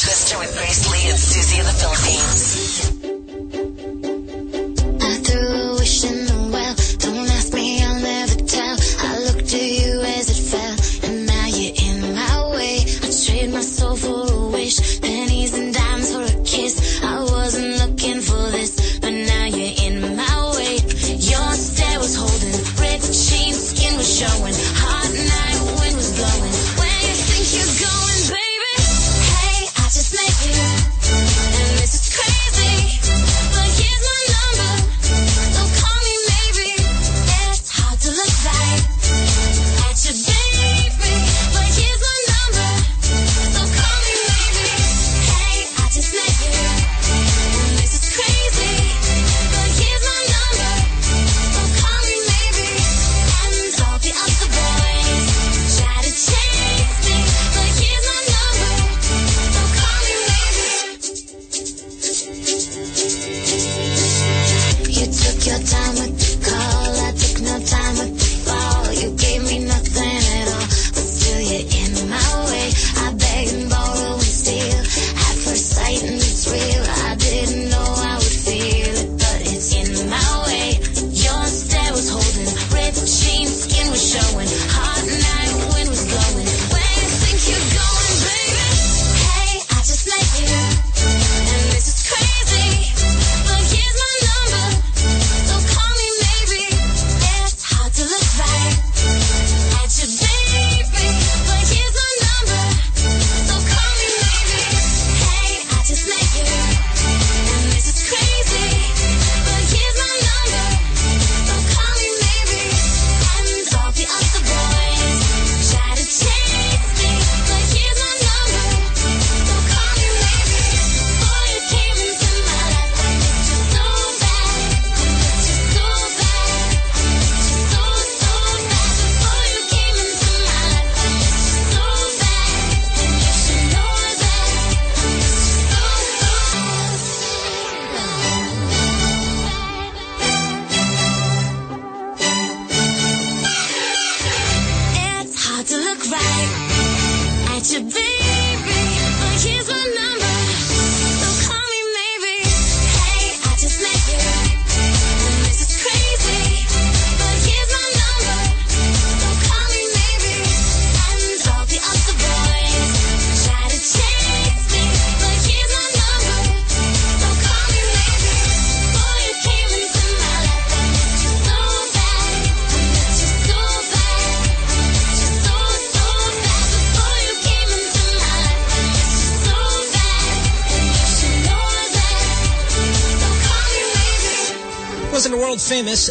Twister with Grace Lee and Susie in the Philippines.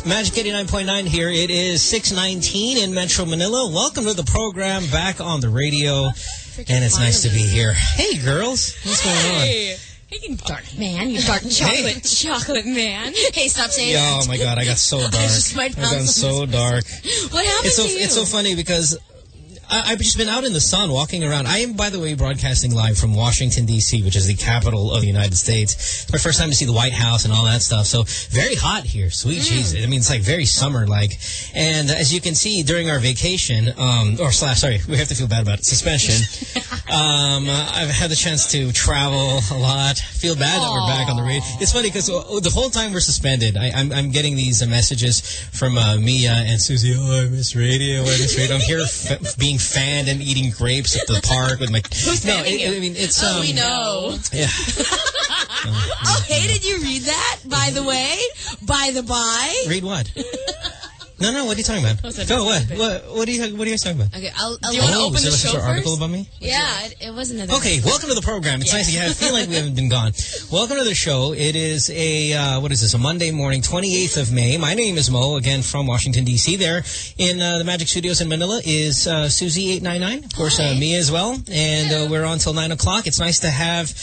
Magic 89.9 here. It is 619 in Metro Manila. Welcome to the program back on the radio. And it's nice to be here. Hey, girls. What's going on? Hey, you dark man, you dark chocolate, chocolate man. Hey, stop saying Yeah, oh my God, I got so dark. just might I've gotten bounce so dark. What happened It's so to you? it's so funny because I, I've just been out in the sun walking around. I am, by the way, broadcasting live from Washington D.C., which is the capital of the United States. My first time to see the White House and all that stuff. So very hot here. Sweet Mm. Jesus! I mean, it's like very summer like. And as you can see during our vacation, um, or slash, sorry, we have to feel bad about it. Suspension. um, uh, I've had the chance to travel a lot. Feel bad that we're back on the radio. It's funny because the whole time we're suspended, I, I'm, I'm getting these uh, messages from uh, Mia and Susie. Oh, I miss radio. I miss radio. I'm here f being fanned and eating grapes at the park with my. Who's no, it- I mean it's. Oh, um, we know. Yeah. Oh, hey, did you read that? By the way, by the by. Read what? No, no. What are you talking about? that Go. What? stupid? What? What are you? What are you guys talking about? Okay, I'll. I'll Do you wanna oh, open is the this show an article about me? Yeah, it, it was another. a. Okay, welcome to the program. It's nice to have, feel like we haven't been gone. Welcome to the show. It is a, uh, what is this, a Monday morning, 28th of May. My name is Mo, again from Washington, D.C. There in uh, the Magic Studios in Manila is uh, Susie899, of course, uh, me as well. And uh, we're on till 9 o'clock. It's nice to have...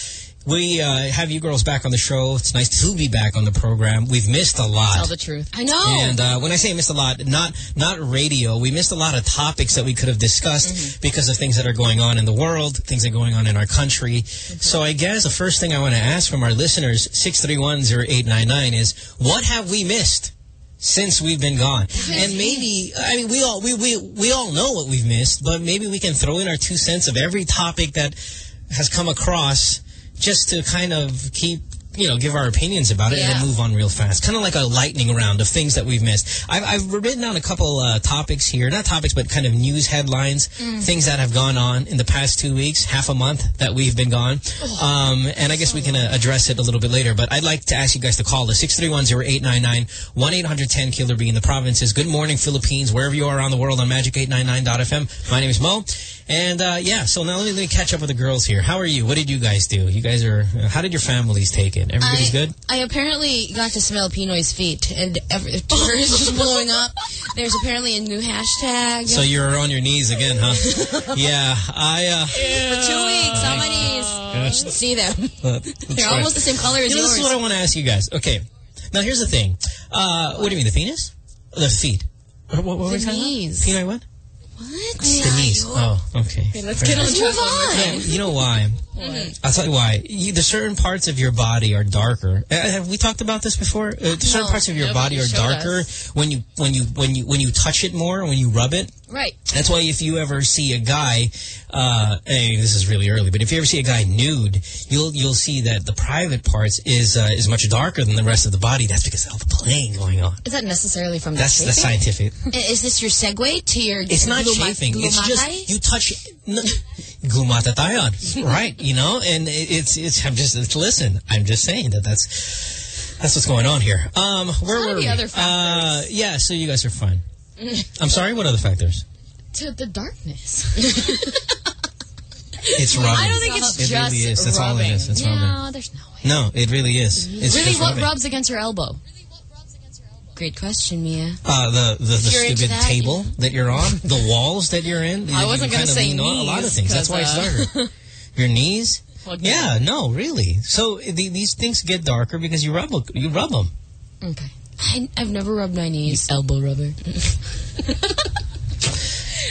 We uh, have you girls back on the show. It's nice to be back on the program. We've missed a lot. Tell the truth. I know. And uh, when I say missed a lot, not not radio. We missed a lot of topics that we could have discussed Mm-hmm. because of things that are going on in the world, things that are going on in our country. Mm-hmm. So I guess the first thing I want to ask from our listeners, 6310899, is what have we missed? Since we've been gone, and maybe I mean we all we, we we all know what we've missed, but maybe we can throw in our two cents of every topic that has come across just to kind of keep you know, give our opinions about it and then move on real fast. Kind of like a lightning round of things that we've missed. I've, I've written down a couple uh, topics here. Not topics, but kind of news headlines. Things that have gone on in the past two weeks, half a month that we've been gone. Um, and I guess we can uh, address it a little bit later. But I'd like to ask you guys to call us. 631-0899, 1-800-10-KILLER B in the provinces. Good morning, Philippines, wherever you are around the world on Magic899.fm. My name is Mo. And, uh, yeah, so now let me, let me catch up with the girls here. How are you? What did you guys do? You guys are, uh, how did your families take it? Everybody's I, good? I apparently got to smell Pinoy's feet, and every, Twitter is just blowing up. There's apparently a new hashtag. So you're on your knees again, huh? yeah, I, uh, For two weeks on my knees. You should see them. They're almost the same color as You know, this is what I want to ask you guys. Okay, now here's the thing. Uh, what do you mean, the penis? The feet? What, what, what were The talking about? knees. Peanut what? What? The knees. Oh, okay. Let's get on Let's move on. You know why? I'll tell you why. You, the certain parts of your body are darker. Uh, have we talked about this before? Uh, certain parts of your body are darker when you when you when you when you touch it more, when you rub it. Right. That's why if you ever see a guy, uh, this is really early, but if you ever see a guy nude, you'll you'll see that the private parts is uh, is much darker than the rest of the body. That's because of all the playing going on. Is that necessarily from That's the that's chafing? scientific. Is this your segue to your It's not chafing. It's just you touch. No, glumata tayo. right? You know, and it's it's. I'm just it's, listen. I'm just saying that that's that's what's going on here. Um, where were the we? other Uh, factors? yeah. So you guys are fine. I'm sorry. What other factors? To the darkness. It's rubbing. I don't think it's It just really is. That's all it rubbing. is. It's no, rubbing. there's no way. No, it really is. It's really, what rubbing. rubs against your elbow? Great question, Mia. Uh, the the, the stupid that, table that you're on, the walls that you're in. I wasn't gonna say lean on, a lot of knees, things. That's why 'cause, it's darker. Your knees. Well, Yeah, no, really. So the, these things get darker because you rub you rub them. Okay. I, I've never rubbed my knees. Elbow rubber.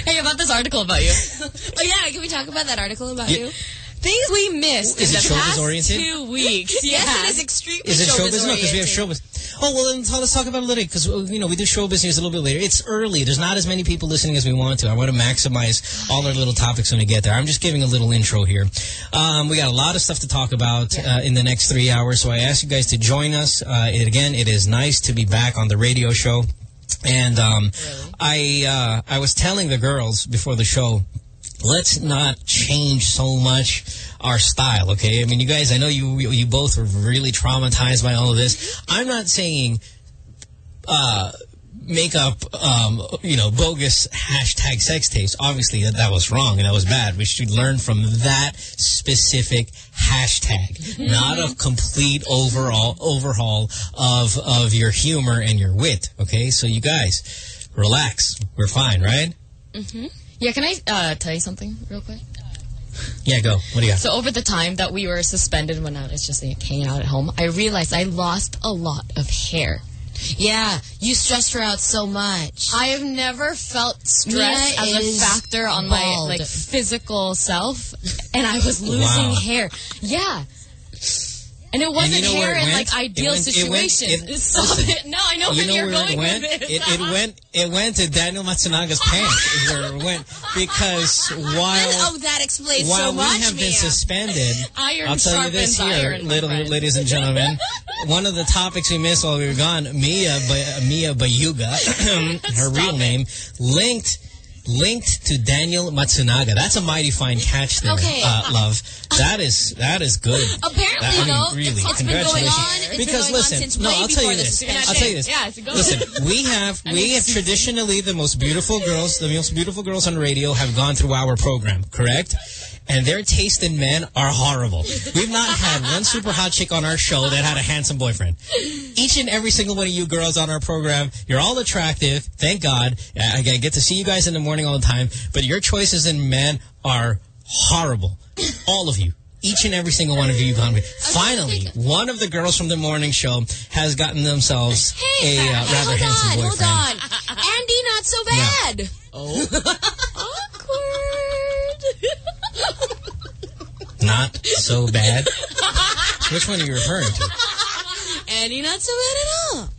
Hey, about this article about you. oh yeah, can we talk about that article about Yeah. you? Things we missed Is in it the showbiz past oriented? two weeks. Yes, it is extremely Is it showbiz showbiz? No, because we have showbiz. Oh well, then let's talk about it later because you know we do showbiz business a little bit later. It's early. There's not as many people listening as we want to. I want to maximize all our little topics when we get there. I'm just giving a little intro here. Um, we got a lot of stuff to talk about uh, in the next three hours, so I ask you guys to join us. Uh, it, again, it is nice to be back on the radio show. And um, I uh, I was telling the girls before the show, let's not change so much our style, okay? I mean, you guys, I know you you both were really traumatized by all of this. I'm not saying uh, make up, um, you know, bogus hashtag sex tapes. Obviously, that, that was wrong and that was bad. We should learn from that specific hashtag, not a complete overall overhaul of of your humor and your wit. Okay, so you guys, relax. We're fine, right? Yeah, can I uh, tell you something real quick? Yeah, go. What do you got? So over the time that we were suspended when I was just like, hanging out at home, I realized I lost a lot of hair. Yeah, you stressed her out so much. I have never felt stress Mia as a factor on my like physical self, and I was losing Wow. hair. Yeah. And it wasn't you know it in like ideal It went- it went- situations. it- Stop listen, it. No, I know oh, you where know you're where going it went? with this. It, it uh-huh. went. It went to Daniel Matsunaga's pants. Is where it went because while oh, that explains while so we much, have been Mia. suspended, Iron I'll tell you this here, iron, little, ladies and gentlemen. one of the topics we missed while we were gone, Mia Ba- Mia Bayuga, her real name, linked linked to Daniel Matsunaga. That's a mighty fine catch there, Okay. uh, love. That is that is good. Apparently, That- I mean, though, really, it's- it's been going congratulations. been because listen, since no, I'll tell you this. I'll tell you this. Yeah, Listen, we have we have traditionally the most beautiful girls, the most beautiful girls on radio have gone through our program, correct? And their taste in men are horrible. We've not had one super hot chick on our show that had a handsome boyfriend. Each and every single one of you girls on our program, you're all attractive. Thank God. I I get to see you guys in the morning all the time. But your choices in men are horrible. All of you. Each and every single one of you gone with. Finally, one of the girls from the morning show has gotten themselves Hey, a uh, hey, rather hold handsome on, boyfriend. hold on. Andy, not so bad. Not so bad. Which one are you referring to? Andy, not so bad at all.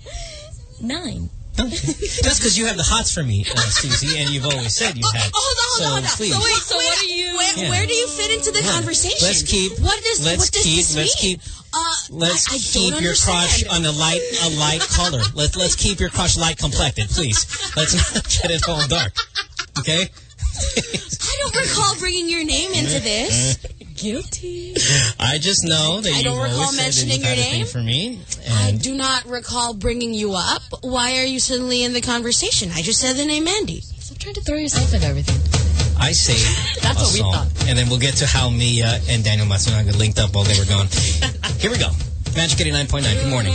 Nine. Okay. Just because you have the hots for me, uh, Susie, and you've always said you Oh, had. oh, hold on, hold on, hold on. So, please. So wait, So wait, what are you- Where, Yeah. where do you fit into the Yeah. conversation? Let's keep- What does let's what does keep- this let's mean? keep- Uh, Let's I, I keep don't your crush on a light, a light color. Let's let's keep your crush light complected, please. Let's not get it all dark. Okay. I don't recall bringing your name into this. Guilty. I just know that I you've don't recall always said that mentioning your name. for me. I do not recall bringing you up. Why are you suddenly in the conversation? I just said the name Andy. Stop trying to throw yourself into everything. I say That's a what we song. thought. And then we'll get to how Mia uh, and Daniel Matsunaga linked up while they were gone. Here we go. Magic 89.9. Good morning.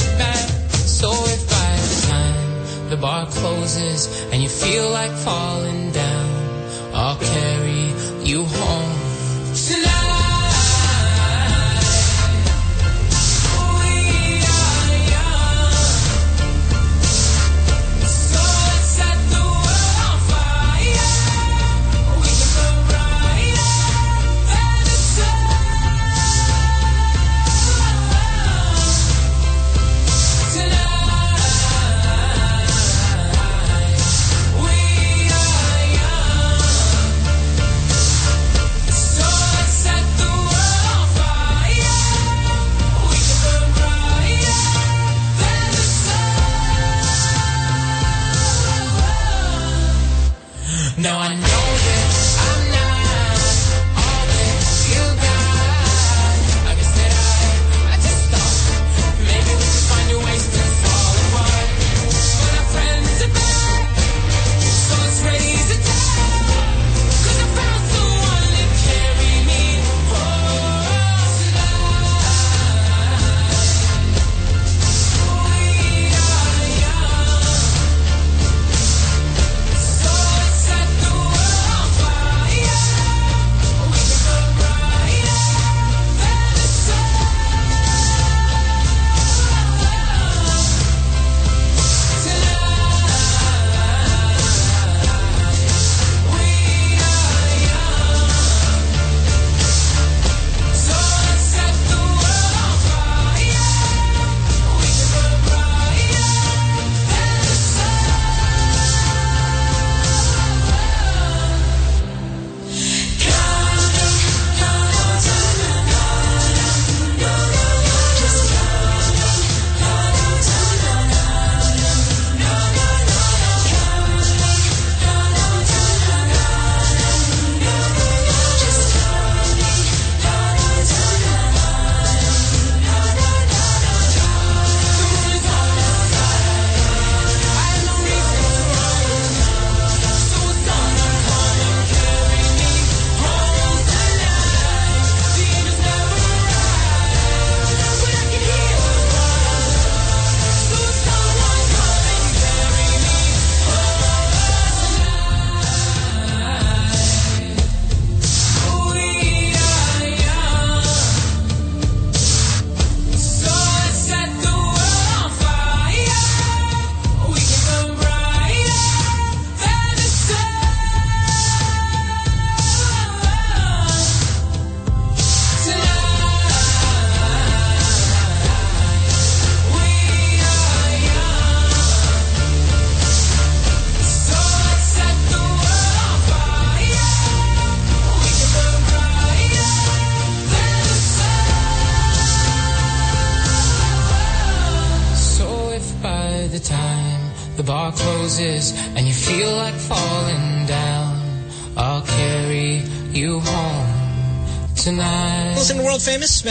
the bar closes and you feel like falling down, I'll carry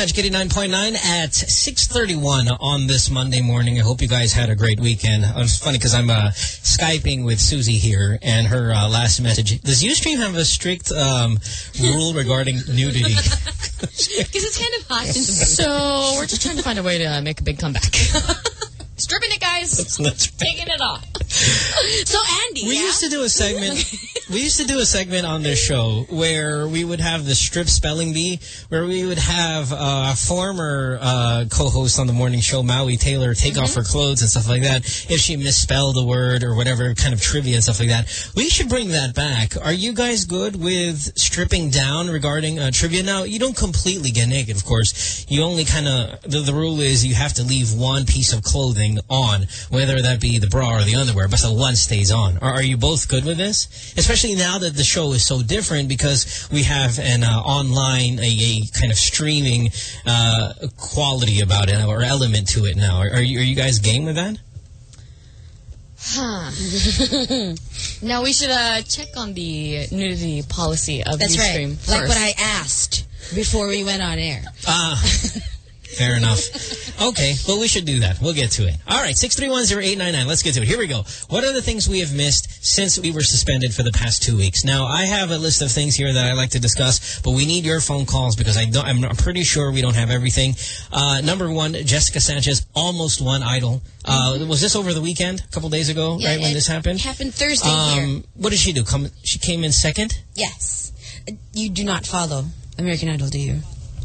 Magic 89.9 at 6.31 on this Monday morning. I hope you guys had a great weekend. Uh, It's funny because I'm uh, Skyping with Susie here and her uh, last message. Does Ustream have a strict um, rule regarding nudity? Because it's kind of hot So we're just trying to find a way to uh, make a big comeback. Guys. Let's Taking it off. So Andy, We yeah? used to do a segment. we used to do a segment on this show where we would have the strip spelling bee, where we would have uh, former uh, co-host on the morning show, Maui Taylor, take off her clothes and stuff like that if she misspelled a word or whatever kind of trivia and stuff like that. We should bring that back. Are you guys good with stripping down regarding uh, trivia? Now, you don't completely get naked, of course. You only kind of the, the rule is you have to leave one piece of clothing on, whether that be the bra or the underwear, but the one stays on. Are, are you both good with this? Especially now that the show is so different because we have an uh, online, a, a kind of streaming uh, quality about it or element to it now. Are, are, you, are you guys game with that? Huh. now we should uh, check on the nudity policy of That's right. Ustream Like what I asked before we went on air. Ah, fair enough. Okay, but we should do that. We'll get to it. All right, 6310899. Let's get to it. Here we go. What are the things we have missed since we were suspended for the past two weeks? Now, I have a list of things here that I like to discuss, but we need your phone calls because I don't, I'm pretty sure we don't have everything. Uh, number one, Jessica Sanchez almost won Idol. Uh, Was this over the weekend, a couple days ago, Yeah, right, when this happened? happened Thursday here. Um, what did she do? Come, she came in second? Yes. Uh, You do not follow American Idol, do you?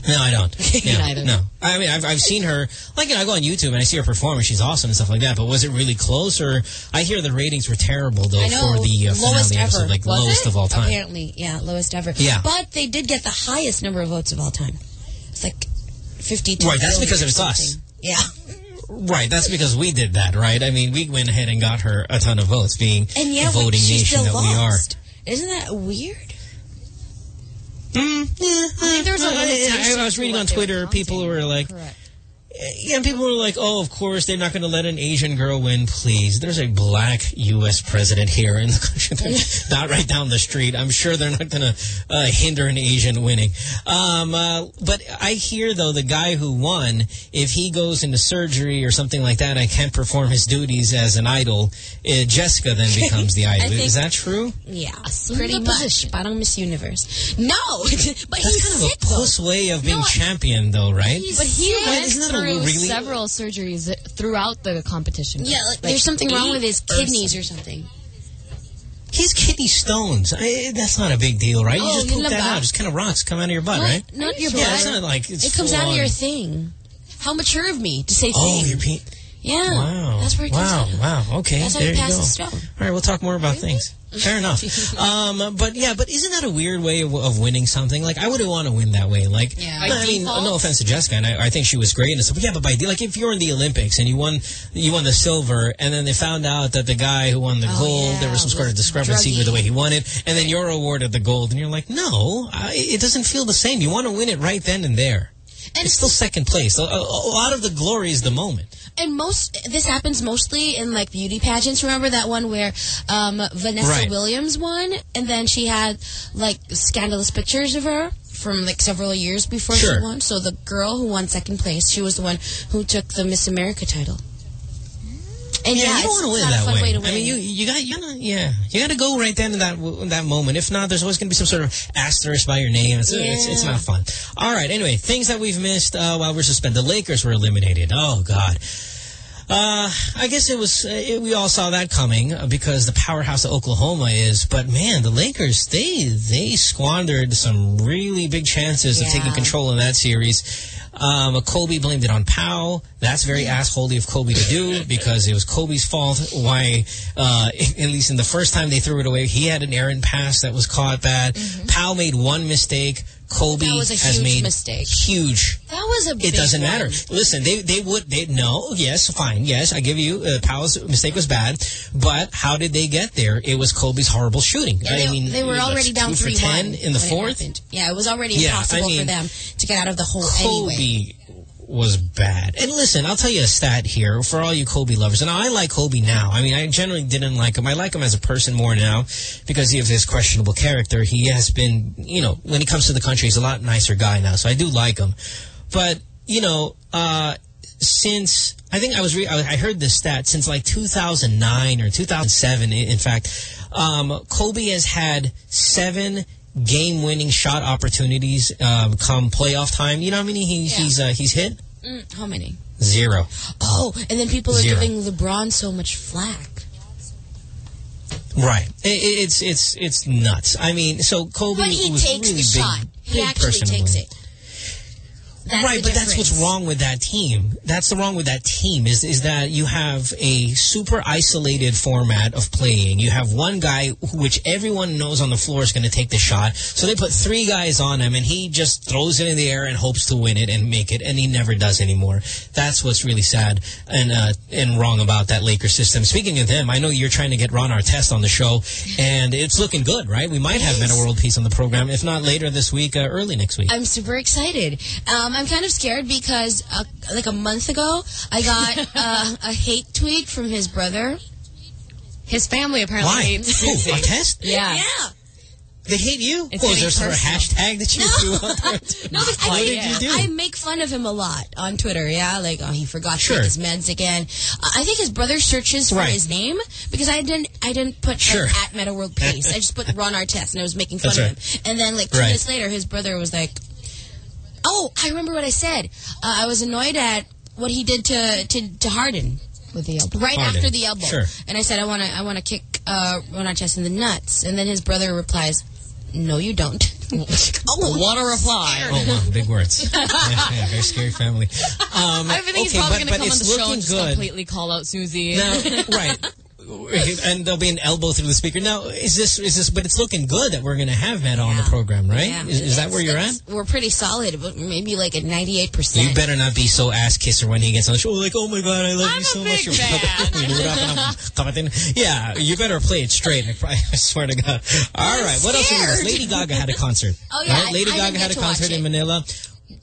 No, I don't. Yeah, Neither. No. I mean, I've, I've seen her, like, you know, I go on YouTube and I see her perform and she's awesome and stuff like that, but was it really close or, I hear the ratings were terrible though know. for the uh, lowest finale episode, ever. like Was lowest it? of all time. Apparently, yeah, lowest ever. Yeah. But they did get the highest number of votes of all time. It's like 52 Right, that's because it was us. Yeah. Right, that's because we did that, right? I mean, we went ahead and got her a ton of votes, being And yet, the voting nation that we are. lost. Isn't that weird? Mm, yeah, think there's a I- I- limitation I, was reading on Twitter, people counting. were like, Correct. Yeah, and people were like, oh, of course, they're not going to let an Asian girl win, please. There's a black U.S. president here in the country. Not right down the street. I'm sure they're not going to uh, hinder an Asian winning. Um, uh, but I hear, though, the guy who won, if he goes into surgery or something like that and can't perform his duties as an idol, uh, Jessica then becomes the idol. think- Is that true? Yeah, pretty the much. position. Parang Miss Universe. No, but That's he's kind of a though. puss way of being No, champion, though, right? But he Yeah, went isn't that a through really- several surgeries throughout the competition. Yeah, like, there's something wrong with his or kidneys or something. His kidney stones. I, that's not a big deal, right? you Oh, just yun poop that out. Just kind of rocks come out of your butt, Not, right? not your Yeah, blood. it's not like it's it comes full out of your thing. How mature of me to say Oh, thing. your pe- yeah. Wow. That's where it comes Wow. out. Wow. Okay. That's how there you go. stone. All right. We'll talk more about things. Fair enough. um, but yeah, but isn't that a weird way of, of winning something? Like, I wouldn't want to win that way. Like, Yeah. I, mean, no offense to Jessica, and I, I think she was great and stuff. But yeah, but by like, if you're in the Olympics and you won, you won the silver, and then they found out that the guy who won the Oh, gold, yeah, there was some sort of discrepancy druggy. with the way he won it, and then you're awarded the gold, and you're like, no, I, it doesn't feel the same. You want to win it right then and there. And it's still second place. A, a, a lot of the glory is the moment. And most this happens mostly in like beauty pageants. Remember that one where um, Vanessa Right. Williams won, and then she had like scandalous pictures of her from like several years before Sure. she won. So the girl who won second place, she was the one who took the Miss America title. And Yeah, yeah, you don't want to a that way. way. I mean, you you got you gotta yeah you got to go right then in that in that moment. If not, there's always going to be some sort of asterisk by your name. It's, it's it's not fun. All right. Anyway, things that we've missed uh, while we're suspended. The Lakers were eliminated. Oh God. Uh, I guess it was, uh, it, we all saw that coming uh, because the powerhouse of Oklahoma is, but man, the Lakers, they, they squandered some really big chances of taking control in that series. Um, Kobe blamed it on Pau. That's very assholey of Kobe to do because it was Kobe's fault. Why, uh, at least in the first time they threw it away, he had an errant pass that was caught bad. Pau made one mistake. Kobe. That was a has huge made mistake. huge that was a. it doesn't matter. Listen, they they would they no yes fine yes I give you uh, Pau's mistake was bad, but how did they get there? It was Kobe's horrible shooting. Yeah, I they, mean they were already down three ten one in the when it fourth. Yeah, it was already Yeah, I impossible mean, for them to get out of the hole Kobe anyway. Was bad. And listen, I'll tell you a stat here for all you Kobe lovers. And I like Kobe now. I mean, I generally didn't like him. I like him as a person more now because he of his questionable character. He has been, you know, when he comes to the country, he's a lot nicer guy now. So I do like him. But, you know, uh, since I think I was I heard this stat since like 2009 or 2007 in in fact um, Kobe has had seven game winning shot opportunities um, come playoff time you know how many he, he's uh, he's hit How many? Zero. Oh, and then people are Zero. giving LeBron so much flack. Right. I- I- it's it's it's nuts. I mean, so Kobe But he was takes really the big, shot. He big actually takes it. Right, but that's what's wrong with that team. That's the wrong with that team is is that you have a super isolated format of playing. You have one guy who- which everyone knows on the floor is going to take the shot. So they put three guys on him and he just throws it in the air and hopes to win it and make it and he never does anymore. That's what's really sad and uh, and wrong about that Lakers system. Speaking of them, I know you're trying to get Ron Artest on the show and it's looking good, right? We might have Metta World Peace on the program if not later this week, uh, early next week. I'm super excited. Um, I'm kind of scared because uh, like a month ago, I got uh, a hate tweet from his brother. His family apparently Why? hates Who? Susie. Artest? Yeah. They hate you? It's oh, is getting there sort of a personal. hashtag that you threw out there? No, but I, did you do? I make fun of him a lot on Twitter. Yeah, like oh, he forgot Sure. to take his meds again. Uh, I think his brother searches for Right. his name because I didn't. I didn't put Sure. like, at Metta World Peace. I just put Ron Artest, and I was making fun That's of right. him. And then like two Right. minutes later, his brother was like, "Oh, I remember what I said. Uh, I was annoyed at what he did to to, to Harden." With the elbow. right Harden. after the elbow. Sure. And I said, I want to, I want to kick uh, Ron Artest in the nuts. And then his brother replies, No, you don't. oh, What a reply. Oh, wow, big words. yeah, yeah, very scary family. Um, I think he's probably going to come on the show and just good. completely call out Susie. Now, right. And there'll be an elbow through the speaker. Now, is this, is this, but it's looking good that we're going to have Metta on the program, right? Yeah. Is, is that where you're at? We're pretty solid, but maybe like at 98%. You better not be so ass kisser when he gets on the show. Like, oh my god, I love I'm you so much. Yeah, you better play it straight. I, I swear to God. All right, what else? Lady Gaga had a concert. Oh, yeah, right? I- Lady I Gaga didn't had a get to watch concert in. Manila.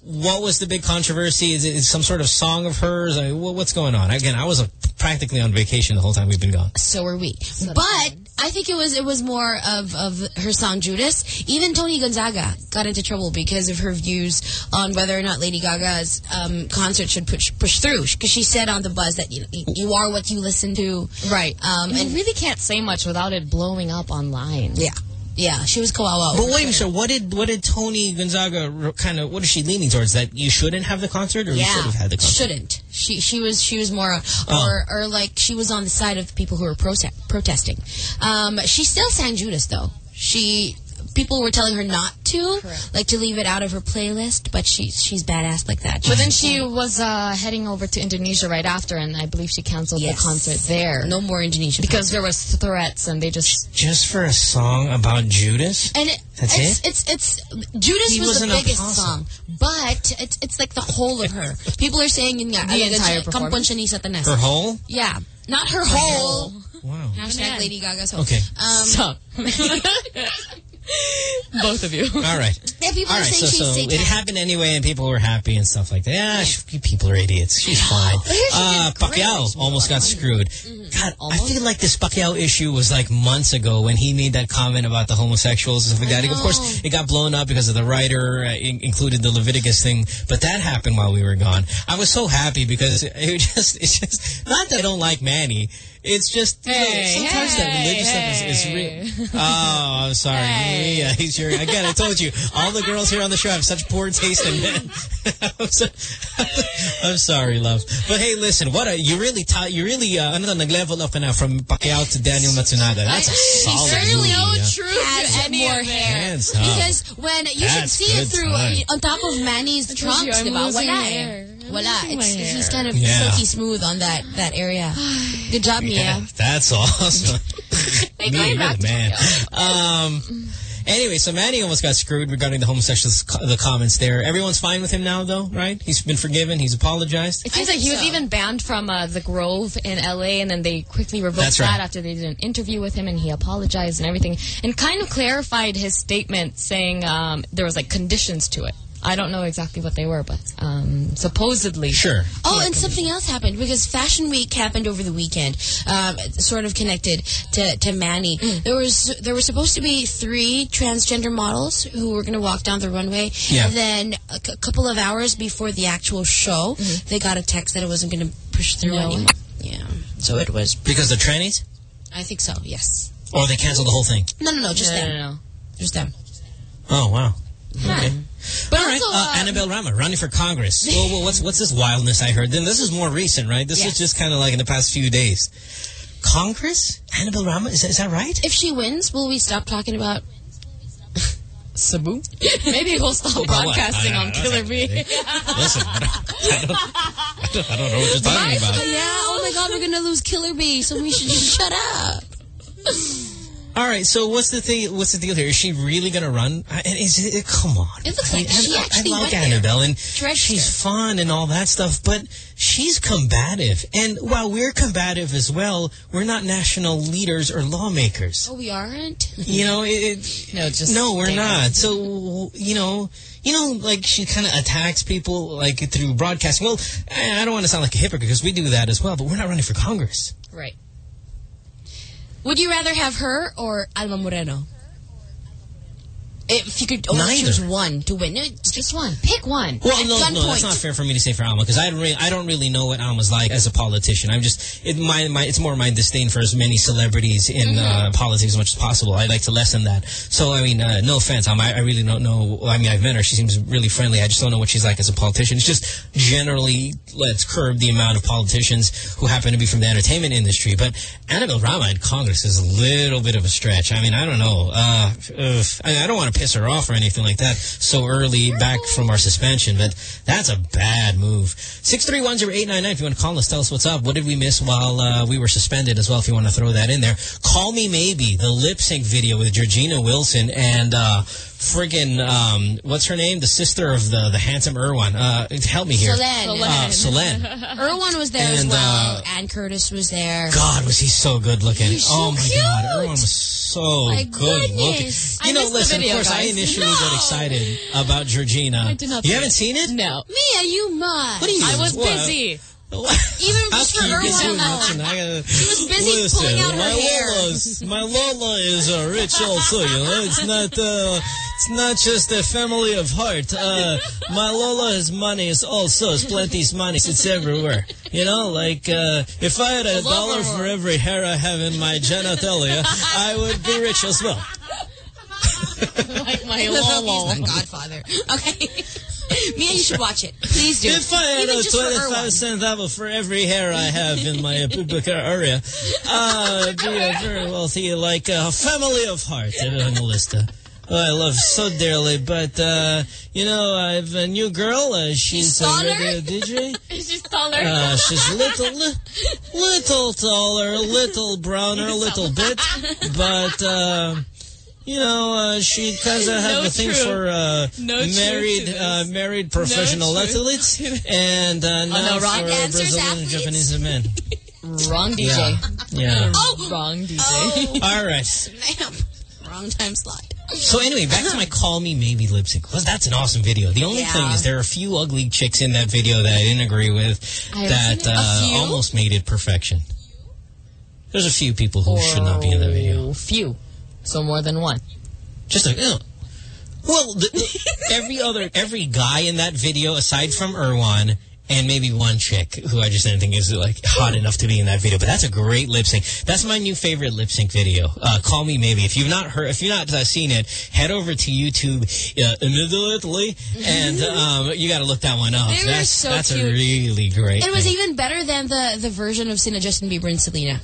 What was the big controversy? Is it some sort of song of hers? I mean, what's going on? Again, I was uh practically on vacation the whole time we've been gone. so are we. But I think it was it was more of, of her song Judas. Even Toni Gonzaga got into trouble because of her views on whether or not Lady Gaga's um, concert should push push through. Because she said on the buzz that you, you are what you listen to. Right. Um, and you and really can't say much without it blowing up online. yeah, yeah, she was kawawa. But wait so what did what did Toni Gonzaga kind of what is she leaning towards? That you shouldn't have the concert, or you should have had the concert? Shouldn't. She she was she was more Oh. or or like she was on the side of people who were prote- protesting. Um, she still sang Judas though. She people were telling her not to, like to leave it out of her playlist, but she she's badass like that. But then she was uh, heading over to Indonesia right after, and I believe she canceled Yes. the concert there. no more Indonesia Because there was threats, and they just... Just for a song about Judas? and it, That's it's, it? it's it's Judas He was was the biggest apostle. song, but it's it's like the whole of her. People are saying yun nga, The entire siya, performance? kampon siya ni Satanas." Her whole? Yeah, not her whole. Wow. Hashtag Lady Gaga's whole. Okay. Um, Stop. Both of you. All right. yeah, people All are so, so satanic. it happened anyway, and people were happy and stuff like that. Yeah, sh- you people are idiots. She's fine. But here she Uh, did. Pacquiao almost got screwed. God, I feel like this Pacquiao issue was like months ago when he made that comment about the homosexuals and stuff like that. Of course, it got blown up because of the writer uh, in- included the Leviticus thing, but that happened while we were gone. I was so happy because it just, it's just, not that I don't like Manny. It's just, you know, Hey, sometimes that religious stuff is, is real. Oh, I'm sorry. Hey. Yeah, he's your, again, I told you, all the girls here on the show have such poor taste in men. I'm, so, I'm sorry, love. But hey, listen, what a, you really, ta- you really, uh, ano nag-level up ka na from Pacquiao to Daniel Matsunaga. That's a solid certainly movie. no yeah. truth has any more of it. hair. Because when you should see it through time. uh, on top of Manny's trunks, I'm diba? losing Wala hair. I'm Wala. losing my It's, he's kind of Yeah. silky smooth on that that area. Good job, Yeah, Mia. that's awesome. Hey, Me, you're back the man. Um, anyway, so Manny almost got screwed regarding the homosexuals, the comments there. Everyone's fine with him now, though, right? He's been forgiven. He's apologized. It seems like think he was so. even banned from uh, the Grove in LA, and then they quickly revoked That's right. that after they did an interview with him, and he apologized and everything, and kind of clarified his statement, saying um, there was like conditions to it. I don't know exactly what they were, but um, supposedly, Sure. Oh, and something else happened because Fashion Week happened over the weekend, um, sort of connected to, to Manny. Mm. There was there were supposed to be three transgender models who were going to walk down the runway, Yeah. and then a c- couple of hours before the actual show, they got a text that it wasn't going to push through No. anymore. Yeah, so it was. Because they're trannies? I think so. Yes. Or they canceled the whole thing? No, no, no, just no, them, no, no. just them. Oh, wow. Okay. But All right, also, uh, um, Annabelle Rama running for Congress. well, well, what's what's this wildness I heard? Then this is more recent, right? This Yes. is just kind of like in the past few days. Congress, Annabelle Rama, is that, is that right? if she wins, will we stop talking about Cebu? Maybe we'll stop Well, broadcasting I- I- on Killer Bee. Listen, I don't, I, don't, I, don't, I don't know what you're talking about. Yeah, oh my god, we're gonna lose Killer Bee, so we should just shut up. All right, so what's the thing? What's the deal here? Is she really going to run? I- Is it? Come on. It looks I like she I- actually I like went there. Annabelle, and Dredged she's her. fun and all that stuff, but she's combative. And while we're combative as well, we're not national leaders or lawmakers. Oh, we aren't? You know, it, it, No, just no, we're not. So you know, you know, like she kind of attacks people like through broadcasting. Well, I, I don't want to sound like a hypocrite because we do that as well, but we're not running for Congress. Right. Would you rather have her or Alma Moreno? If you could only Neither. choose one to win, no, Just one. Pick one. Well, At no, no, that's not fair for me to say for Alma because I don't really, I don't really know what Alma's like as a politician. I'm just, it, my, my, it's more my disdain for as many celebrities in Mm-hmm. uh, politics as much as possible. I'd like to lessen that. So, I mean, uh, no offense, Alma, I, I really don't know. I mean, I've met her. She seems really friendly. I just don't know what she's like as a politician. It's just generally let's curb the amount of politicians who happen to be from the entertainment industry. But Annabelle Rama in Congress is a little bit of a stretch. I mean, I don't know. Uh, I, I don't want to piss her off or anything like that so early back from our suspension, but that's a bad move. 6310899 if you want to call us, tell us what's up. What did we miss while uh, we were suspended as well if you want to throw that in there. Call Me Maybe, the lip sync video with Georgina Wilson and uh, friggin' um, what's her name? The sister of the, the handsome Erwan. Uh, help me here. Solenn. Uh, Solenn. Erwan was there as And, well. uh, Anne Curtis was there. God, was he so good looking. He's so oh my cute. God, Erwan was so My good looking. You I know, listen, video, of course, I initially No. got excited about Georgina. I did not You haven't it. seen it? No. Mia, you must. What do you I was What? busy. Even How just for can you get Erwan so alone. much? And I gotta, She was busy listen, pulling out her my hair. Lola's, my Lola is uh, rich also, you know. It's not, uh, it's not just a family of heart. Uh, my Lola has money. It's also, it's plenty. plenty's money. It's everywhere. You know, like, uh, if I had a All dollar over. for every hair I have in my genitalia, I would be rich as well. Like my He's lolo. the godfather. Okay. Mia, you should watch it. Please do. If I had Even a just for 25 Erwan. cent level for every hair I have in my pubic area, I'd be a very wealthy, like a family of heart, Evangelista. who I love so dearly, but, uh, you know, I have a new girl. Uh, she's a taller? radio DJ. She's taller. Uh, she's little, li- little taller, little browner, a little bit, but uh, you know, uh, she kind of has No a thing truth. for uh, No married, uh, married professional truth athletes, and uh, now no, for rock dancers, Brazilian and athletes? Japanese men. Wrong DJ. Yeah. yeah. Oh, Wrong DJ. oh, All right. snap. Wrong time slot. So anyway, back to my "Call Me Maybe" lip sync. Well, that's an awesome video. The only Yeah. thing is there are a few ugly chicks in that video that I didn't agree with. I That seen it. A uh, almost made it perfection. There's a few people who should not be in that video. Oh, Few. So more than one. Just a ew. well, every other every guy in that video aside from Erwan and maybe one chick who I just didn't think is like hot enough to be in that video. But that's a great lip sync. That's my new favorite lip sync video. Uh, Call me maybe. If you've not heard, if you've not uh, seen it, head over to YouTube uh, immediately, and um, you got to look that one up. They that's so that's cute. a really great. It was thing. even better than the, the version of Sina Justin Bieber and Selena.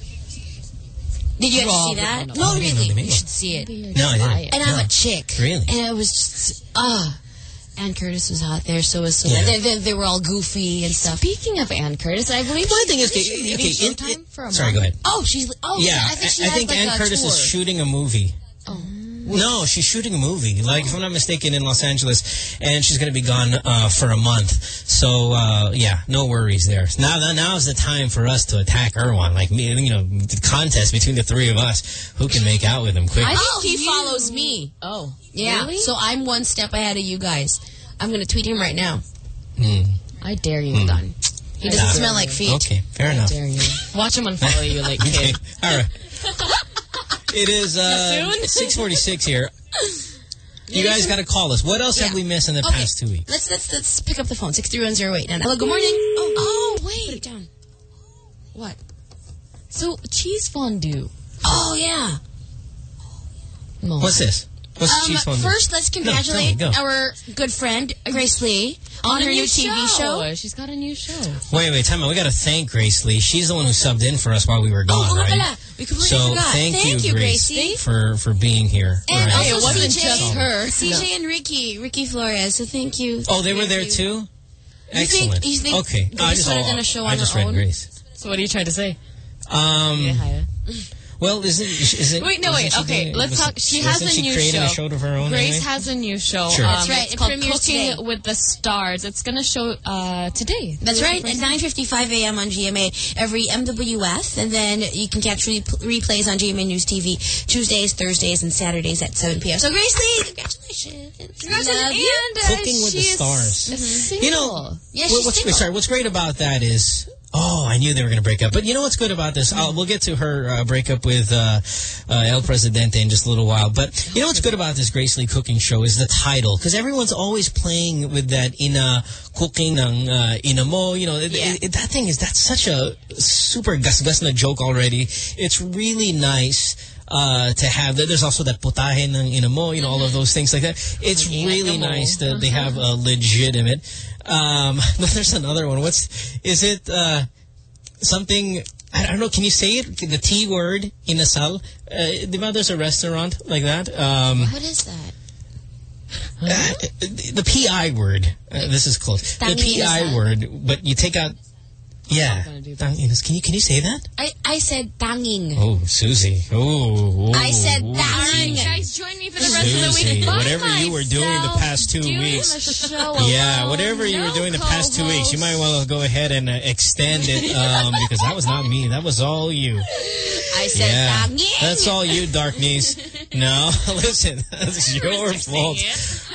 Did you get to see that? not. No, I didn't know really. You should see it. No, I didn't. And I'm a chick. Really? And it was just, ah. Anne Curtis was hot there, so was Selena. Yeah. They, they, they were all goofy and stuff. Speaking of Anne Curtis, I believe Well, the thing she- is, okay, okay, in- Showtime in- for a sorry, month? go ahead. Oh, she's, oh, Yeah, I think she I, think like Anne Curtis tour. is shooting a movie. Oh. No, she's shooting a movie. Like, if I'm not mistaken, in Los Angeles, and she's going to be gone uh, for a month. So, uh, yeah, no worries there. Now, now is the time for us to attack Erwan. Like, me, you know, the contest between the three of us. Who can make out with him quick? I think Oh, he you- follows me. Oh. Yeah. Really? So I'm one step ahead of you guys. I'm going to tweet him right now. Hmm. I dare you. Done. He doesn't Nah. smell like feet. Okay, fair I enough. dare you. Watch him unfollow you like Okay, all right. It is uh, Soon? 646 here. You guys got to call us. What else have we missed in the Okay. past two weeks? Let's, let's, let's pick up the phone. 63108. Hello, good morning. Oh, oh, wait. Put it down. What? So, cheese fondue. Oh, yeah. No. What's this? What's Um, Cheese Fondue? first, let's tell me, congratulate go. our good friend Grace Lee on, a her new TV show. She's got a new show. Wait, wait, time out. We got to thank Grace Lee. She's the one who subbed in for us while we were gone, oh, right? pala. We completely So forgot. thank, Thank you, Grace, Gracie. for for being here. And right. also it wasn't CJ, just her. CJ and Ricky, Ricky Flores. So thank you. oh, they were there you. too. You think- Excellent. you think okay, Grace I just, would've oh, done a show I on just her read own? Grace. So what are you trying to say? Um, Yeah, Haya. Well, isn't isn't Wait, no, wait. Okay, doing- let's wasn't- talk. She has a she new show. a show of her own. Grace anyway? has a new show. Sure. Um, That's right, It's it called Cooking today. with the Stars. It's going to show uh, today. That's right, at 9.55 a.m. on GMA, every MWF, and then you can catch re replays on GMA News TV Tuesdays, Thursdays, and Saturdays at 7 p.m. So, Grace Lee, congratulations. Love you. And uh, Cooking with the she's Stars. a You know, Yeah, what- what's sorry? What's great about that is. Oh, I knew they were going to break up. But you know what's good about this? I'll, we'll get to her uh, breakup with uh, uh, El Presidente in just a little while. But you know what's good about this Grace Lee cooking show is the title. Because everyone's always playing with that ina cooking ng uh, ina mo. You know, it- Yeah. it- that thing is, that's such a super gus-gus na joke already. It's really nice uh, to have that. There's also that putahe ng ina mo, you know, all of those things like that. It's really nice that they have a legitimate. Um, but there's another one. What's is it? Uh, something. I don't know. Can you say it? The T word inasal. Uh, diba there's a restaurant like that. Um, What is that? uh, the PI word. Uh, this is close. The PI word, but you take out. Yeah. gonna do Tang inas. Can you can you say that? I, I said tanging. Oh, Susie. Oh. I said oh, tanging. Guys, join me for the rest of the week. By whatever you were doing the past two doing weeks. show Yeah, whatever you were doing the past two weeks, you might well go ahead and uh, extend it um, because that was not me. That was all you. I said Yeah, tanging. that's all you, dark Darkness. No, listen, that's your fault.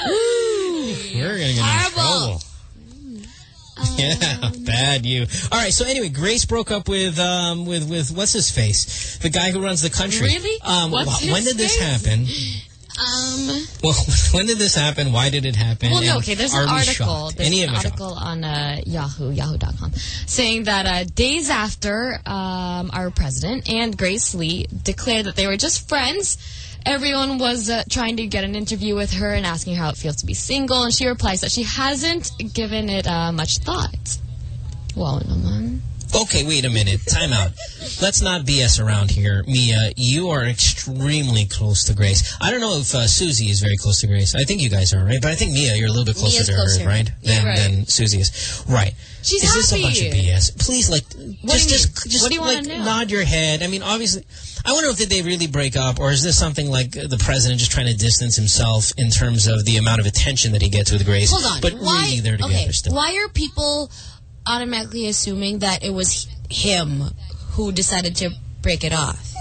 We're gonna get in trouble. Yeah, bad you. All right. So anyway, Grace broke up with um with with what's his face, the guy who runs the country. Really? Um, What's when did this face? happen? Um, Well, when did this happen? Why did it happen? Well, no, okay, there's an article. There's Any an us shocked? article on uh, Yahoo, yahoo.com, saying that uh, days after um, our president and Grace Lee declared that they were just friends, everyone was uh, trying to get an interview with her and asking her how it feels to be single, and she replies that she hasn't given it uh, much thought. Wow, naman. Okay, wait a minute. Time out. Let's not BS around here. Mia, you are extremely close to Grace. I don't know if uh, Susie is very close to Grace. I think you guys are, right? But I think Mia, you're a little bit closer Mia's to closer. her, right? Yeah, Than, right. than Susie is. Right. She's is this a bunch of BS? Please, like, What just, just, just you like, nod your head. I mean, obviously, I wonder if did they really break up, or is this something like the president just trying to distance himself in terms of the amount of attention that he gets with Grace? hold on. But why, really, they're together okay, still. Why are people automatically assuming that it was him who decided to break it off?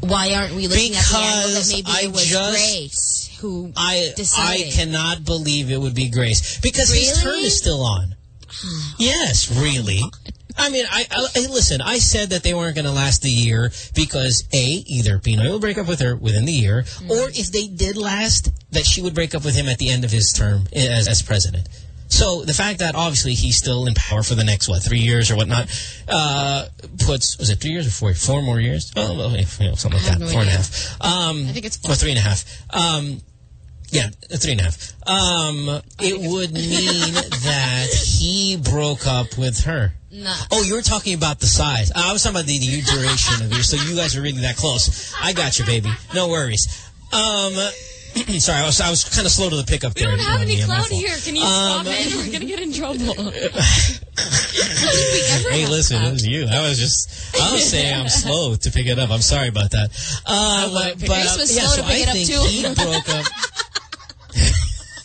Why aren't we looking at the angle that maybe I it was just- Grace who I I cannot believe it would be Grace because his term is still on. Yes, really. I mean, I, I listen. I said that they weren't going to last the year because a either P-Noy will break up with her within the year, or if they did last, that she would break up with him at the end of his term as as president. So the fact that obviously he's still in power for the next what three years or whatnot uh, puts was it three years or four four more years? Oh, well, you know, something like that. no four and a half. Um, I think it's or three and a half. Um, yeah, three and a half. Um, it would mean that he broke up with her. Nah. Oh, you were talking about the size. I was talking about the, the duration of yours. So you guys are really that close. I got you, baby. No worries. Um, sorry, I was I was kind of slow to the pickup We don't have uh, any my here. Can you Um, stop it? We're going to get in trouble. Hey, listen, it was you. I was just, I was saying I'm slow to pick it up. I'm sorry about that. Wouldn't but, uh, was yeah, slow so to pick I it up, think too. he broke up.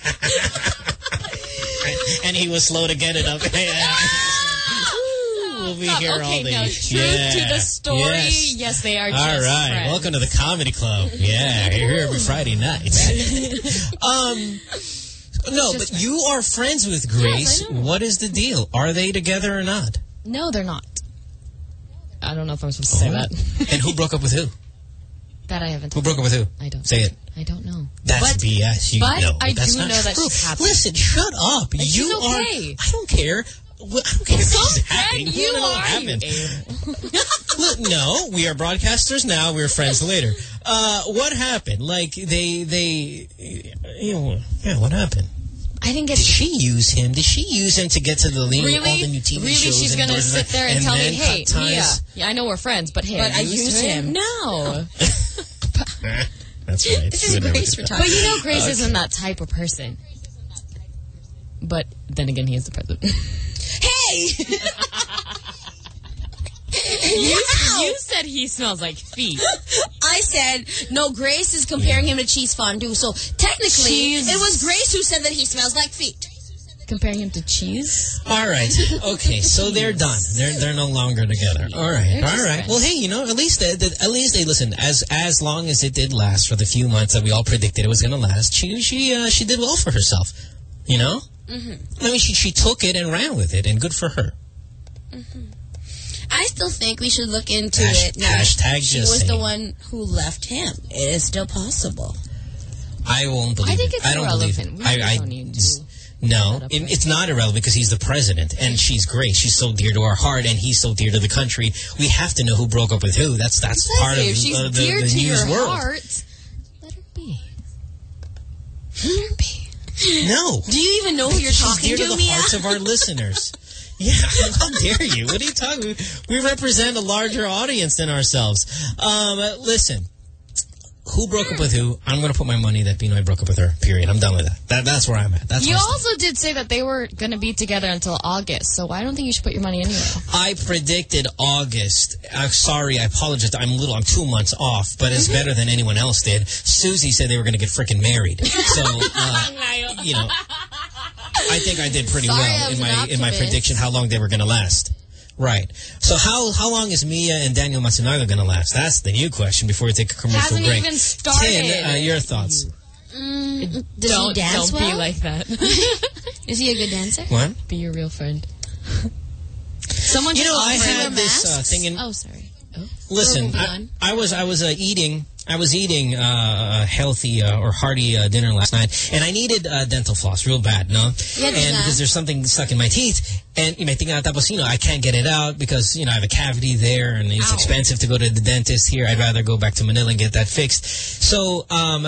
and he was slow to get it up. we'll be here all day. now, truth Yeah. to the story. Yes. Yes, they are All right, friends. welcome to the comedy club. Yeah, you're here every Friday night. um, no, but you are friends with Grace. Know. what is the deal? Are they together or not? No, they're not. I don't know if I'm supposed to say that. and who broke up with who? That I haven't. Who broke up with who? I don't. Say it. I don't know. That's But- BS. You but know. I That's do not know that true. she's happy. Listen, shut up. she's you okay. are. I don't care. I don't care if she's happy. you are, happened? you Look, no, we are broadcasters now. We're friends later. Uh, what happened? Like they, they, you know, yeah. What happened? I didn't get Did she use him? Did she use him to get to the lead Really? all the new TV really? shows? She's gonna sit there and, and tell me, "Hey, Mia, yeah, I know we're friends, but hey, But I used used him." No, That's right. This is Grace we're talking but you know, Grace isn't that type of person. But then again, he is the president. Hey! You, you said he smells like feet. I said, no, Grace is comparing him to cheese fondue. So technically, Cheese. it was Grace who said that he smells like feet. Comparing him to cheese. All right. Okay. So they're done. They're they're no longer together. All right. They're All just right. friends. Well, hey, you know, at least they, they- at least they listen. As as long as it did last for the few months that we all predicted it was going to last, she she uh, she did well for herself. You know. Mm-hmm. I mean, she she took it and ran with it, and good for her. I still think we should look into Hash- it. Now, hashtag she just was the one who left him. It is still possible. I won't believe I think it. it's I don't believe it. We I, I don't need to no, it, it's not irrelevant because he's the president and she's great. She's so dear to our heart and he's so dear to the country. We have to know who broke up with who. That's that's part of if she's uh, the, dear the to news your world. heart, let her be. No. Do you even know who you're She's talking dear to to, the Mia? hearts of our listeners. Yeah, how dare you? What are you talking? We represent a larger audience than ourselves. Um, listen, who broke up with who? I'm going to put my money that P-Noy broke up with her. Period. I'm done with that. that that's where I'm at. That's You my stand. also did say that they were going to be together until August, so I don't think you should put your money anywhere. I predicted August. I'm sorry, I apologize. I'm a little, I'm two months off, but it's better than anyone else did. Susie said they were going to get freaking married. So, uh, you know, I think I did pretty Sorry, well in an my in my prediction how long they were going to last. Right. So how how long is Mia and Daniel Matsunaga going to last? That's the new question before we take a commercial Hasn't break. even started. Tin, uh, your thoughts? Does don't he dance don't well? be like that. Is he a good dancer? What? be your real friend. Someone You should know, I had this uh, thing in Oh, sorry. Listen, I. I was I was uh, eating I was eating uh, a healthy uh, or hearty uh, dinner last night, and I needed uh, dental floss real bad, no? Yeah, and because there's something stuck in my teeth, and you know, thinking tapos, you know, I can't get it out because you know I have a cavity there, and it's Ow. expensive to go to the dentist here. I'd rather go back to Manila and get that fixed. So um,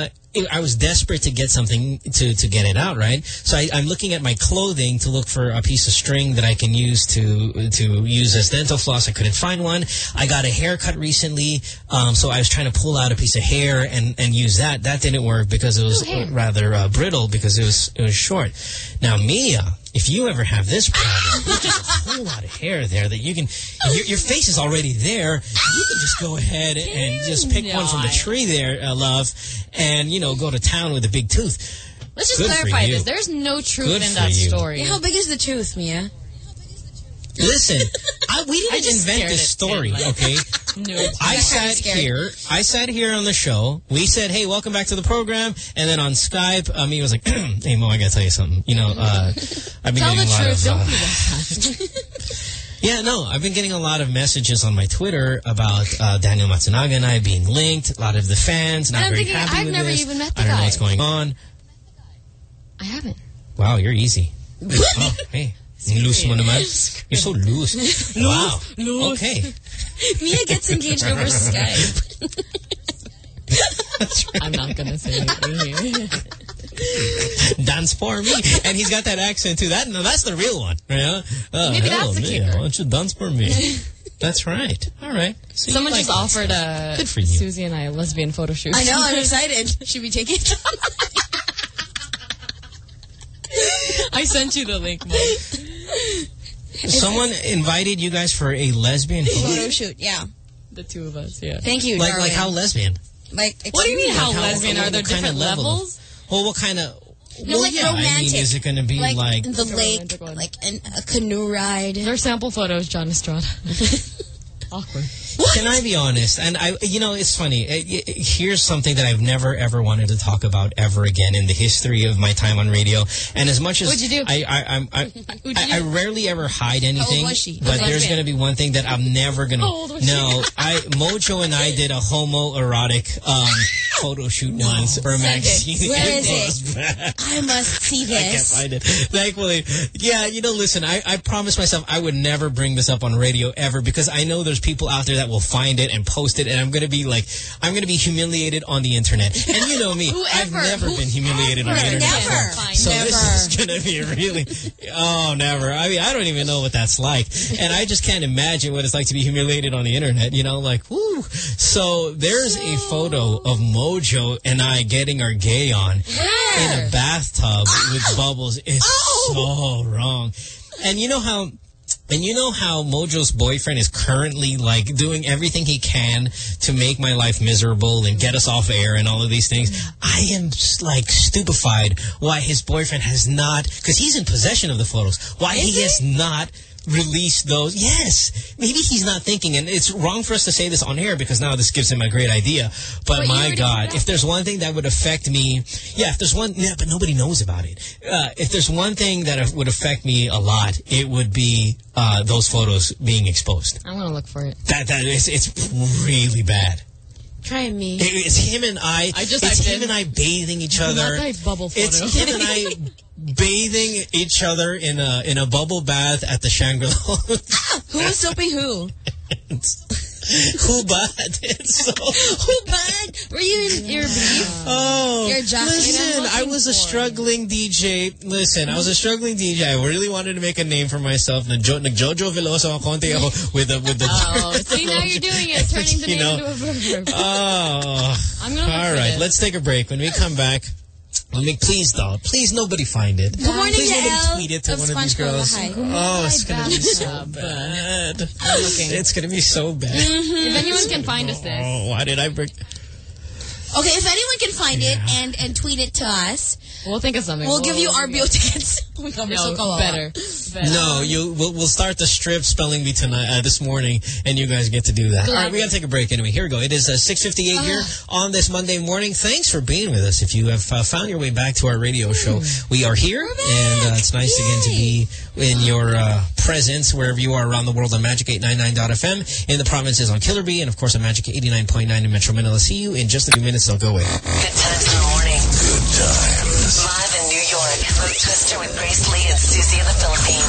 I was desperate to get something to to get it out, right? So I, I'm looking at my clothing to look for a piece of string that I can use to to use as dental floss. I couldn't find one. I got a haircut recently, um, so I was trying to pull out a piece of hair and and use that. That didn't work because it was rather uh, brittle because it was it was short. Now Mia. If you ever have this problem, there's just a whole lot of hair there that you can, your, your face is already there. You can just go ahead and just pick one from the tree there, uh, love, and, you know, go to town with a big tooth. Let's just Good clarify this. There's no truth Good in that you. story. How big is the tooth, Mia? Listen, I, we didn't just invent this story, okay? No. I sat here. I sat here on the show. We said, "Hey, welcome back to the program." And then on Skype, um, he was like, "Hey, Mo, I gotta tell you something. You know, uh, I've been Tell getting the a lot truth. of." Don't uh. Yeah, no, I've been getting a lot of messages on my Twitter about uh, Daniel Matsunaga and I being linked. A lot of the fans not I'm very thinking, happy I've with never this. even met the I don't know what's going on. I haven't. Wow, you're easy. oh, hey. Loose mo naman. You're so loose. wow. loose. Okay. Mia gets engaged over Skype. I'm not going to say anything here. Dance for me. And he's got that accent too. That no, that's the real one. Yeah. Oh, Maybe hello, that's the me. kicker. Why don't you dance for me? that's right. All right. So Someone like just offered a Good for you. Susie and I a lesbian photo shoot. I know, I'm excited. Should we take it? I sent you the link, Mom. Someone invited you guys for a lesbian photo. Photo shoot, yeah. The two of us, yeah. Thank you, Like, darling. like how lesbian? Like, What do you mean, how how- lesbian? what- Are there what kind of different levels? Well, what kind of? No, well, like yeah, I romantic. mean, is it going to be like, like? the lake, like an, a canoe ride. They're sample photos, John Estrada. Awkward. Can I be honest? And I, you know, it's funny. Here's something that I've never ever wanted to talk about ever again in the history of my time on radio. And as much as What'd you do? I, I, I, you I, I rarely ever hide anything. But there's going to be one thing that I'm never going to. No, I Mojo and I did a homoerotic um, photo shoot once for a magazine. Where is it? bad. I must see this. I can't find it. Thankfully, yeah, you know, listen, I, I promised myself I would never bring this up on radio ever because I know there's people out there that will find it and post it and I'm going to be like, I'm going to be humiliated on the internet. And you know me, I've Whoever, never been humiliated on the internet never. Fine, So never. this is going to be really, oh, never. I mean, I don't even know what that's like. And I just can't imagine what it's like to be humiliated on the internet, you know, like, whoo. So there's a photo of Mojo and I getting our gay on in a bathtub with bubbles. It's so wrong. And you know how and you know how Mojo's boyfriend is currently like doing everything he can to make my life miserable and get us off air and all of these things. Mm-hmm. I am like stupefied why his boyfriend has not, because he's in possession of the photos, why he has not released those. Yes. Maybe he's not thinking, and it's wrong for us to say this on air because now this gives him a great idea. But, But my God, if there's one thing that would affect me, yeah, if there's one, yeah, but nobody knows about it. Uh, if there's one thing that would affect me a lot, it would be uh, those photos being exposed. I'm gonna look for it. That that is it's really bad. Try me. It- it's him and I. I just it's him and I bathing each other. Not that bubble photo. It's him and I bathing each other in a in a bubble bath at the Shangri-La. Who was soaping who? Who bad? It's so. Who bad? Were you in your beef? Oh, Your jacket listen, I was a struggling DJ. Listen, I was a struggling DJ. I really wanted to make a name for myself. Nag-jo- Nag-Jojo Veloso ako konti ako with the with the. Oh, see now you're doing it, turning the You name know. into a verb. Oh, I'm gonna all for right. Let's take a break. When we come back, let me please, though, please nobody find it. Good morning, Please nobody tweet it to one of these girls. Hi. Oh, it's gonna be so bad. It's gonna be so bad. If anyone can find us this. Oh, why did I bring? Okay, if anyone can find it and and tweet it to us, We'll think of something. we'll give you RBO tickets. We're so No, better. better. No, you. We'll, we'll start the strip spelling bee tonight, uh, this morning, and you guys get to do that. All right, we gotta take a break anyway. Here we go. It is uh, 6:58 here on this Monday morning. Thanks for being with us. If you have uh, found your way back to our radio show, we are here, and uh, it's nice again to be in your uh, presence wherever you are around the world on Magic899.fm in the provinces on Killer Bee, and of course on Magic 89.9 in Metro Manila. See you in just a few minutes. They'll go away. Good times in the morning. Twister with Grace Lee and Susie in the Philippines.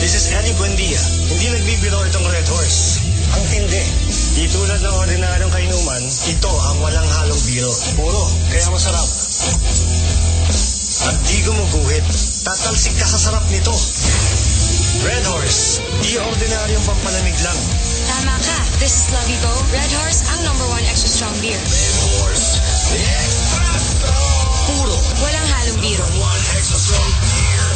This is Eddie Buendia. Hindi nagbibiro itong Red Horse. Ang tindi. Di tulad ng ordinaryong kainuman, ito ang walang halong biro. Puro, kaya masarap. At di gumuguhit. Tatalsik ka sa sarap nito. Red Horse. Di ordinaryong pampalamig lang. Tama ka. This is Lavigo. Red Horse, ang number one extra strong beer. Red Horse. Extra strong. Puro. Walang halong biro. One extra strong beer.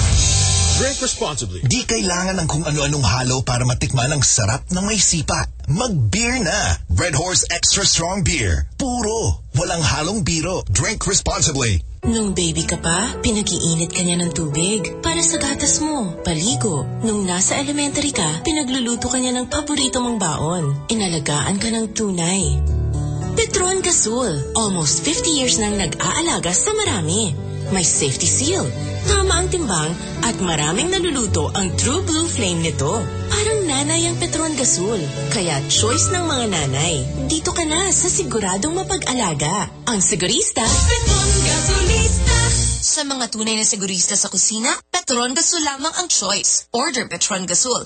Drink responsibly. Di kailangan ng kung ano-anong halo para matikman ang sarap ng may sipa. Mag-beer na! Red Horse Extra Strong Beer. Puro. Walang halong biro. Drink responsibly. Nung baby ka pa, pinag-iinit ka niya ng tubig para sa gatas mo, paligo. Nung nasa elementary ka, pinagluluto ka niya ng paborito mong baon. Inalagaan ka ng tunay. Petron Gasol, almost 50 years nang nag-aalaga sa marami. May safety seal, tama ang timbang, at maraming naluluto ang True Blue Flame nito. Parang nanay ang Petron Gasol, kaya choice ng mga nanay. Dito ka na sa siguradong mapag-alaga. Ang sigurista, Petron Gasolista. Sa mga tunay na sigurista sa kusina, Petron Gasol lamang ang choice. Order Petron Gasol.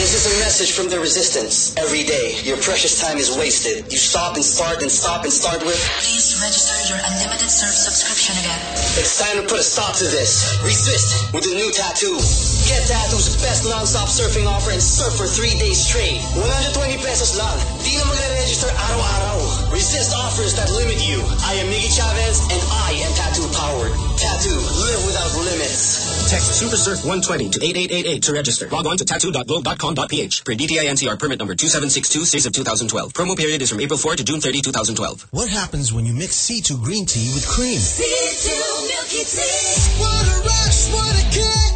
This is a message from the resistance. Every day, your precious time is wasted. You stop and start and stop and start with. Please register your unlimited surf subscription again. It's time to put a stop to this. Resist with the new tattoo. Get Tattoo's best non-stop surfing offer and surf for three days straight. 120 pesos lang. Di na magre-register araw-araw. Resist offers that limit you. I am Miggy Chavez and I am Tattoo powered. Tattoo, live without limits. Text SuperSurf 120 to 8888 to register. Log on to tattoo.globe.com.ph. Per DTI NCR permit number 2762 series of 2012. Promo period is from April 4 to June 30, 2012. What happens when you mix C2 green tea with cream? C2 milky tea. What a rush, what a kick.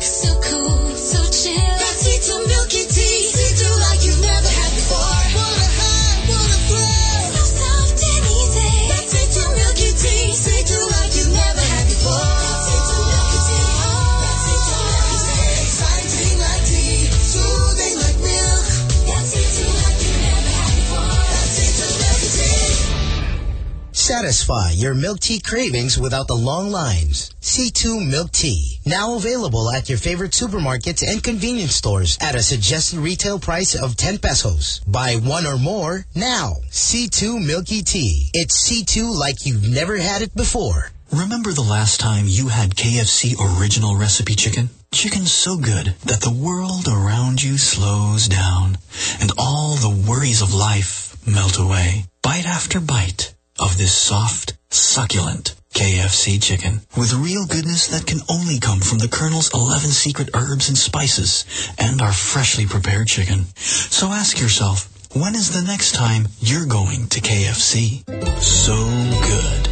Satisfy your milk tea cravings without the long lines. C2 Milk Tea. Now available at your favorite supermarkets and convenience stores at a suggested retail price of 10 pesos. Buy one or more now. C2 Milky Tea. It's C2 like you've never had it before. Remember the last time you had KFC original recipe chicken? Chicken so good that the world around you slows down and all the worries of life melt away. Bite after bite of this soft, succulent KFC chicken with real goodness that can only come from the Colonel's 11 secret herbs and spices and our freshly prepared chicken. So ask yourself, when is the next time you're going to KFC? So good.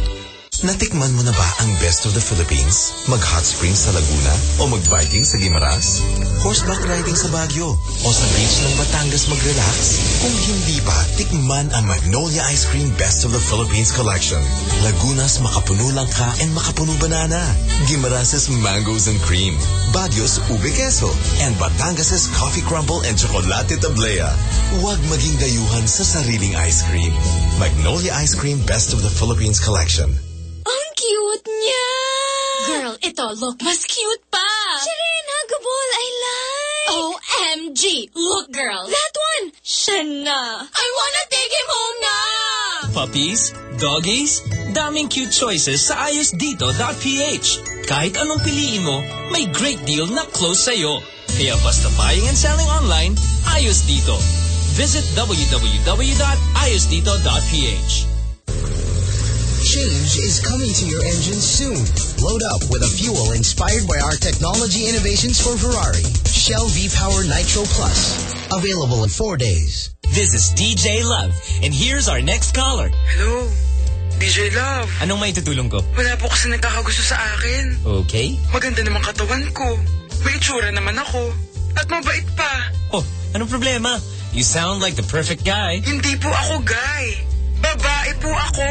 Natikman mo na ba ang best of the Philippines? Mag-hot spring sa Laguna? O mag-biking sa Guimaras? Horseback riding sa Baguio? O sa beach ng Batangas mag-relax? Kung hindi pa, tikman ang Magnolia Ice Cream Best of the Philippines Collection. Laguna's makapuno langka and makapuno banana. Guimaras' mangoes and cream. Baguio's ube queso. And Batangas' coffee crumble and chocolate tablea. Huwag maging dayuhan sa sariling ice cream. Magnolia Ice Cream Best of the Philippines Collection. Cute niya! Girl, ito, look, mas cute pa! Shireen, huggable, I like! OMG! Look, girl! That one! Siya na! I wanna take him home na! Puppies? Doggies? Daming cute choices sa ayosdito.ph. Kahit anong piliin mo, may great deal na close sa'yo. Kaya basta buying and selling online, ayos dito. Visit www.ayosdito.ph. Change is coming to your engine soon. Load up with a fuel inspired by our technology innovations for Ferrari. Shell V-Power Nitro Plus. Available in four days. This is DJ Love, and here's our next caller. Hello, DJ Love. Anong may tutulong ko? Wala po kasi nagkakagusto sa akin. Okay. Maganda naman katawan ko. May itsura naman ako. At mabait pa. Oh, anong problema? You sound like the perfect guy. Hindi po ako guy. Babae po ako.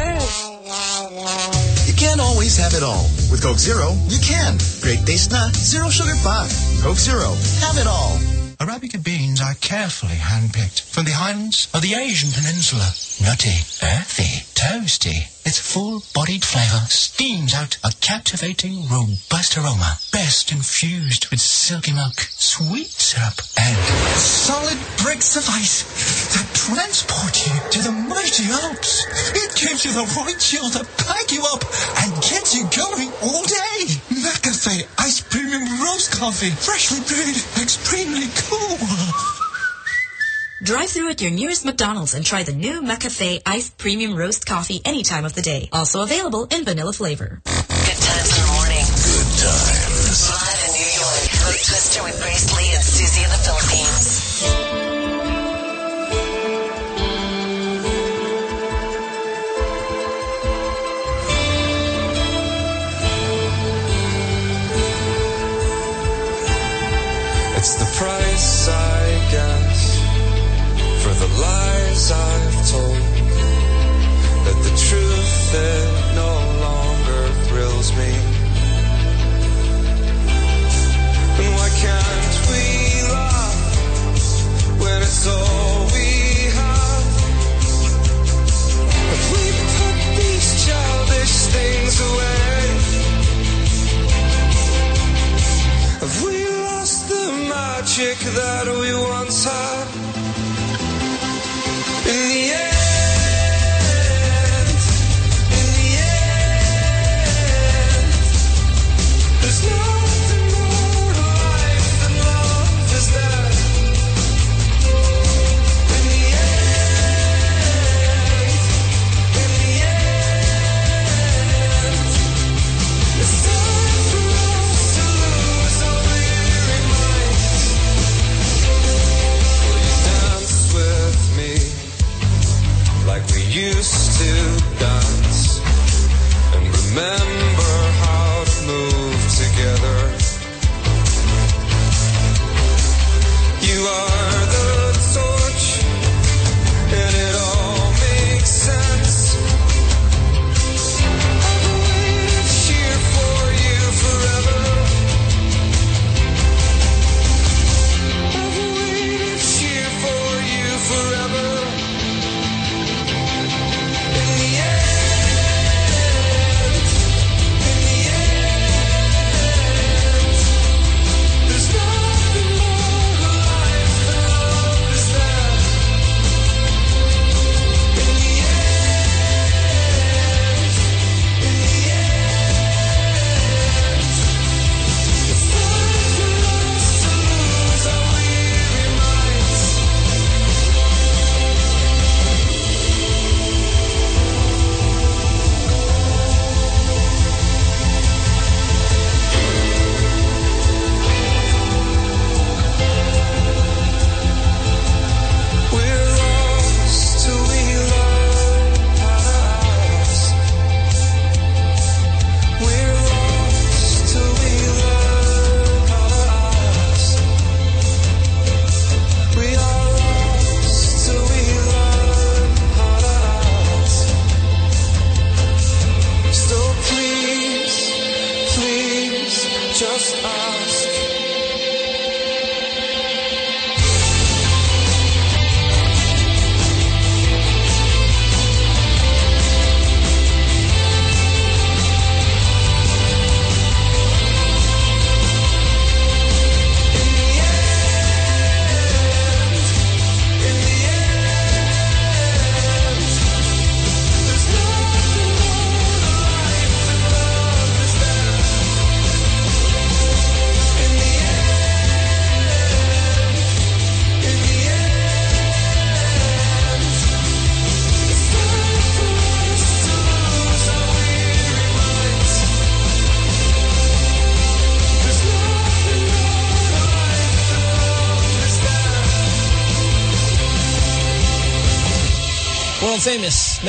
It all. With Coke Zero, you can. Great taste na, zero sugar pa. Coke Zero, have it all. Arabica beans are carefully handpicked from the highlands of the Asian peninsula. Nutty, earthy, toasty. Its full-bodied flavor steams out a captivating, robust aroma. Best infused with silky milk, sweet syrup, and solid bricks of ice that transport you to the mighty Alps. It gives you the right chill to pack you up and get you going all day. McCafe Ice Premium Roast Coffee. Freshly brewed, extremely cool. Drive through at your nearest McDonald's and try the new McCafe Iced Premium Roast Coffee any time of the day. Also available in vanilla flavor. Lies I've told. That the truth it no longer thrills me. And why can't we laugh when it's all we have? Have we put these childish things away? Have we lost the magic that we once had?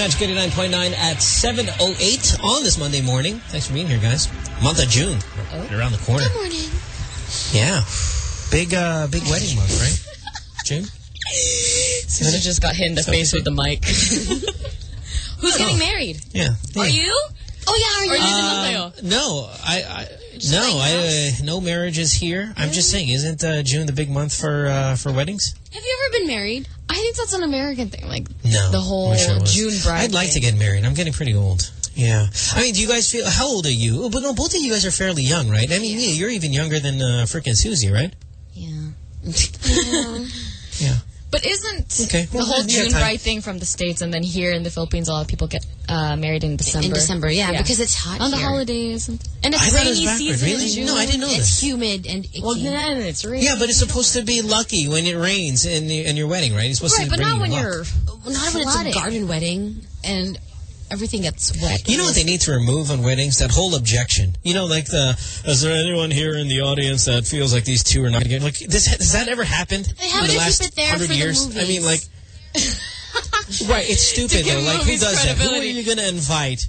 Magic 89.9 at 7.08 on this Monday morning. Thanks for being here, guys. Month of June. Right around the corner. Good morning. Yeah. Big, uh, big wedding month, right? June? Susie just got hit in the face with the mic. Who's getting married? Yeah. Are you? Oh, yeah, are you? Um, no, I, I no, I uh, no marriages here. I'm just saying, isn't uh, June the big month for uh, for weddings? Have you ever been married? I think that's an American thing. Like No, the whole wish June bride. I'd like to get married. I'm getting pretty old. Yeah. I mean, do you guys feel? How old are you? Oh, but no, both of you guys are fairly young, right? I mean, yeah, you're even younger than uh, freaking Susie, right? Yeah. Yeah. But isn't Okay, the well, whole June time. bride thing from the States and then here in the Philippines, a lot of people get uh, married in December. In December, yeah, because it's hot On the holidays. And, and it's I thought it rainy season Really? June. No, I didn't know It's this. humid and icky. Well, yeah, it's raining. Yeah, but it's supposed to be lucky when it rains in, in your wedding, right? It's supposed Right, to but bring not when luck. you're not when it's a garden wedding and everything gets wet. You know what they need to remove on weddings? That whole objection. You know, like the, is there anyone here in the audience that feels like these two are not together? Like, this, has that ever happened in the last hundred years? I mean, like, right, it's stupid though. Like, who does that? Who are you going to invite?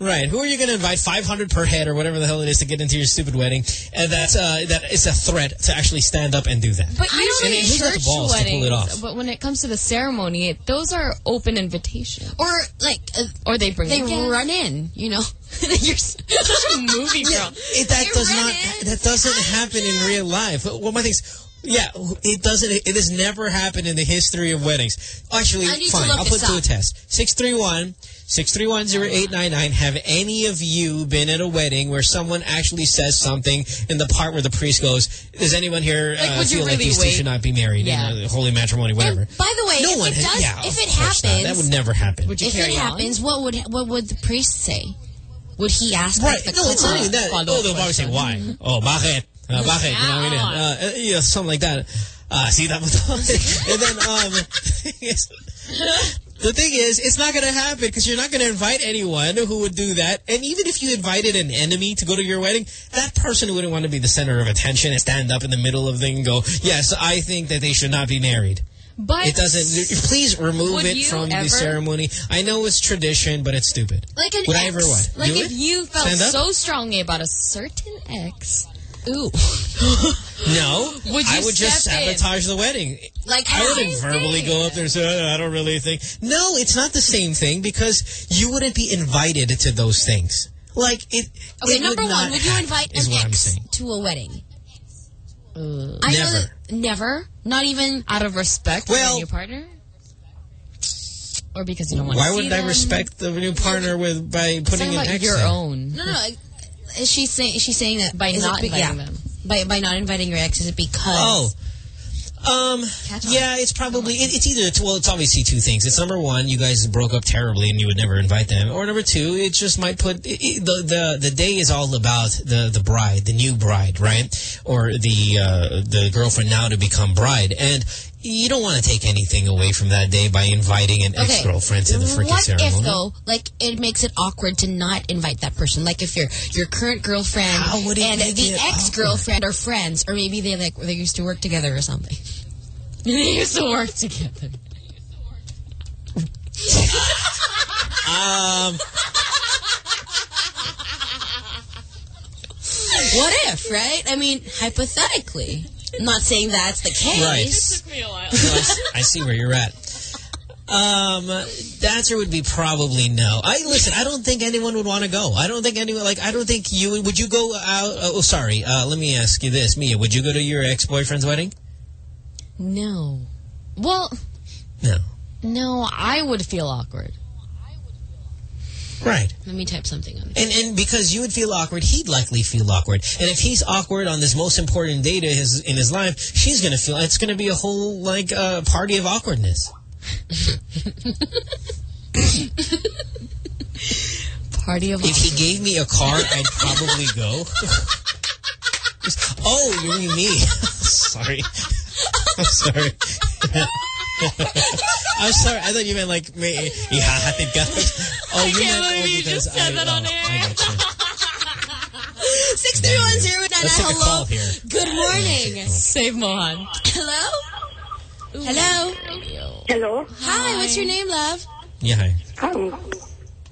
Right, who are you going to invite? 500 per head or whatever the hell it is to get into your stupid wedding. And that's, uh, that it's a threat to actually stand up and do that. But And usually who's got the church balls to pull it weddings, off? but when it comes to the ceremony, those are open invitations. Or like uh, Or they bring they a run in, you know. You're such a movie girl. It, that does not that doesn't happen in real life. Well, my thing's yeah, it doesn't. It has never happened in the history of weddings. Actually, fine. I'll put this to a test. Six three one. 631-0899. Have any of you been at a wedding where someone actually says something in the part where the priest goes, does anyone here Like, uh, would you feel like really these two should not be married Yeah. in a holy matrimony, whatever? By the way, no if one it has, does, yeah, if it course not. happens, That would never happen. if it happens, what would what would the priest say? Would he ask Right. like, the No, it's not even that. Oh, follow-up they'll probably say, why? Oh, bakit? Uh, bakit? You know what I mean? Uh, yeah, something like that. Uh, see that? and then, um, the thing is, it's not going to happen because you're not going to invite anyone who would do that. And even if you invited an enemy to go to your wedding, that person wouldn't want to be the center of attention and stand up in the middle of the thing and go, yes, I think that they should not be married. But it doesn't. Please remove it from ever- the ceremony. I know it's tradition, but it's stupid. Like an Would I ever what? Like Do if it? you felt so strongly about a certain ex. Ooh. No, Would you I would just step in? sabotage the wedding. Like I wouldn't verbally did. go up there and say, "Uh, I don't really think. No, it's not the same thing because you wouldn't be invited to those things. Like it. Okay, it number would one, would you invite is an what ex to a wedding? I know Never. that- never. Not even out of respect for Well- your partner, or because you don't want. Why to wouldn't see I respect the new partner with by putting talking an about ex your in? own. No, no. Is she saying? Is she saying that By is not it, inviting yeah, them. By by not inviting your ex, is it because? Oh. Um, yeah, it's probably, it, it's either, well, it's obviously two things. It's number one, you guys broke up terribly and you would never invite them. Or number two, it just might put, it, it- the, the, the day is all about the, the bride, the new bride, right? Or the, uh, the girlfriend now to become bride. And you don't want to take anything away from that day by inviting an Okay. ex-girlfriend to the freaking What ceremony. if though, like it makes it awkward to not invite that person? Like if your your current girlfriend and the ex girlfriend are friends, or maybe they like they used to work together or something. they used to work together. Um, What if, right? I mean, hypothetically. I'm not saying that's the case. Right. It took me a while. I see where you're at. Um, the answer would be probably no. I listen. I don't think anyone would want to go. I don't think anyone like. I don't think you would. Would you go out? Oh, sorry. Uh, let me ask you this, Mia. Would you go to your ex boyfriend's wedding? No. Well, No. no, I would feel awkward. Right. Let me type something on. And and because you would feel awkward, he'd likely feel awkward. And if he's awkward on this most important day to his in his life, she's gonna feel it's gonna be a whole like uh, party of awkwardness. Party of If he gave me a car, I'd probably go. oh, you mean me? sorry. I'm sorry. I'm sorry. I thought you meant like me. Ihahatid ka. Oh, you meant oh, because I, oh, I got you. Six three one zero nine Let's Hello. call here. Good morning. Save Mohan. Hello. Hello. Hello. Hi. What's your name, love? Yeah, hi. Um,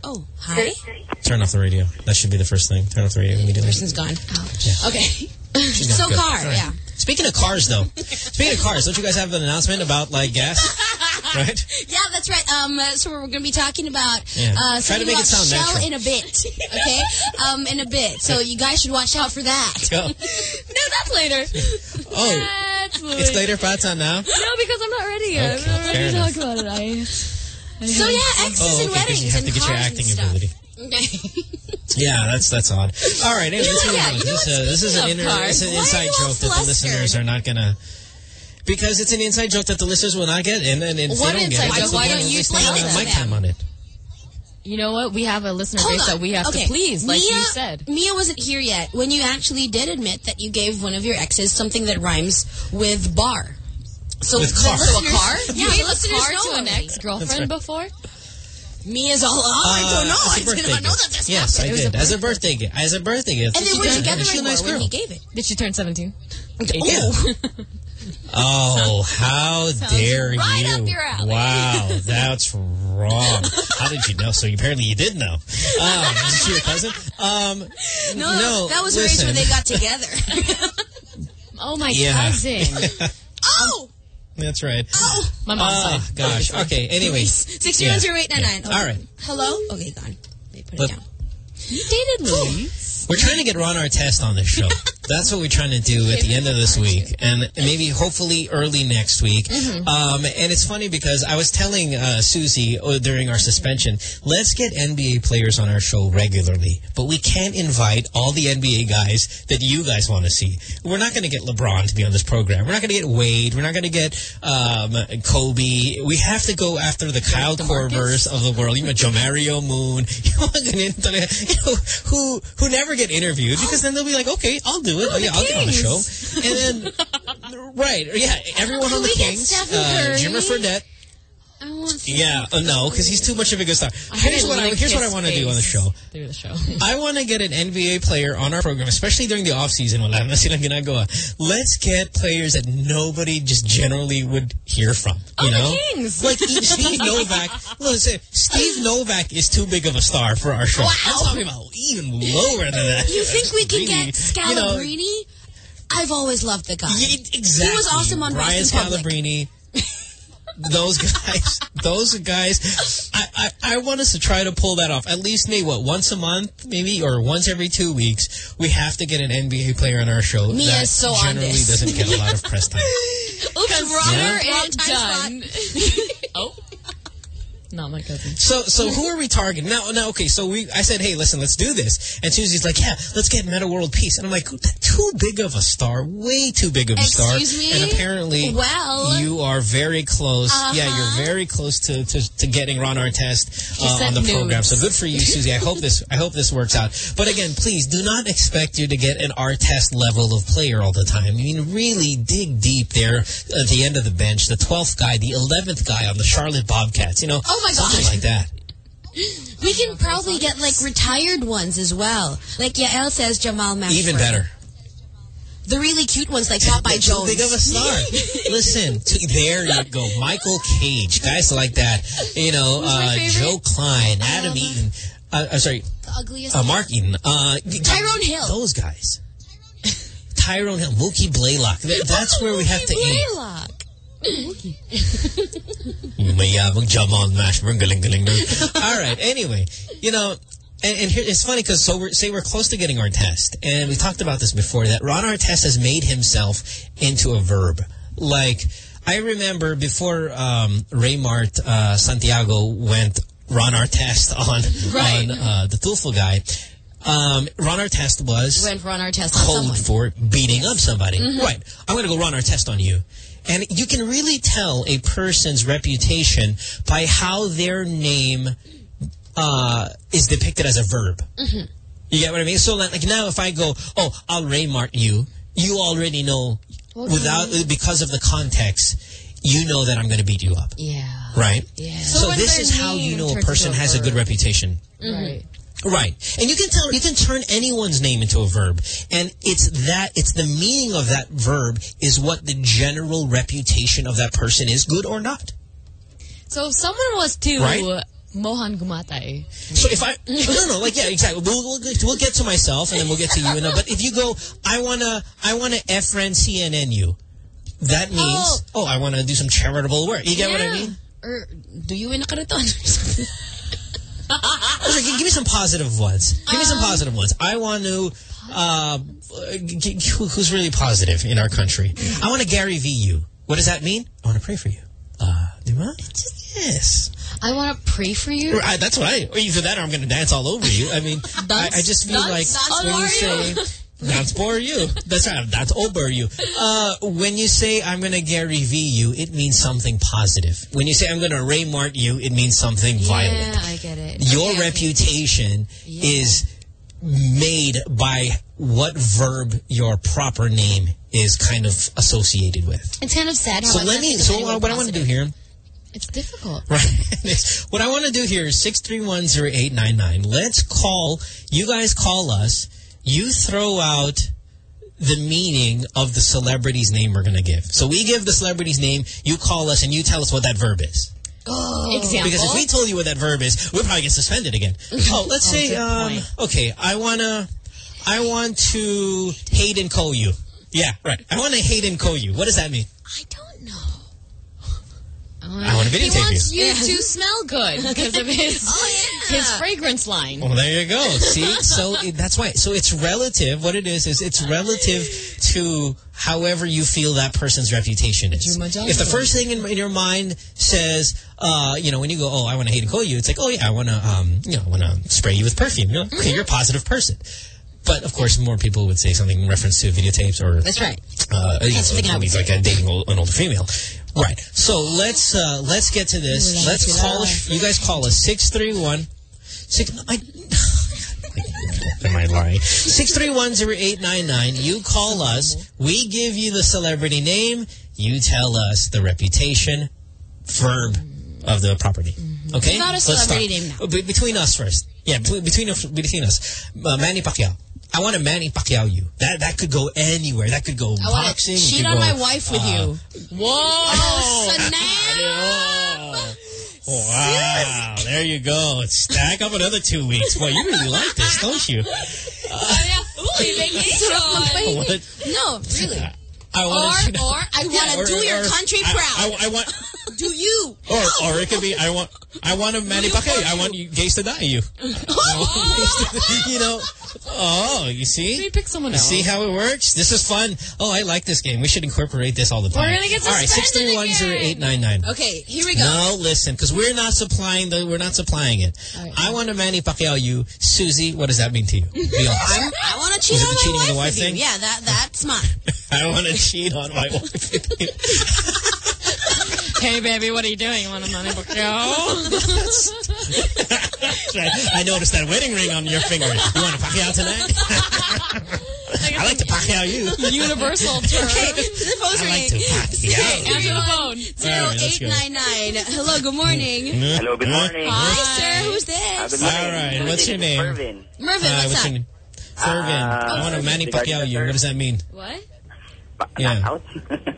Oh, hi. Turn off the radio. That should be the first thing. Turn off the radio immediately. Person's gone. Okay. So. Good. car, right. yeah. Speaking of cars, though. Speaking of cars, don't you guys have an announcement about like gas? Right? Yeah, that's right. Um, uh, so we're going to be talking about Yeah. uh, Try to make it sound Shell natural. in a bit. Okay, um, in a bit. So you guys should watch out for that. Go. No, that's later. Oh, That's later. it's later Pat's on now? No, because I'm not ready yet. Okay, I'm not ready to talk about it. I, So yeah, exes Oh, and okay, because weddings you have to and get your acting and stuff. ability. Okay. Yeah, that's that's odd. All right, anyway, You let's move yeah, on. This, uh, this is an, speaking inner, of it's an inside are you all joke that the listeners are not gonna. Because it's an inside joke that the listeners will not get, and then if What they don't get it, joke? it's Why don't you wasting tell my them? time on it. you know what? We have a listener Hold base on. that we have okay. to please, like Mia, you said. Mia wasn't here yet when you actually did admit that you gave one of your exes something that rhymes with bar. So With the car. listeners- So a car? Yeah, You the gave a listeners car know to an ex-girlfriend before? Mia's all, oh, I Uh, don't know. as a I did birthday not know gift. that this Yes, I happened. did. As a birthday gift. As a birthday gift. And they were did. together She's a nice when he gave it. Did she turn 17? Oh. Oh, how dare right you. up your alley. Wow, that's wrong. How did you know? So apparently you did know. Um, is she your cousin? Um, No, no, that was listen. raised when they got together. Oh, my Yeah. cousin. oh! That's right. Oh, My mom's ah, Oh, side. gosh. Okay, anyway. Six zero zero eight nine nine. All right. Hello? Okay, gone. They put But- it down. You dated Louise. We're trying to get Ron Artest on this show. That's what we're trying to do at the end of this week, and maybe hopefully early next week. Um, and it's funny because I was telling uh, Susie uh, during our suspension, let's get NBA players on our show regularly, but we can't invite all the NBA guys that you guys want to see. We're not going to get LeBron to be on this program. We're not going to get Wade. We're not going to get um, Kobe. We have to go after the Kyle Korvers of the world. You know, Jamario Moon. You know, ganun talaga. You know, who who never get interviewed because then they'll be like, okay, I'll do it. Oh, yeah, I'll get on the show. And then, right, yeah, everyone on the Kings, uh? Jimmer Fredette. I want Yeah, uh, no, because he's too much of a good star. Here's what I here's what I want to do on the show. Through the show. I want to get an NBA player on our program, especially during the off season. Wala na silang ginagawa. Let's get players that nobody just generally would hear from. You Oh, know, Kings. like Steve Novak. Listen, Steve Novak is too big of a star for our show. I'm talking about even lower than that. You think we can get you know, Scalabrine? I've always loved the guy. Yeah, exactly. He was awesome on Public. Scalabrine. Those guys, those guys. I, I, I want us to try to pull that off. At least maybe what once a month, maybe or once every two weeks. We have to get an NBA player on our show Mia that is so generally this. doesn't get a lot of press time. Oops, wrong- wrong wrong and time done. oh. Not my cousin. So, so who are we targeting now? Now, okay. So we, I said, hey, listen, let's do this. And Susie's like, yeah, let's get Metta World Peace. And I'm like, too big of a star, way too big of a star. Excuse me? And apparently, Well- you are very close. Yeah, Uh-huh. you're very close to to, to getting Ron Artest uh, on the program. So good for you, Susie. I hope this, I hope this works out. But again, please do not expect you to get an Artest level of player all the time. I mean, really dig deep there at the end of the bench. The 12th guy, the 11th guy on the Charlotte Bobcats. You know, Oh my something like that. We can probably get like retired ones as well. Like Yael says, Jamal Mashburn. Even better. The really cute ones like Popeye Jones. big of a star. Listen, to, there you go. Michael Cage, guys like that. You know, uh. Joe Kleine, Adam Eaton. Uh, I'm sorry, the ugliest. uh, Mark Eaton. Uh, Tyrone Hill. Those guys. Tyrone Hill, Mookie Blaylock. That's where we have to aim. Mayabang Jamal Mashburn, galing-galing. All right, anyway, you know, and, and here, it's funny because so we're, say we're close to getting our test, and we talked about this before, that Ron Artest has made himself into a verb. Like, I remember before um, Raymart uh, Santiago went Ron Artest on, Right. on uh, the Tulfo guy, um, Ron Artest was Went Ron Artest on code for beating up somebody. Mhm. Right. I'm going to go Ron Artest on you. And you can really tell a person's reputation by how their name uh, is depicted as a verb. Mhm. You get what I mean? So like, like now if I go, oh, I'll Raymart you, you already know Okay. without because of the context, you know that I'm going to beat you up. Yeah. Right? Yeah. So, So this is how you know a person has a good reputation. Right. Right. And you can tell you can turn anyone's name into a verb. And it's that it's the meaning of that verb is what the general reputation of that person is, good or not. So if someone was to Right? Mohan Gumatay. So if I no no like yeah exactly we'll we'll get, we'll get to myself and then we'll get to you and but if you go I wanna I wanna FN CNN you that means oh. oh, I wanna do some charitable work you get what I mean Or do you win a kariton? Okay, gi- give me some positive ones. Give me some positive ones. I want to uh, g- g- who- who's really positive in our country? I want to Gary V you what does that mean? I want to pray for you. Uh do I yes. I want to pray for you. I, that's what I. Either that, or I'm going to dance all over you. I mean, I, I just feel like dance when you say that's for you. That's. That's over you. Uh, when you say I'm going to Gary V you, it means something positive. When you say I'm going to Raymart you, it means something violent. Yeah, I get it. Your Okay, reputation is made by what verb your proper name is kind of associated with. It's kind of sad So I let me. So what I want to do here. It's difficult. Right. what I want to do here is 6310899. Let's call, you guys call us. You throw out the meaning of the celebrity's name we're going to give. So we give the celebrity's name, you call us, and you tell us what that verb is. Oh. Example. Because if we told you what that verb is, we'll probably get suspended again. Oh, let's Oh, say, um, okay, I want to, I want to Hayden Kho you. Yeah, right. I want to Hayden Kho you. What does that mean? I want to He wants you. you to smell good because of his Oh, his fragrance line. Well, there you go. See, so it, that's why. So it's relative. What it is is it's relative to however you feel that person's reputation is. If the first thing in, in your mind says, uh, you know, when you go, oh, I want to Hayden Kho you, it's like, oh yeah, I want to, um, you know, I want to spray you with perfume. You're like, okay, you're a positive person. But of course, more people would say something in reference to videotapes or That's right. uh, you know, something I would say. like uh, dating ol- an older female. Right. So let's uh, let's get to this. Let's call. You guys call us six three one six. I, am I lying? Six three one zero eight nine nine. You call us. We give you the celebrity name. You tell us the reputation, verb of the property. Okay. Not a celebrity name now. Between us first. Yeah, between between, us- between us. Uh, Manny Pacquiao. I want to Manny Pacquiao you. That that could go anywhere. That could go I boxing. cheat on go, my wife with uh, you. Whoa! Oh, snap! Oh, wow, there you go. Stack up another two weeks. Boy, you really like this, don't you? What? No, really. I Or, want to. or I want to Or- do your or- country I- proud. I, I want, do you? or or it could be I want I want a Manny Pacquiao. I want you gays to die. You. Oh. you know. Oh, you see. Maybe pick someone You else. see how it works? This is fun. Oh, I like this game. We should incorporate this all the time. We're gonna get all right. Six three one zero eight nine nine. Okay, here we go. No, listen, because we're not supplying the we're not supplying it. I want to Manny Pacquiao you, Susie. What does that mean to you? Be honest. I'm, I want to cheat on my wife, the wife thing? Yeah, that that's mine. I want to cheat on my wife. Hey, baby, what are you doing? You want a money book? That's right. I noticed that wedding ring on your finger. You want to Pacquiao tonight? I like to Pacquiao you. Universal term. Okay, the phone's I like ringing. to Pacquiao. Answer the phone. Zero All right, let's eight go. nine nine. Hello, good morning. Hello, good morning. Hi, sir. Who's this? Uh, good morning. All right, what's your name? Mervin. Mervin, Hi, what's what's up? your name? Fervin. Uh, I want to Manny regarding Pacquiao you. What does that mean? What? Pa- Yeah. knockout.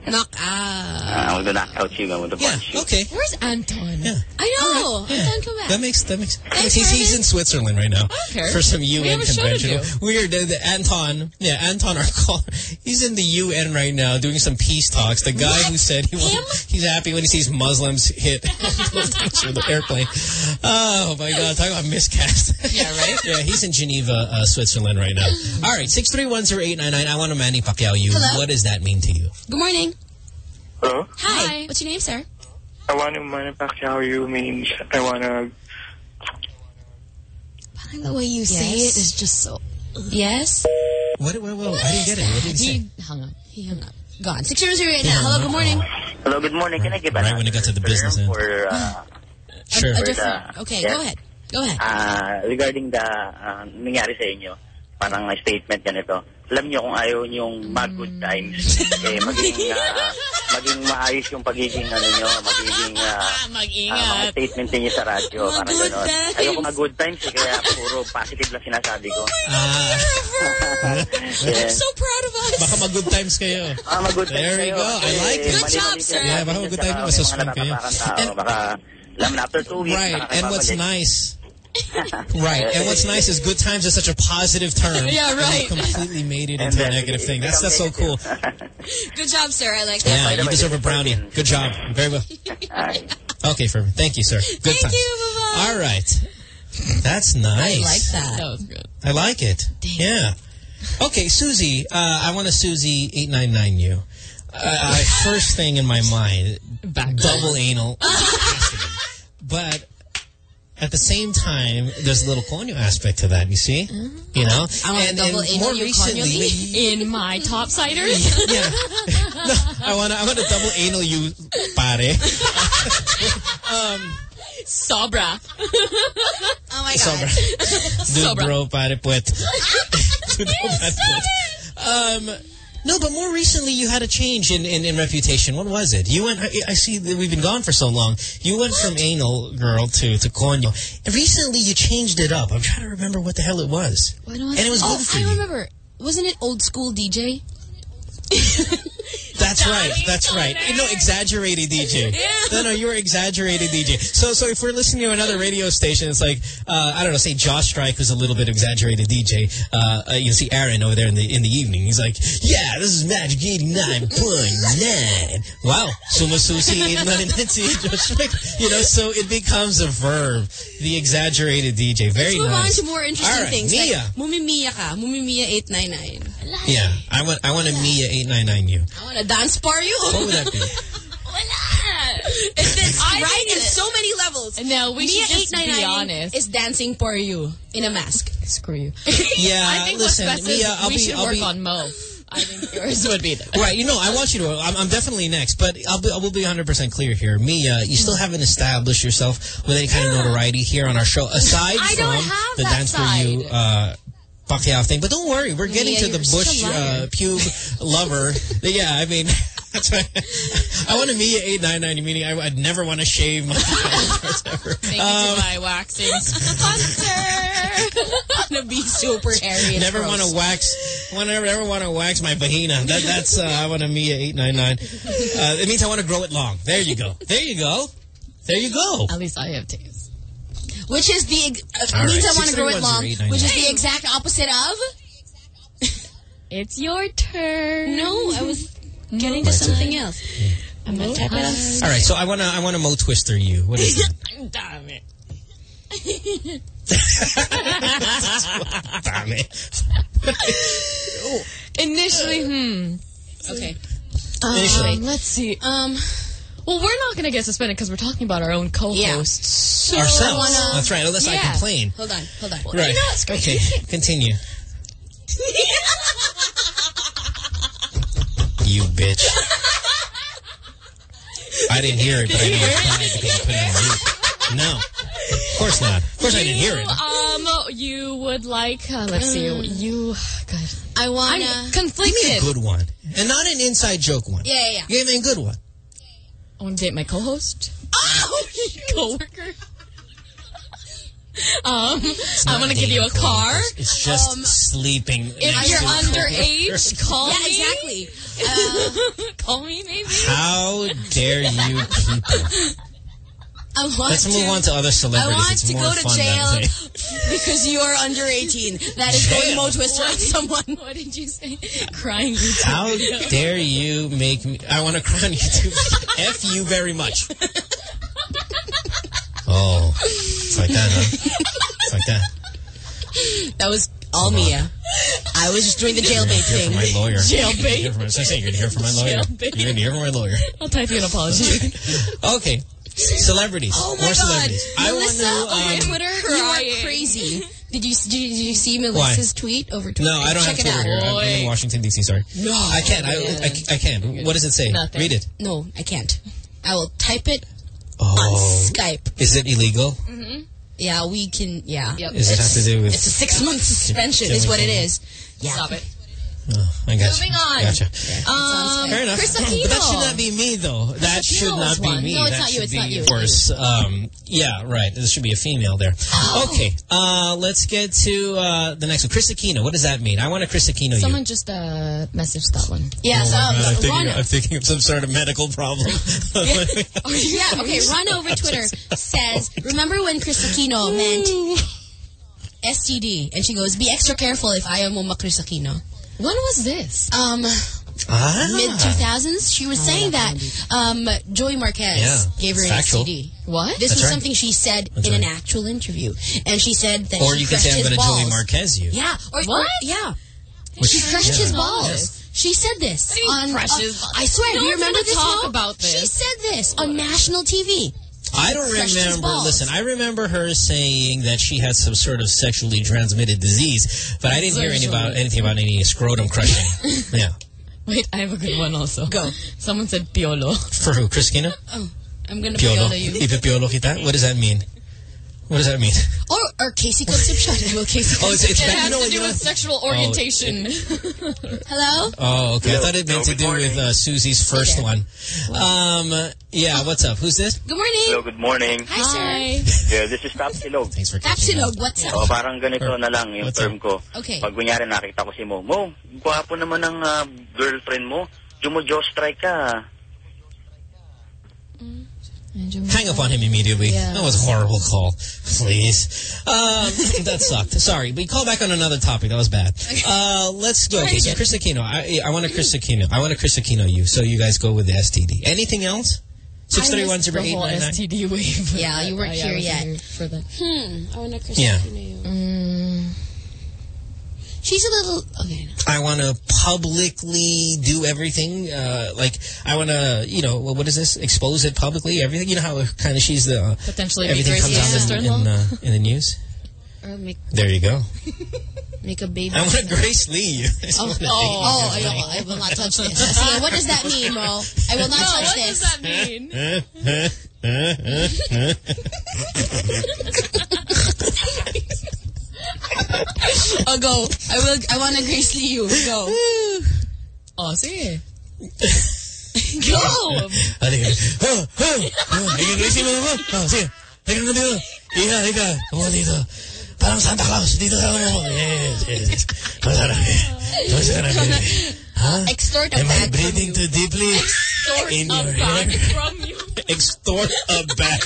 Knock out. Uh, I'm gonna knock out you. I'm gonna punch you. Okay. Where's Anton? Yeah. I know. Anton, come back. That makes that makes. Thanks, he's, he's in Switzerland right now care. for some UN have a show to convention. do. Weird. The, the Anton, yeah, Anton, our caller. He's in the UN right now doing some peace talks. The guy who said he wants, he's happy when he sees Muslims hit the airplane. Oh my God! Talk about miscast. Yeah, right? yeah, he's in Geneva, uh, Switzerland right now. All right, six three one zero eight nine nine. I want to Manny Pacquiao you. Hello? What does that mean to you? Good morning. Hello? Hi. What's your name, sir? I want to Manny Pacquiao you means I want to... The way you say it is just so. Yes. What? What? what I didn't get it. What did he say? He hung up. He hung up. Gone. Six zero zero eight nine. Hello. Good morning. Hello, good morning. Can I give Right an when it got to the business end. for, uh, Sure. A For different. the- Okay. yes. Go ahead. Go ahead. Ah, regarding the uh, nangyari sa inyo, parang na statement ganito. Alam niyo kung ayaw niyong mag-good times, eh, maging, ah, maging maayos yung pagiging, ano niyo, magiging, ah, ah, mga Mag-ingat. statement niyo sa radyo, parang Mag-good gano'n. times. Ayoko mag-good times, eh, kaya puro positive lang sinasabi ko. Ah, yes. so proud of us. baka mag-good times kayo. Ah, mag-good times There you kayo. go. I Kasi like it. Good job, sir. Yeah, baka mag-good time, mga masaswing kayo. natatakang tao. And- Baka, alam na, after two weeks, Right. And what's nice. Right. And what's nice is good times is such a positive term. Yeah, right. you completely made it And into a negative thing. That's that's so cool. Good job, sir. I like that. Yeah, you deserve a brownie. Good job. Very well. Alright. Okay, Furman. Thank you, sir. Good Thank times. you. Bye-bye. All right. That's nice. I like that. That was good. I like it. Yeah. Okay, Susie. Uh, I want to Susie eight nine nine you. Uh, first thing in my mind, Back. double anal. has to be. but at the same time, there's a little conyo aspect to that. You see, you know. I want and, double and anal more you recently, conyo In my topsiders. yeah. No, I want to. I want to double anal you, pare. um, Sobra. Oh my Sobra. god. Dude, Sobra. bro, pare puet. Dude, bro, pare puet. Um, no, but more recently you had a change in, in, in reputation. What was it? You went. I, I see that we've been gone for so long. You went from anal girl to to conyo. And recently you changed it up. I'm trying to remember what the hell it was. What was And it was oh, good for I you. remember. Wasn't it old school DJ? That's right. That's right. You know, exaggerated DJ. No, no, you're exaggerated DJ. So, so if we're listening to another radio station, it's like uh, I don't know, say Josh Strike was a little bit exaggerated DJ. Uh, uh, you see Aaron over there in the in the evening. He's like, yeah, this is Magic eighty nine point nine. Wow, sumasusi eighty nine and see Josh Strike. You know, so it becomes a verb. The exaggerated DJ. Very Let's move nice. on to more interesting All right, things. Mia. Like, Mumimiya ka. Mumimiya 899. Yeah, I want I want a Mia eight nine nine you. I want to dance for you. What would that be? It's, it's I right think in so many levels. No, we Mia should just be honest. is dancing for you in a mask. Screw you. Yeah, I think listen, what's best Mia, is I'll we be should I'll work be on Mo. I think yours would be the Right, you know, I want you to. I'm, I'm definitely next, but I'll be, I will be 100% clear here. Mia, you still haven't established yourself with any kind of notoriety here on our show, aside from the that Dance for You uh, Pacquiao thing. But don't worry, we're getting Mia, to the Bush uh, pube lover. yeah, I mean, that's right. I want a Mia 899, meaning I, I'd never want to shave my genitals ever. Thank you Um, my waxing sponsor. to be super hairy. Never want to wax. Want never ever want to wax my vagina. That that's uh, I want a Mia eight nine nine. Uh, it means I want to grow it long. There you go. There you go. There you go. At least I have taste. Which is the uh, means right, I want to grow it long. Which is the exact opposite of. It's your turn. No, I was getting to something else. I'm gonna type it up. All right. So I want to I want to Mo Twister you. What is it? Damn it. Damn it. Initially, hmm. Okay. Initially. Um, let's see. Um. Well, we're not going to get suspended because we're talking about our own co-hosts. So Ourselves. Wanna- That's right. Unless I complain. Hold on. Hold on. Right. You know what's great? Okay. Continue. You bitch. I didn't hear it, but I know it's bad because you put it on mute. No. Of course not. Of course I didn't hear it. Um, you would like, uh, let's see, you, God. I wanna. I'm Give me a good one. And not an inside joke one. yeah, yeah, yeah. Give me a good one. I want to date my co-host. Oh, Co-worker. Um, I'm gonna give you a car. It's just Um, sleeping. If you're to underage, call yeah, me. exactly. Uh, call me, maybe. How dare you people? I want Let's to, move on to other celebrities. I want it's to go to jail because you are under 18. That is going Mo Twister on someone. What did you say? Crying YouTube. How video. dare you make me? I want to cry on YouTube. F you very much. Oh, it's like that, huh? It's like that. That was all Mia. I was just doing the jailbait You're thing. gonna hear from my lawyer. Jailbait. You're gonna hear from, that's what I'm. You're gonna hear from my lawyer. Jailbait. You're gonna hear from my lawyer. I'll type you an apology. Okay, celebrities. Oh my More god. celebrities. I want Melissa to. on Um, Twitter, You are crazy. Did you, did you see Melissa's tweet over Twitter? no, I don't Check have it Twitter out. here. I'm in Washington D.C. Sorry. No, I can't. I, I, I can't. What does it say? Nothing. Read it. No, I can't. I will type it Oh, on Skype. is it illegal? Yeah, we can. Yeah. Yep. Does it have to do with? It's a six month suspension, is what it is. Yeah. Stop it. Oh, I got Moving you. on. Gotcha. Um, Fair enough. Kris But that should not be me, though. That should not be one. me. No, it's that not you, it's be, not you, Of course. Um, yeah, right. This should be a female there. Okay. Uh, let's get to uh, the next one. Kris Aquino. What does that mean? I want a Kris Aquino. Someone just uh, messaged that one. Yes, you. um, I'm, thinking, I'm thinking of some sort of medical problem. yeah, okay, run over Twitter says, remember when Kris Aquino meant STD? And she goes, be extra careful if I am Moma Kris Aquino. When was this? Um, ah. mid 2000s, she was saying that um, Joey Marquez Yeah, gave her an factual. STD. What? This That's was right. something she said That's in an actual interview. And she said that Or she you could say I'm going to. Joey Marquez you. Yeah. Or, What? or- yeah. Which- she crushed yeah. his balls. She said this What do you mean on. crush on- I swear. No do you remember gonna this? talk Mo? about She said this on national TV. I don't remember. Listen, I remember her saying that she had some sort of sexually transmitted disease, but I didn't hear any about anything about any scrotum crushing. yeah. Wait, I have a good one also. Go. Someone said Piolo. For who? Kris Aquino? Oh, I'm gonna Piolo. piolo you. Ipipiolo kita? What does that mean? What does that mean? Or or KC Concepcion. well, KC. Oh, it's, it's It that- has you know to do you know with sexual orientation. Hello. Oh, okay. I thought it meant Hello, to do good with uh, Susie's first there. one. Um, yeah, what's up? Who's this? Good morning. Hello, good morning. Hi, sir. Hi. Yeah, this is Top Silog. Thanks for catching up. What's up? O, parang ganito na lang yung term ko. Okay. Pag kunyari nakita ko si Mo, Mo, gwapo naman ng ah, girlfriend mo. Jumo-jaw strike ka. Hang up on him immediately. Yeah. That was a horrible call. Please. Um, that sucked. Sorry. We call back on another topic. That was bad. Uh, let's go. Okay, so Kris Aquino. I, I want a Kris Aquino. I want a Kris Aquino you. So you guys go with the STD. Anything else? I missed the whole 631 STD wave. Yeah, you weren't I here wasn't yet. here For that. Hmm. I want to Kris Yeah. Aquino. Mm, She's a little. Okay. I want to publicly do everything. Uh, like, I want to, you know, what is this? Expose it publicly, everything. You know how kind of she's the... Uh, Potentially everything comes Gracie's out in, sister-in-law? uh, in the news. Make There you go. make a baby. I want to Grace Lee. I Oh, oh, date oh. I, will, I will not touch this. See, what does that mean, Mo? I will not no, touch what this. does that mean? Oh, go. I will. I want to Grace Lee you. Go. Oh, sige. Go. Halika. Oh, oh, oh. Halika, Gracie mo naman. Oh, sige. Halika na dito. Ika, ika. Kumuha dito. Parang Santa Claus. Dito ka mo. Yes, yes, yes. Kamusta na, baby? Kamusta ka na, baby? Huh? Extort a Am I bag from breathing you. too deeply Extort in a your bag hair? from you. Extort a bag.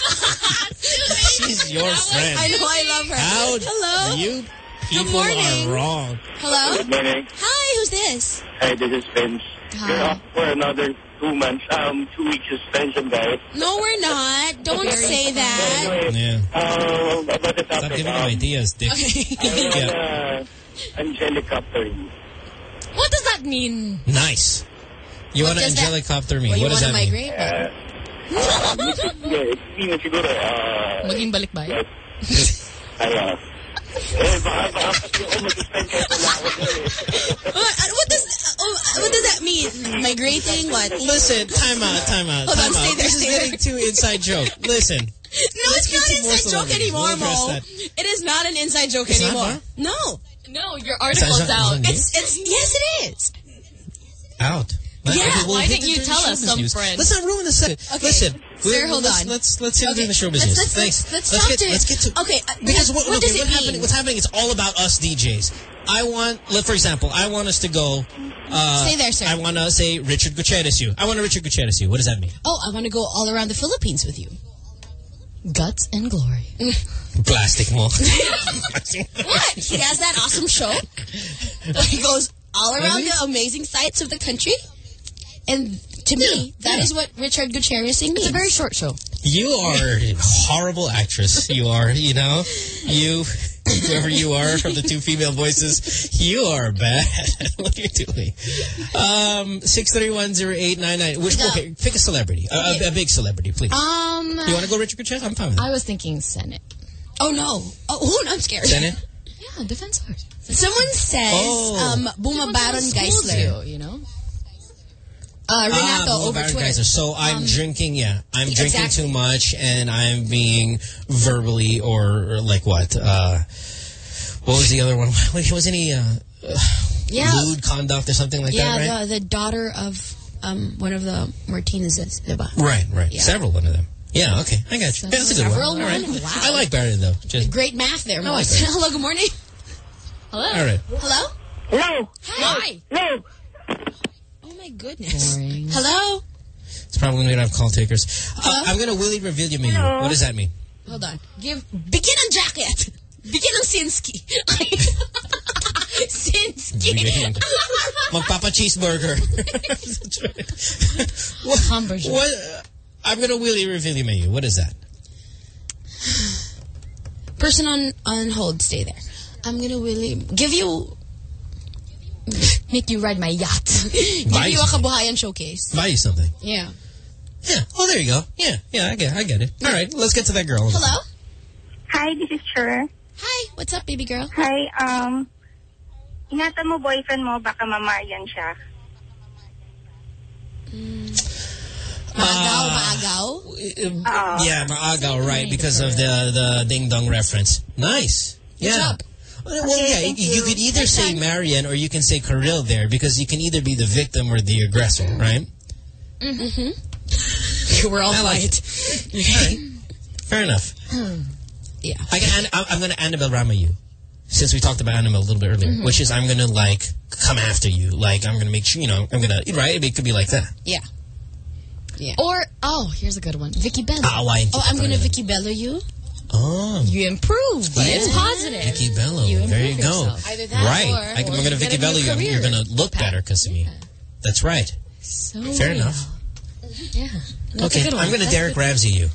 She's your friend. I know. I love her. How Hello. you people morning. are wrong. Hello. Good morning. Hi. Who's this? Hey, this is Vince. Hi. You're off for another two months, um, two week suspension, guys. No, we're not. Don't say that. Anyway, Yeah. um, about the Stop topic, giving him um, ideas, Dick. Okay. I Yeah. wanna Angelicopter you. What does that mean? Nice. You What want to does that- angelicopter me. Well, you what does want to that mean? migrate? Uh, yeah, it means siguro, uh, Maging balikbayan? ay, uh, eh, baka, baka kasi ako mag-suspend kahit wala ako eh. What, uh, does oh, what does that mean? Migrating? What? Listen, time out, time out, Hold on, time stay out. there, This is there. getting too inside joke. Listen. No, Let's it's not an inside joke anymore, We'll Mo. that. It is not an inside joke It's not, anymore. huh? No. No, your article's out. it's It's yes, it is. Out. Yeah, okay, we'll why didn't you tell us some news. friend? Let's not ruin the set. Okay. Listen, Sir, hold let's, on. Let's let's hit Okay, the showbiz let's- news. let's- Thanks. let's- let's let's talk get to- let's get to okay, uh, because what- what, okay, it what happening? What's happening? It's all about us DJs. I want, for example, I want us to go. Uh, Stay there, sir. I want to say Richard Gutierrez you. I want a Richard Gutierrez you. What does that mean? Oh, I want to go all around the Philippines with you. Guts and glory. Plastic mo. What? He has that awesome show. where he goes all around Really? the amazing sights of the country. And to me, that is what Richard Gutierrez means. It's a very short show. You are a horrible actress. You are, you know, you, whoever you are from the two female voices, you are bad. what are you doing? Um, 6310899. Which, okay, pick a celebrity. A, a, a big celebrity, please. Um, you want to go Richard Gutierrez? I'm fine with I was thinking Senate. Oh no! Oh, no, I'm scared. Senate? Yeah, defense force. Someone says Oh. um, Buma Baron Geisler. You, you know? Uh, Renato ah, over Twitter. Geyser. So I'm Um, drinking, yeah. I'm drinking exactly. too much and I'm being verbally or, or like what? Uh, what was the other one? Wait, wasn't he, uh, Yeah. lewd conduct or something like yeah, that, right? the, the daughter of um, one of the Martinez's. Right, right. Yeah. Several one of them. Yeah, okay. I got you. Yeah, that's a good Several one. All right. one? Wow. I like Baron, though. Just, Great math there, I like Hello, good morning. Hello. all right. Hello? Hello. Hi. Hello. Oh my goodness. Hello? It's probably going to have call takers. Uh, I'm going to Willie Revillame you. What does that mean? Hold on. Give, Begin ng jacket. Bigyan ng Sinski. Sinski. Bigyan. Magpapa-cheeseburger. what, Hamburger. what, uh, I'm going to Willie Revillame you. What is that? Person on, on hold, stay there. I'm gonna really give you Make you ride my yacht. give Buy you a something. kabuhayan showcase. Buy you something. Yeah. Yeah. Oh, there you go. Yeah, yeah, I get, I get it. All right, let's get to that girl. Hello? Hi, this is Chur. Hi, what's up, baby girl? Hi, um, ingatan mo boyfriend mo, baka mamarian siya. Mm. Maagaw, ah. maagaw. Oo. Yeah, Maagaw, right, because of the the ding dong reference. Nice. Yeah. job. Well, Okay, yeah, you, you. could either say Marian or you can say Karylle there because you can either be the victim or the aggressor, right? Mm-hmm. We're all I like right. Fair enough. Yeah. I can, I'm, going to Annabelle Rama you, since we talked about Annabelle a little bit earlier, Mm-hmm. which is I'm going to, like, come after you. Like, I'm going to make sure, you know, I'm going to, right? It could be like that. Yeah. Yeah. or, oh, here's a good one. Vicki Belo. Aawain Oh, I'm gonna. Vicki Belo you. Oh. You improve, but it's positive. Vicki Belo. You there you go. yourself. Either that Right. or- I, am or going to Vicky get Bello you. I'm- You're going to look better because of me. That's right. So Fair real. enough. Yeah. That's okay. I'm going to That's Derek. Ramsey you.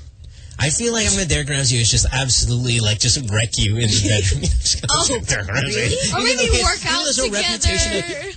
I feel like I'm going to Derek Ramsey you. It's just absolutely like just wreck you in the bedroom. Oh, Derek Ramsey. really? Or maybe okay, work you know, out there's no reputation of- together.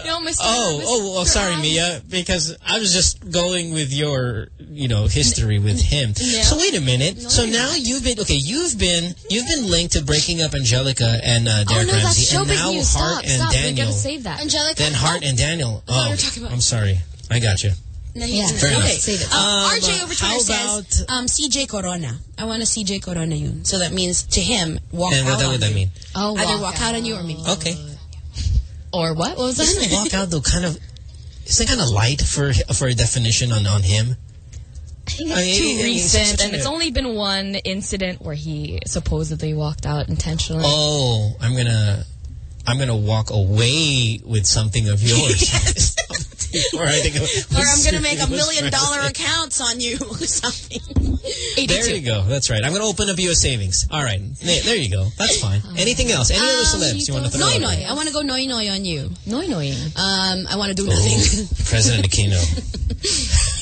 you know, Mr. Oh, oh, oh, sorry, Mia, because I was just going with your, you know, history with him. Yeah. So wait a minute. so now you've been okay. You've been you've been linked to breaking up Angelica and uh, Oh, Derek no, that's Ramsey, and showbiz now news. Hart Stop, and stop. We Daniel. gotta save that. Angelica. Then Hart and Daniel. thought we Oh, were talking about- I'm sorry. I got you. No, Yeah, he's- fair enough. okay. Save it. Um, Um, RJ over Twitter about- says um, CJ Corona. I want a CJ Corona yun. So that means to him, walk And out what that on would that you. mean? Oh, Either walk out on you or me. Okay. Or what? What was Isn't that? walk out though kind of? Isn't it kind of light for for a definition on on him? I think it's I mean, too it- it's recent, and it's only been one incident where he supposedly walked out intentionally. Oh, I'm gonna, I'm gonna walk away with something of yours. or I think, Or I'm going to make a million dollar accounts on you or something. There you go. That's right. I'm gonna open up U.S. savings. All right. There, there you go. That's fine. Anything else? Any other celebs you want to throw? Noi out Noi. I want to go Noynoy on you. Noynoy. Um, I want to do Oh, nothing. President Aquino.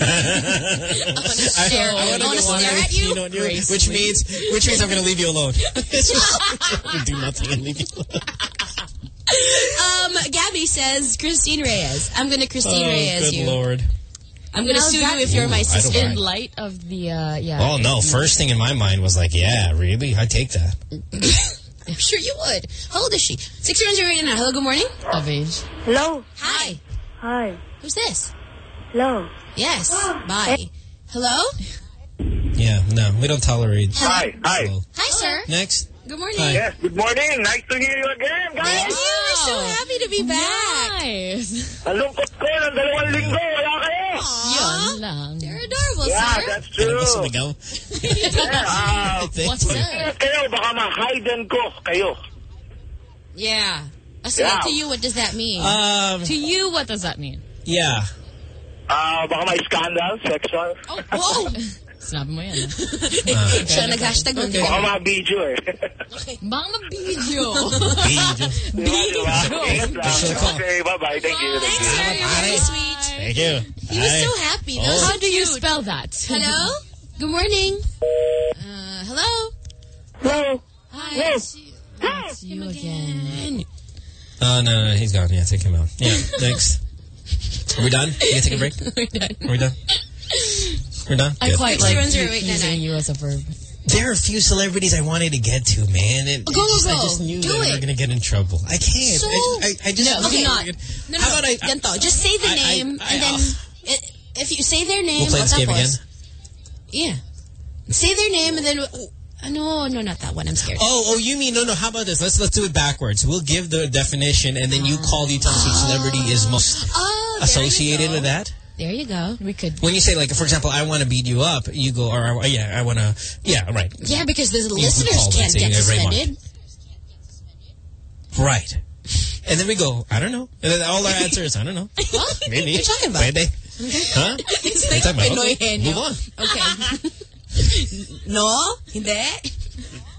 I want to stare, I I want wanna stare at you. on you, which means which means I'm going to leave you alone. do nothing and leave you alone. Um, Gabby says Christine Reyes. I'm going to Christine oh, Reyes good you. lord. I'm going to sue you if you're my Ooh, I don't sister. In light of the, uh, yeah. Oh no! First thing in my mind was like, yeah, really? I take that. I'm sure you would. How old is she? Six years right now. Hello, good morning. Of age. Hello. Hi. Hi. Who's this? Hello. Yes. Bye. Hello? Yeah, no, we don't tolerate. Hi, hi. Hello. Hi, sir. Next. Good morning. Hi. Yes, good morning. Nice to hear you again, Thank guys. you. We're so happy to be back. Nice. Ang lungkot ko ng dalawang linggo. Wala kayo. Yun lang. You're adorable, Yeah, sir. that's true. Ano sumigaw? Yeah, What's that? ingat kayo, baka ma-hiden ko kayo. Yeah. Uh, So Yeah. to you, what does that mean? Um, To you, what does that mean? yeah. Ah, baka may scandal, sexual. oh, whoa! Sinabi mo yan. Siya nag-hashtag nun. Baka ma-video eh. Baka mabidyo. Video. Diba, diba? Ingat lang. Thanks for the call. Okay, bye-bye. Thank you. Thank you. Sir, you're very sweet. Thank you. He was so happy. Oh. How do you spell that? Hello? Good morning. Uh, hello? Hello. Hi. It's you, it's you again. Oh, no, no, he's gone. Yeah, take him out. Yeah, thanks. Are we done? Can we take a break? We're done. Are we done? We're done? I Good. quite like using you as a verb. There are a few celebrities I wanted to get to, man. And Go, it just, go, I just knew do that we it. were going to get in trouble. I can't. So- I, I, I just No, okay. that we were gonna- No, no, How about I... Ganito, just say the I- I- name I- and then i if you say their name, We'll play this game again? Yeah. Say their name and then uh, no, no, not that one. I'm scared. Oh, oh, you mean no, no? How about this? Let's let's do it backwards. We'll give the definition, and then you call the tell us which celebrity is most Oh, associated with that. There you go. We could. When you say, like, for example, I want to beat you up, you go, or I- yeah, I want to, yeah, right, Yeah, because the we listeners can't get a suspended. right. And then we go, I don't know. And then all our answers, I don't know. What? Maybe. What are you talking about? Pwede. Huh? It's you like? Pinoy Okay. Move on. Okay. no? Hindi?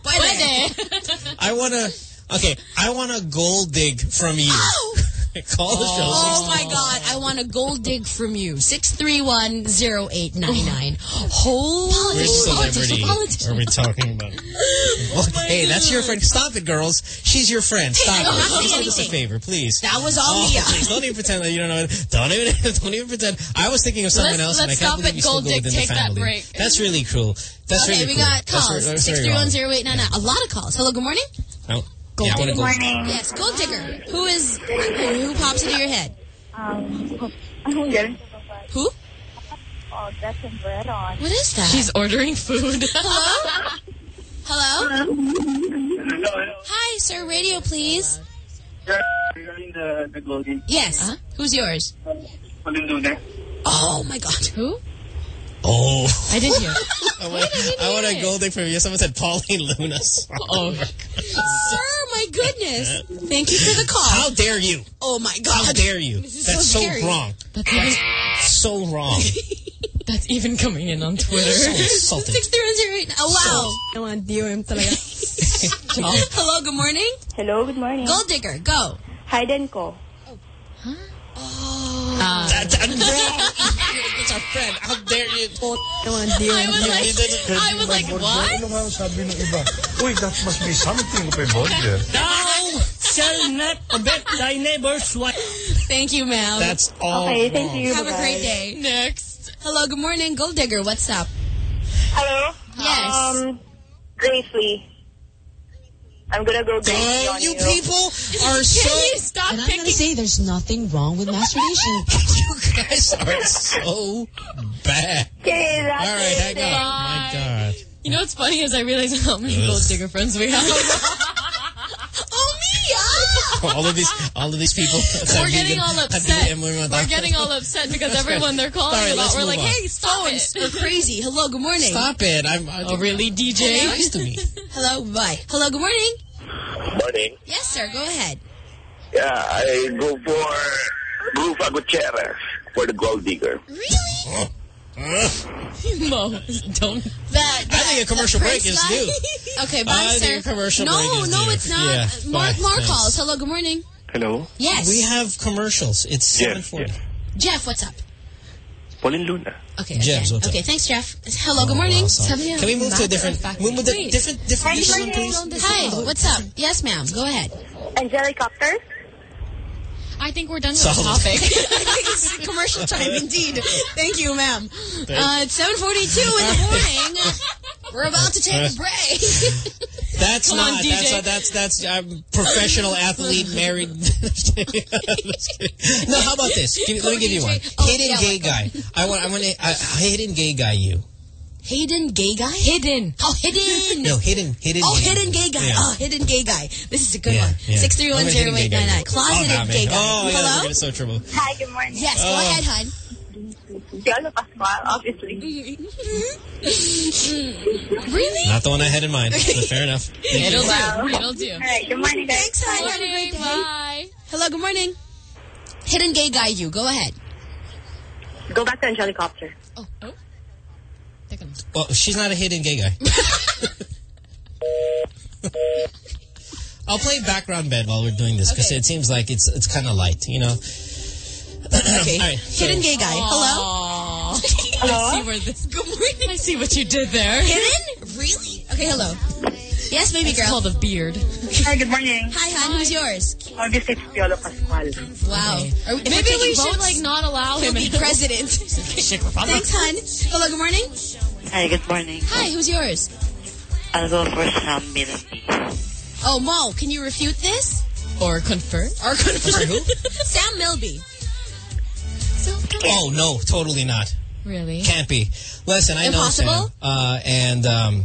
Pwede. I want to, okay, I want to gold dig from you. Oh! Call the show. Oh my God! I want a gold dig from you. Six three one zero eight nine nine. Holy Which celebrity politician. are we talking about? Oh, hey, that's your friend. Stop it, girls. She's your friend. Stop it. Please do us a favor, please. That was all Oh, please, don't even pretend that you don't know it. Don't even, don't even pretend. I was thinking of someone Let's- else, and I let's can't stop believe at you still Gold go Dig. within the Take that break. That's really cruel. That's okay, really we cool. got calls. Six three one zero eight nine nine. A lot of calls. Hello. Good morning. Oh, Gold yeah, I wanna digger. Yes, gold digger. Who is who pops into your head? Um, galing Who? Oh, that's in Veron. What is that? She's ordering food. Hello. Hello. Hello, Hi, sir. Radio, please. hello. Regarding the, the Golden Yes. Who's yours? Pauline Luna. Oh my God. Who? Oh. I didn't hear. Oh, I want, I want a gold dig from you. Someone said Pauline Luna. Oh. Sir, my goodness. Thank you for the call. How dare you? Oh my God. How dare you? That's so so, wrong. That's even, So wrong. that's even coming in on Twitter. so insulting. Six three one zero eight. Oh wow. I want DOM talaga. Hello. Good morning. Hello, good morning. Gold digger. Go. Hayden Kho. That's wrong. It's our friend. How dare you? I want I was like, I was like, what? Ano nga sabi ng iba? Uy, that must be something of a border. Thou shall not covet thy neighbor's wife. Thank you, ma'am. That's all Okay, wrong. thank you. Have a great day. Next. Hello. Good morning. Gold digger. What's up? Hello? Yes. Um, Grace Lee. I'm gonna go Grace Lee Oh, on you you. people are so... Can you stop And I'm picking? gonna say there's nothing wrong with masturbation. you guys are so bad. Okay, that's right, it. hang on. My God. You know what's funny is I realize how many Ugh. gold digger friends we have. oh, me! All of these, all of these people. We're getting all upset. We're getting all upset because everyone they're calling All right, about, we're like, on. hey, stop Phones it. are crazy. Hello. Good morning. Stop it. I'm, I, Oh, really, DJ? nice to me. Hello. Bye. Hello. Good morning. Morning. Yes, sir. Go ahead. Yeah, I go for Ruffa Gutierrez for the gold digger. Really? Mo, don't. That, I think a commercial break is due. okay, bye, I sir. think a commercial no, break is no, due. it's not. Yeah, More, bye. more Thanks. calls. Hello. Good morning. Hello? Yes. We have commercials. It's Yes, 740. yes. Jeff, what's up? Pauline Luna. Okay. Jeff's, again. what's up? okay. Thanks, Jeff. Hello. Good oh, morning. Awesome. Can we move to a different, move with a Wait. different, different, different one, please? Hi. What's up? Yes, ma'am. Go ahead. Angelicopter? I think we're done with Solid. the topic. It's commercial time indeed. Thank you, ma'am. Uh, it's 7:42 in the morning. We're about to take a break. That's Come not. on, that's that's that's um, professional athlete married. No, how about this? Give, let me give you one. Oh, hidden yeah, gay guy. I want. I want a, a hidden gay guy. You. Hayden gay guy? Hidden. Oh, hidden. No, hidden, hidden. Oh, gay hidden gay guy. Yeah. Oh, hidden gay guy. This is a good Yeah, one. yeah. Six three one zero eight nine nine. Oh, Closeted dami. gay guy. Oh, yeah, Hello. we're so trouble. Hi, good morning. Yes, go Oh. ahead, hon. Piolo Pascual, obviously. Mm-hmm. really? Not the one I had in mind. but fair enough. Thank. It'll Wow. do. It'll do. All right, good morning, guys. Thanks, hon. Have a great day. Bye. Hello, good morning. Hidden gay guy, you. Go ahead. Go back to Angelicopter. Oh. Oh. Well, she's not a hidden gay guy. I'll play background bed while we're doing this because Okay. it seems like it's it's kind of light, you know. Okay. All right, so- Hidden gay guy. Hello. Aw. I see where this. Good morning. I see what you did there. Hidden? Really? Okay, hello. Yes, baby It's girl. called a beard. Hi, good morning. Hi, hon. Who's yours? Oh, Obviously, it's Piolo Pascual. Wow. Are we, if we're Maybe we should like not allow he'll be president. Thanks, hon. Hello, good morning. Hi, good morning. Hi, who's yours? I'll go for Sam Milby. Oh, Mo, can you refute this? Or confirm. Or confirm? Sorry, who? Sam Milby. Oh no, totally not. Really? Can't be. Listen, I Impossible? know Sam, uh, and um,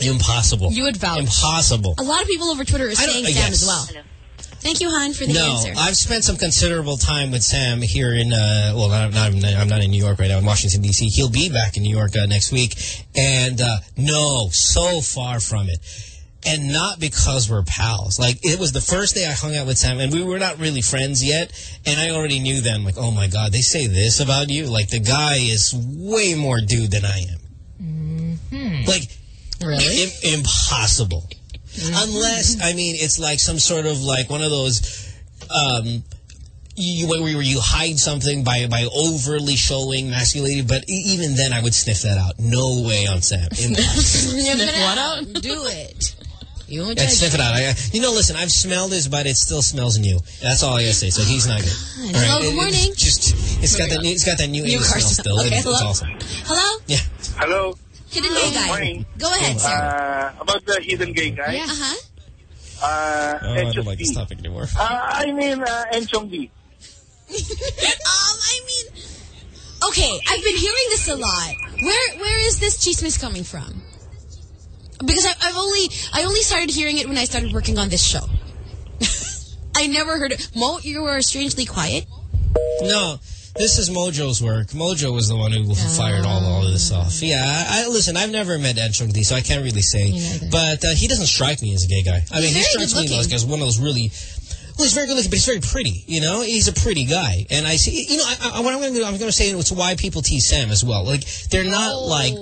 impossible. You would vouch. Impossible. A lot of people over Twitter are saying Sam yes. as well. Thank you, hon, for the No, answer. I've spent some considerable time with Sam here in, uh, well, not, not, I'm not in New York right now, in Washington, D.C. He'll be back in New York uh, next week. And uh, no, so far from it. And not because we're pals. Like, it was the first day I hung out with Sam, and we were not really friends yet. And I already knew then, like, oh my God, they say this about you? Like, the guy is way more dude than I am. Like, Really? Im- impossible. Unless, I mean, it's like some sort of like one of those, um, you, where where you hide something by by overly showing masculinity, but e- even then I would sniff that out. No way on Sam. Impossible. Sniff Sniff what out. Do it. You won't Yeah, judge sniff it out. I, you know, listen, I've smelled this, but it still smells new. That's all I gotta say. So he's not good. All Hello, It- good it- morning. It's just, it's got that, new, it's got that new, New 80s car smell smell. still. Okay, It- hello? It's awesome. Hello? Yeah. Hello. Hidden gay guy. morning. Go ahead, sir. Uh, about the hidden gay guy. Yeah. Uh-huh. Uh, Oh, I don't like this topic anymore. Uh, I mean, uh, Enchong Dee. um, I mean, okay, I've been hearing this a lot. Where where is this chismis coming from? Because I, I've only I only started hearing it when I started working on this show. I never heard it. Mo, you were strangely quiet. No, this is Mojo's work. Mojo was the one who fired all, all of this off. Yeah, I, I listen. I've never met Enchong Dee, so I can't really say. But uh, he doesn't strike me as a gay guy. I mean, he strikes me as one of those really. Well, he's very good looking, but he's very pretty. You know, he's a pretty guy, and I see. You know, I, I, what I'm going to do, I'm going to say it's why people tease Sam as well. Like they're not Oh. like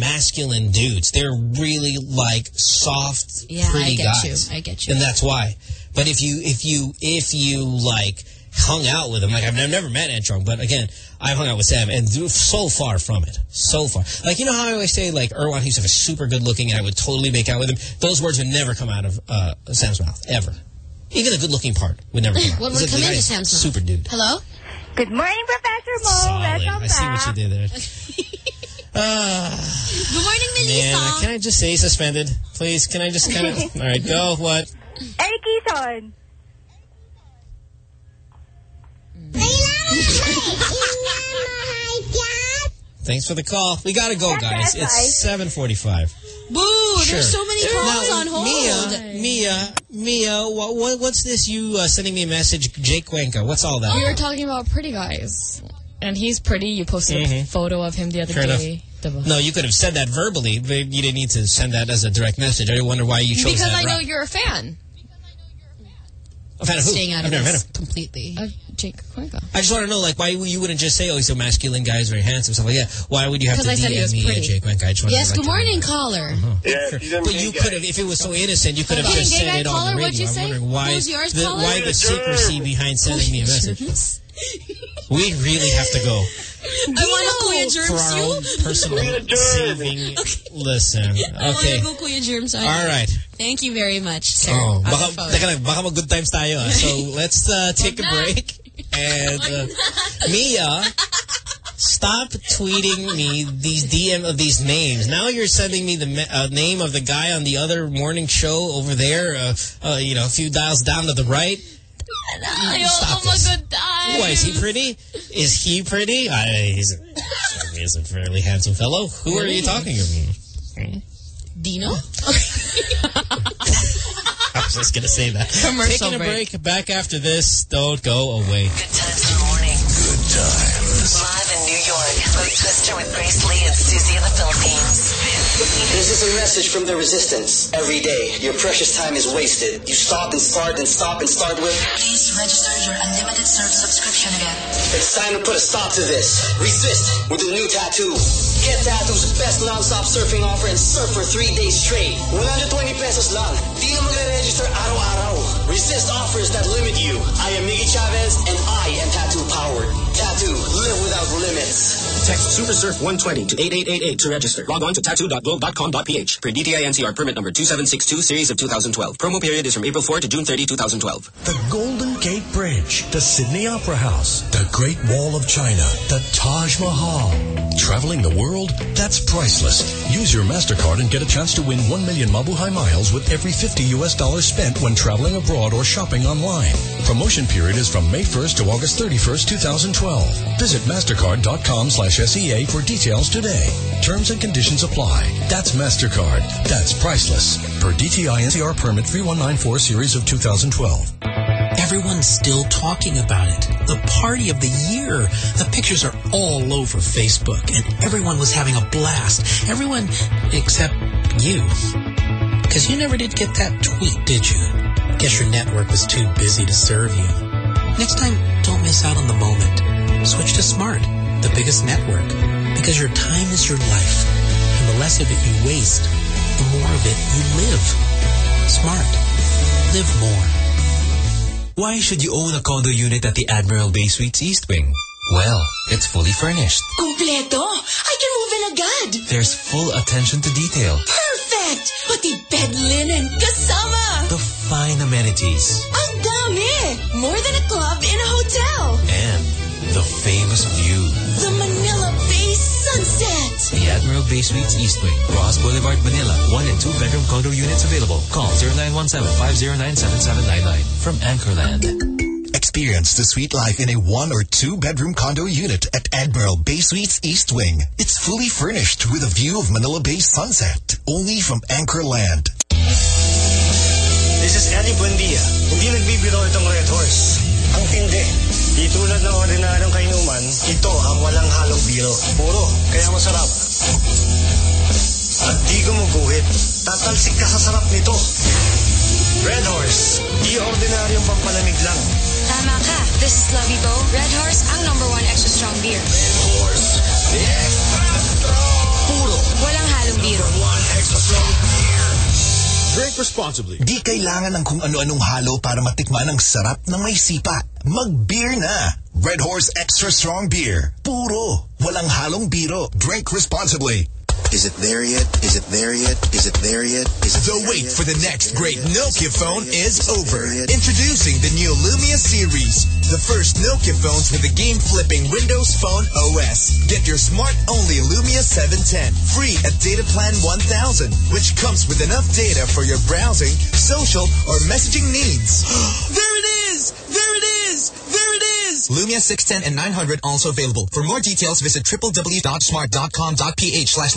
masculine dudes. They're really like soft, Yeah, I pretty get guys. you. I get you. and that's why. But if you if you if you like hung out with him, like I've never, met Enchong, but again, I've hung out with Sam and so far from it, so far. Like you know how I always say like Erwan, he's like a super good looking, and I would totally make out with him. Those words would never come out of uh, Sam's mouth ever. Even the good-looking part would never come out. what would come into Sam's Super dude. Hello? Good morning, Professor Mo. Solid. I see what you did there. uh, good morning, Melissa. Man, can I just say suspended? Please, can I just kind of... all right, go. What? Eric Eason. Thanks for the call. We got to go, guys. It's 745. Boo! Sure. There's so many calls now, on hold. Mia, Mia, Mia, what, what, what's this? You uh, sending me a message, Jake Cuenca? What's all that? We were talking about pretty guys, and he's pretty. You posted mm -hmm. a mm-hmm. photo of him the other sure day. Enough. No, you could have said that verbally, but you didn't need to send that as a direct message. I wonder why you chose because that. Because I know you're a fan. A fan of who? Staying out I've of never met this him. completely. Of Jake Cuenca. I just want to know, like, why you wouldn't just say, "Oh, he's a masculine guy, he's very handsome," stuff like that. Why would you have to I DM me, uh. Jake Cuenca? I just wanted Yes, to, good morning, caller. Yeah, Sure. But you could have, if it was so innocent, you could have just Gay said it on caller, the what'd radio. you I'm say? wondering why, Who's yours, the, why the secrecy behind sending me a message. We really have to go I want to Kuya for Germs our you. own personal saving. Listen, Okay. I want to go Kuya Germs on all you. right. Thank you very much, sir. Oh, On the baka, teka lang, baka mag good times tayo. ah. So let's uh, take a break. And uh, Mia, stop tweeting me these DM of these names. Now you're sending me the uh, name of the guy on the other morning show over there. Uh, uh, you know, a few dials down to the right. Ay, Stop oh, my this. Why is he pretty? Is he pretty? I, he's, He is a fairly handsome fellow. Who are you talking about? Dino? I was just going to say that. Commercial Taking a break. break. Back after this. Don't go away. Good times in the morning. Good times. Live in New York with Twister with Grace Lee and Susie in the Philippines. This is a message from the resistance. Every day, your precious time is wasted. You stop and start and stop and start with. Please register your unlimited surf subscription again. It's time to put a stop to this. Resist with the new tattoo. Get Tattoo's best non-stop surfing offer and surf for three days straight. 120 pesos lang. Di na magre-register araw-araw. Resist offers that limit you. I am Miggy Chavez and I am Tattoo powered. Tattoo, live without limits. Text SuperSurf 120 to 8888 to register. Log on to tattoo.globe.com.ph per DTI NCR permit number 2762 series of 2012. Promo period is from April 4 to June 30, 2012. The Golden Gate Bridge, the Sydney Opera House, the Great Wall of China, the Taj Mahal. Traveling the world? That's priceless. Use your MasterCard and get a chance to win 1 million Mabuhay miles with every 50 US dollars spent when traveling abroad or shopping online. Promotion period is from May 1st to August 31st, 2012. Visit mastercard.com slash SEA for details today. Terms and conditions apply. That's MasterCard. That's priceless. Per DTI NCR permit 3194 series of 2012. Everyone's still talking about it. The party of the year. The pictures are all over Facebook, and everyone was having a blast. Everyone except you. Because you never did get that tweet, did you? Guess your network was too busy to serve you. Next time, don't miss out on the moment. Switch to Smart, the biggest network. Because your time is your life. The less of it you waste, the more of it you live. Smart. Live more. Why should you own a condo unit at the Admiral Bay Suites East Wing? Well, it's fully furnished. Kompleto! I can move in agad! There's full attention to detail. Perfect! Pati bed linen, kasama! The fine amenities. Ang dami! More than a club in a hotel! And the famous view. The Manila Bay Sunset! The Admiral Bay Suites East Wing, Roxas Boulevard, Manila. One and two bedroom condo units available. Call 0917-509-7799 from Anchorland. Experience the sweet life in a one or two bedroom condo unit at Admiral Bay Suites East Wing. It's fully furnished with a view of Manila Bay sunset, only from Anchorland. This is Ely Buendia. Hindi nagbibiro itong Red Horse. Ang tindi. Di tulad ng ordinaryong kainuman, ito ang walang halong biro. Puro, kaya masarap. At di gumuguhit. Tatalsik ka sa sarap nito. Red Horse. Di ordinaryong pampalamig lang. Tama ka. This is Lovey Bo. Red Horse, ang number one extra strong beer. Red Horse. The extra strong. Puro. Walang halong biro. One extra strong beer. Drink responsibly. Di kailangan ng kung ano-anong halo para matikman ang sarap ng may sipa. Mag-beer na. Red Horse Extra Strong Beer. Puro. Walang halong biro. Drink responsibly. Is it there yet? Is it there yet? Is it there yet? Is it The wait for the next great Nokia phone is over. Introducing the new Lumia series. The first Nokia phones with the game-flipping Windows Phone OS. Get your smart-only Lumia 710 free at Data Plan 1000, which comes with enough data for your browsing, social, or messaging needs. there it is! There it is! There it is! Lumia 610 and 900 also available. For more details, visit www.smart.com.ph slash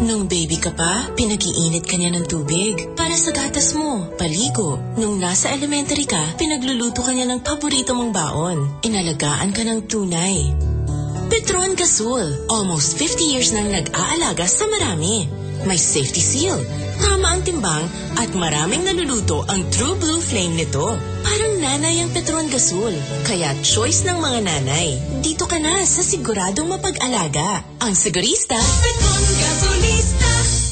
Nung baby ka pa, pinag-iinit ka niya ng tubig para sa gatas mo, paligo. Nung nasa elementary ka, pinagluluto ka niya ng paborito mong baon. Inalagaan ka ng tunay. Petron Gasol, almost 50 years nang nag-aalaga sa marami. May safety seal, tama ang timbang, at maraming naluluto ang True Blue Flame nito. Parang nanay ang Petron Gasol, kaya choice ng mga nanay. Dito ka na sa siguradong mapag-alaga. Ang sigurista, Petron Gasolista.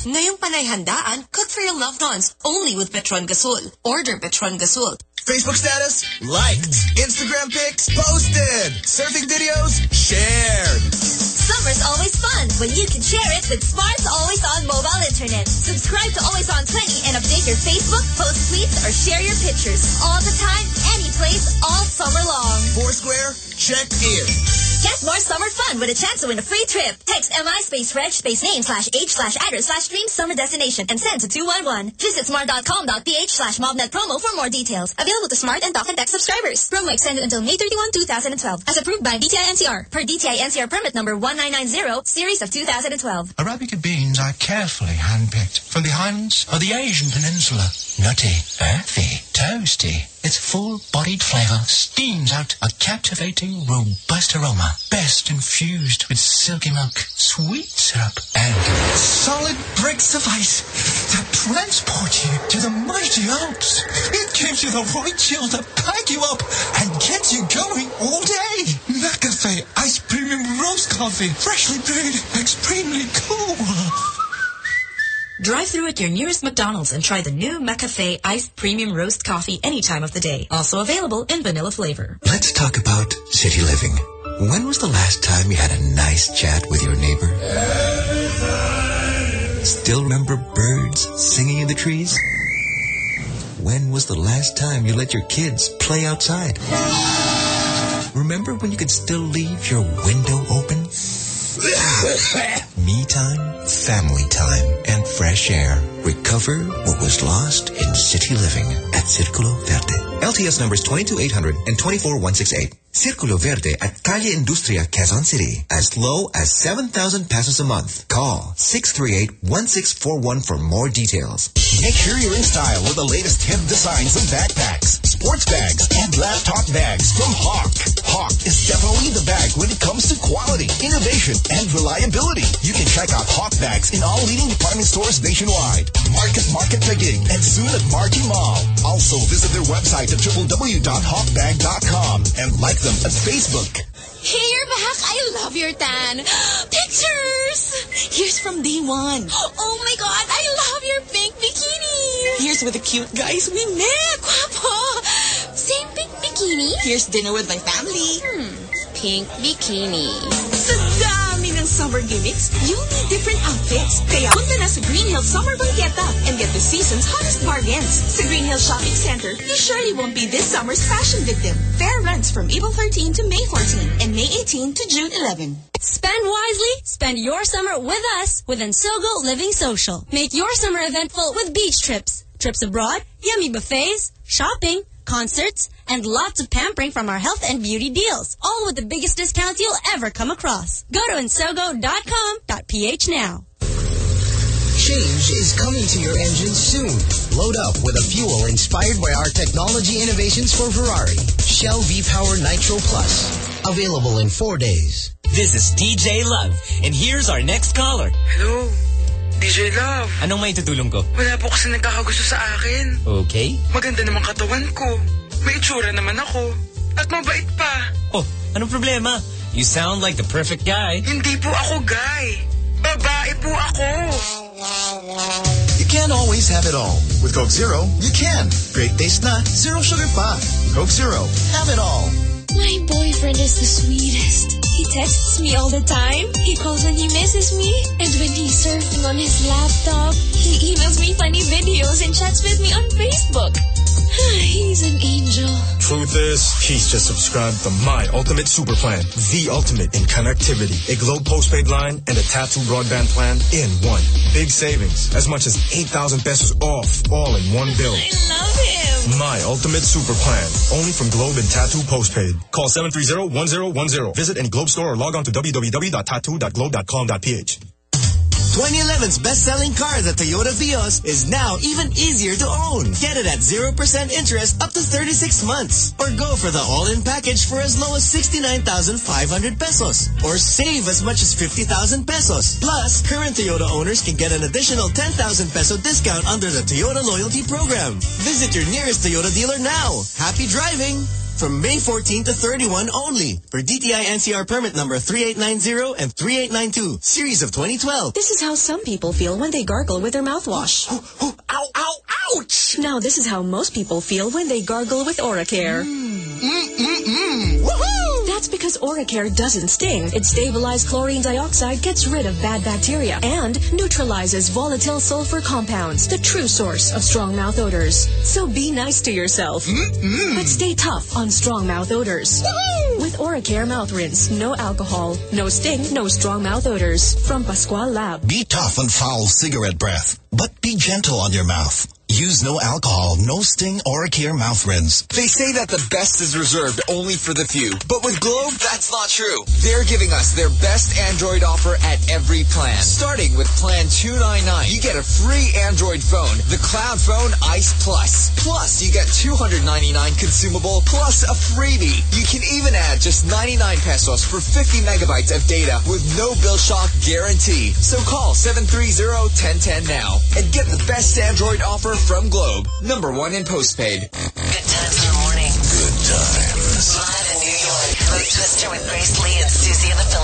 Ngayong panay handaan, cook for your loved ones only with Petron Gasul. Order Petron Gasul. Facebook status? Liked. Instagram pics? Posted. Surfing videos? Shared. Summer's always fun when you can share it with Smart's Always On mobile internet. Subscribe to Always On 20 and update your Facebook, post tweets, or share your pictures all the time, any place, all summer long. Foursquare, check in. Get more summer fun with a chance to win a free trip. Text MI space reg space name slash age slash address slash dream summer destination and send to 211. Visit smart.com.ph slash mobnet promo for more details. Available to smart and talk and subscribers. Promo extended until May 31, 2012. As approved by DTI NCR. Per DTI NCR permit number 1990, series of 2012. Arabica beans are carefully handpicked from the highlands of the Asian peninsula. Nutty, earthy, toasty. Its full-bodied flavor steams out a captivating, robust aroma. Best infused with silky milk, sweet syrup, and solid bricks of ice that transport you to the mighty Alps. It gives you the right chill to pack you up and get you going all day. McCafe Ice Premium Roast Coffee. Freshly brewed, extremely cool. Drive through at your nearest McDonald's and try the new McCafe Iced Premium Roast Coffee any time of the day. Also available in vanilla flavor. Let's talk about city living. When was the last time you had a nice chat with your neighbor? Still remember birds singing in the trees? When was the last time you let your kids play outside? Remember when you could still leave your window open? Me time, family time, and fresh air. Recover what was lost in city living at Circulo Verde. LTS numbers 22800 and 24168. Circulo Verde at Calle Industria, Quezon City. As low as 7,000 pesos a month. Call 638-1641 for more details. Make sure you're in style with the latest hip designs of backpacks, sports bags, and laptop bags from Hawk. Hawk is definitely the bag when it comes to quality, innovation, and reliability. You can check out Hawk bags in all leading department stores nationwide. Market Market Taguig and soon at Marquee Mall. Also visit their website at www.hawkbag.com and like them at Facebook. Hey, you're back. I love your tan. Pictures! Here's from day one. Oh my God, I love your pink bikini. Here's with the cute guys we met. Guapo. Same bikini? Here's dinner with my family. Hmm. Pink bikini. Sa dami ng summer gimmicks, you'll need different outfits. Kaya punta na sa Green Hill Summer Banqueta and get the season's hottest bargains. Sa Green Hill Shopping Center, you surely won't be this summer's fashion victim. Fair runs from April 13 to May 14 and May 18 to June 11. Spend wisely. Spend your summer with us with Ensogo Living Social. Make your summer eventful with beach trips, trips abroad, yummy buffets, shopping, concerts, and lots of pampering from our health and beauty deals. All with the biggest discounts you'll ever come across. Go to ensogo.com.ph now. Change is coming to your engine soon. Load up with a fuel inspired by our technology innovations for Ferrari. Shell V-Power Nitro Plus. Available in four days. This is DJ Love, and here's our next caller. Hello, DJ Love. Anong may tutulong ko? Wala po kasi nagkakagusto sa akin. Okay. Maganda naman katawan ko. May itsura naman ako. At mabait pa. Oh, anong problema? You sound like the perfect guy. Hindi po ako guy. Babae po ako. You can't always have it all. With Coke Zero, you can. Great taste na, zero sugar pa. Coke Zero, have it all. My boyfriend is the sweetest. He texts me all the time. He calls when he misses me. And when he's surfing on his laptop, he emails me funny videos and chats with me on Facebook. He's an angel. Truth is, he's just subscribed to My Ultimate Super Plan. The ultimate in connectivity. A Globe postpaid line and a Tattoo broadband plan in one. Big savings. As much as 8,000 pesos off. All in one bill. I love him. My Ultimate Super Plan. Only from Globe and Tattoo postpaid. Call 730-1010. Visit any Globe store or log on to www.tattoo.globe.com.ph. 2011's best-selling car, the Toyota Vios, is now even easier to own. Get it at 0% interest up to 36 months. Or go for the all-in package for as low as 69,500 pesos. Or save as much as 50,000 pesos. Plus, current Toyota owners can get an additional 10,000 peso discount under the Toyota Loyalty Program. Visit your nearest Toyota dealer now. Happy driving! From May 14 to 31 only. For DTI NCR permit number 3890 and 3892, series of 2012. This is how some people feel when they gargle with their mouthwash. ow, ow, ouch! Now this is how most people feel when they gargle with Oracare. Mm, mm, mm. Woohoo! That's because Because Oracare doesn't sting, its stabilized chlorine dioxide gets rid of bad bacteria and neutralizes volatile sulfur compounds, the true source of strong mouth odors. So be nice to yourself. But stay tough on strong mouth odors. With Oracare mouth rinse, no alcohol, no sting, no strong mouth odors. From Pascual Lab. Be tough on foul cigarette breath, but be gentle on your mouth. Use no alcohol, no sting Oracare mouth rinse. They say that the best is reserved only for the few. But with Globe, that's not true. They're giving us their best Android offer at every plan. Starting with Plan 299, you get a free Android phone, the Cloudfone Ice Plus. Plus, you get 299 consumable plus a freebie. You can even add just 99 pesos for 50 megabytes of data with no bill shock guarantee. So call 730-1010 now and get the best Android offer from Globe. Number one in postpaid. Good times in the morning. Good times. Live in New York. Mo Twister with Grace Lee and Susie in the Philippines.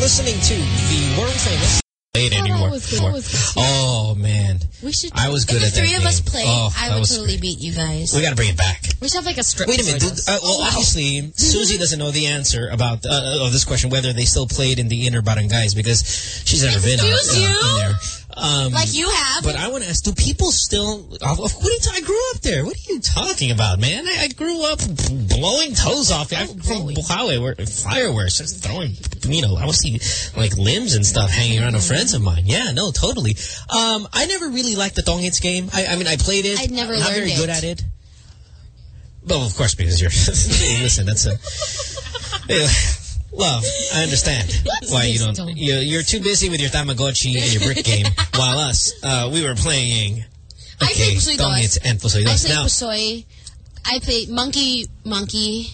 Listening to the world famous. Played anymore. was good. That was good. Oh man, We should. I was good if at the that three of us game. play, Oh, I that would was totally beat you guys. we got to bring it back. We should have like a strip. Wait a minute. between Dude, uh, well, Oh, wow. obviously, Susie doesn't know the answer about uh, of this question whether they still played in the inner barangays because she's never been on, Excuse uh, you? in there. Um, Like you have. But I want to ask: Do people still? What you? I grew up there. What are you talking about, man? I, I grew up blowing toes off. I'm from Bocaue, where fireworks, just throwing. You know, I would see like limbs and stuff hanging around of friends of mine. Yeah, no, totally. Um, I never really liked the Tongits game. I, I mean, I played it. I never Not learned very it. good at it. Well, of course, because you're. listen, that's a. Love, I understand why you don't. You're, you're too busy with your Tamagotchi and your brick game, while us, uh, we were playing. I played Pusoy Dos. And Pusoy I Dos. played Now, Pusoy. I played Monkey, Monkey,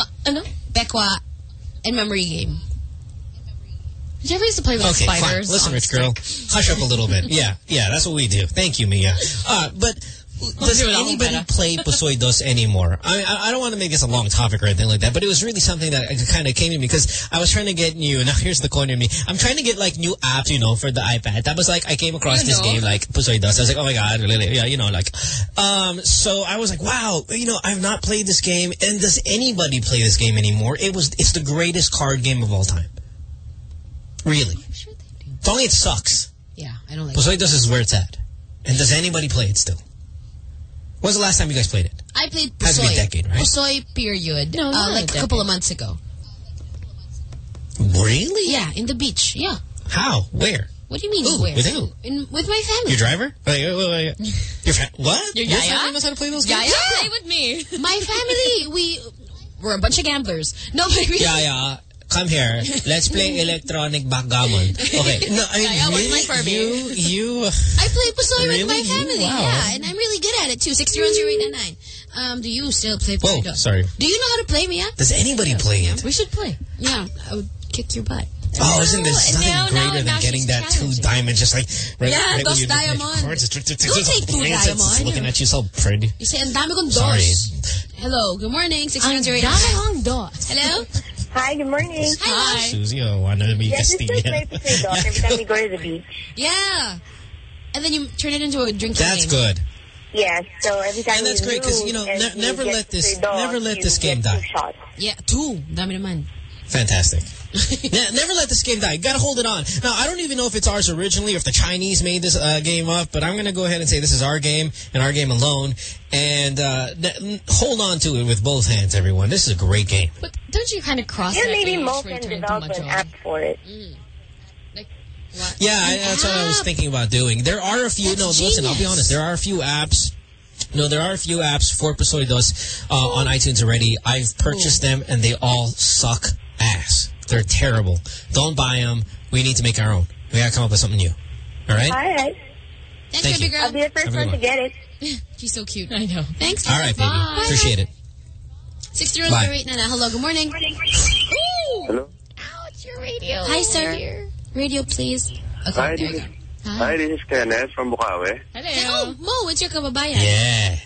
uh, ano? Bekwa, and Memory Game. Did you ever used to play with okay, fine. spiders? Listen, rich girl, hush up a little bit. Yeah, yeah, that's what we do. Thank you, Mia. Uh, but does do it all anybody play Pusoy Dos anymore? I, I I don't want to make this a long topic or anything like that, but it was really something that kind of came to me because I was trying to get new. Now here's the corner of me. I'm trying to get like new apps, you know, for the iPad. That was like I came across You this know. game like Pusoy Dos. I was like, oh my god, really? Yeah, you know, like. Um, so I was like, wow, you know, I've not played this game, and does anybody play this game anymore? It was it's the greatest card game of all time. Really. I'm sure they do. Only it sucks. Yeah, I don't like Pusoy Dos is where it's at. And does anybody play it still? When's the last time you guys played it? I played Has to be a decade, right? Pusoy period. No, uh, not like a a couple of months ago. Really? Yeah, in the beach. Yeah. How? Where? What do you mean Ooh, where? with who? In, with my family. Your driver? Wait, wait, wait, wait. Your fa- what? Your Your yaya? family knows how to play those games? Yaya? Play with me. My family, we we're a bunch of gamblers. No, but really, Yeah, yeah. Come here. Let's play electronic backgammon. Okay. No, I mean, Yaya, where's my really, you, you, I play Pusoy Really? with my family. Wow. Yeah, and I'm really good at it too. Six zero zero eight nine nine. Um, do you still play whoa, Pusoy? sorry. Do you know how to play, Mia? Does anybody play it? We should play. Yeah, I would kick your butt. Oh, isn't there nothing now- now- greater now than getting that two challenging. diamonds just like right, Yeah, right dos when you're your diamond. cards, it's- it's- Don't take two it's- it's diamond. looking at you so pretty. You say, ang dami kong dos. Sorry. Hello, good morning. Six Ang zero zero eight dami nine nine. kong dos. Hello? Hi, good morning. Hi. Susie, oh, wanna be Yes, we still Castilian. play Pusoy Dog every time we go to the beach. Yeah. And then you turn it into a drinking That's game. good. Yes, so every time And that's great because you know ne never get let this Dog, never let you this game die. two shots. Yeah, two. Dami naman. Fantastic. Ne- never let this game die. You gotta hold it on. Now, I don't even know if it's ours originally or if the Chinese made this uh, game up, but I'm gonna go ahead and say this is our game and our game alone. And uh, hold on to it with both hands, everyone. This is a great game. But don't you kind of cross Yeah, that maybe age Mo where can develop an app for it. Yeah, I, that's what I was thinking about doing. There are a few. no, listen, I'll be honest. There are a few apps. No, there are a few apps for Pusoy Dos uh, on iTunes already. I've purchased them, and they all suck ass. They're terrible. Don't buy them. We need to make our own. We gotta come up with something new. All right? All right. Thanks, Thank baby you. girl. I'll be the first Have one to get it. She's so cute. I know. Thanks. All right, baby. Bye. Appreciate it. Six zero zero eight nine nine. Hello, good morning. Morning. Hello. Ouch, your radio. Hi, sir. Radio, please. Okay, Hi, there this you hi, this is Kenneth from Bocaue. Oh, Mo, it's your kababayan. Yeah.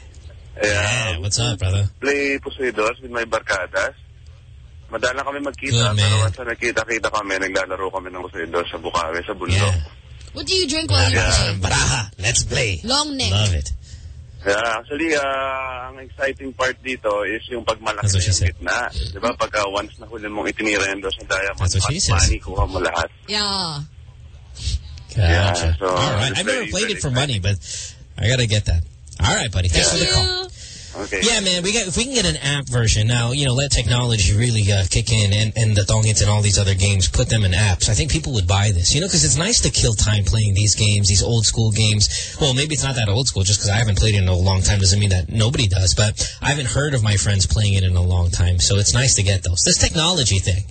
Yeah, What's up, brother? play Pusoy Dos with my barkadas. Madalang kami magkita, pero once na nakita-kita kami, naglalaro kami ng Pusidos sa Bukawi, sa bundok. What do you drink while you play? Baraha. Let's play. Long neck. Love it. Yeah, actually, ah, ang exciting part dito is yung pagmalaki ng gitna. Di ba? Pagka once na huli mong itinira yun doon sa diamond, That's what she mas says. money, kuha mo lahat. Yeah. Gotcha. Yeah, so All right. I've never played it for money, but I gotta get that. All right, buddy. Thanks for the call. Okay. Yeah, man. We got if we can get an app version now. You know, let technology really uh, kick in, and and the Tongits and all these other games, put them in apps. I think people would buy this. You know, because it's nice to kill time playing these games, these old school games. Well, maybe it's not that old school. Just because I haven't played it in a long time doesn't mean that nobody does. But I haven't heard of my friends playing it in a long time, so it's nice to get those. This technology thing.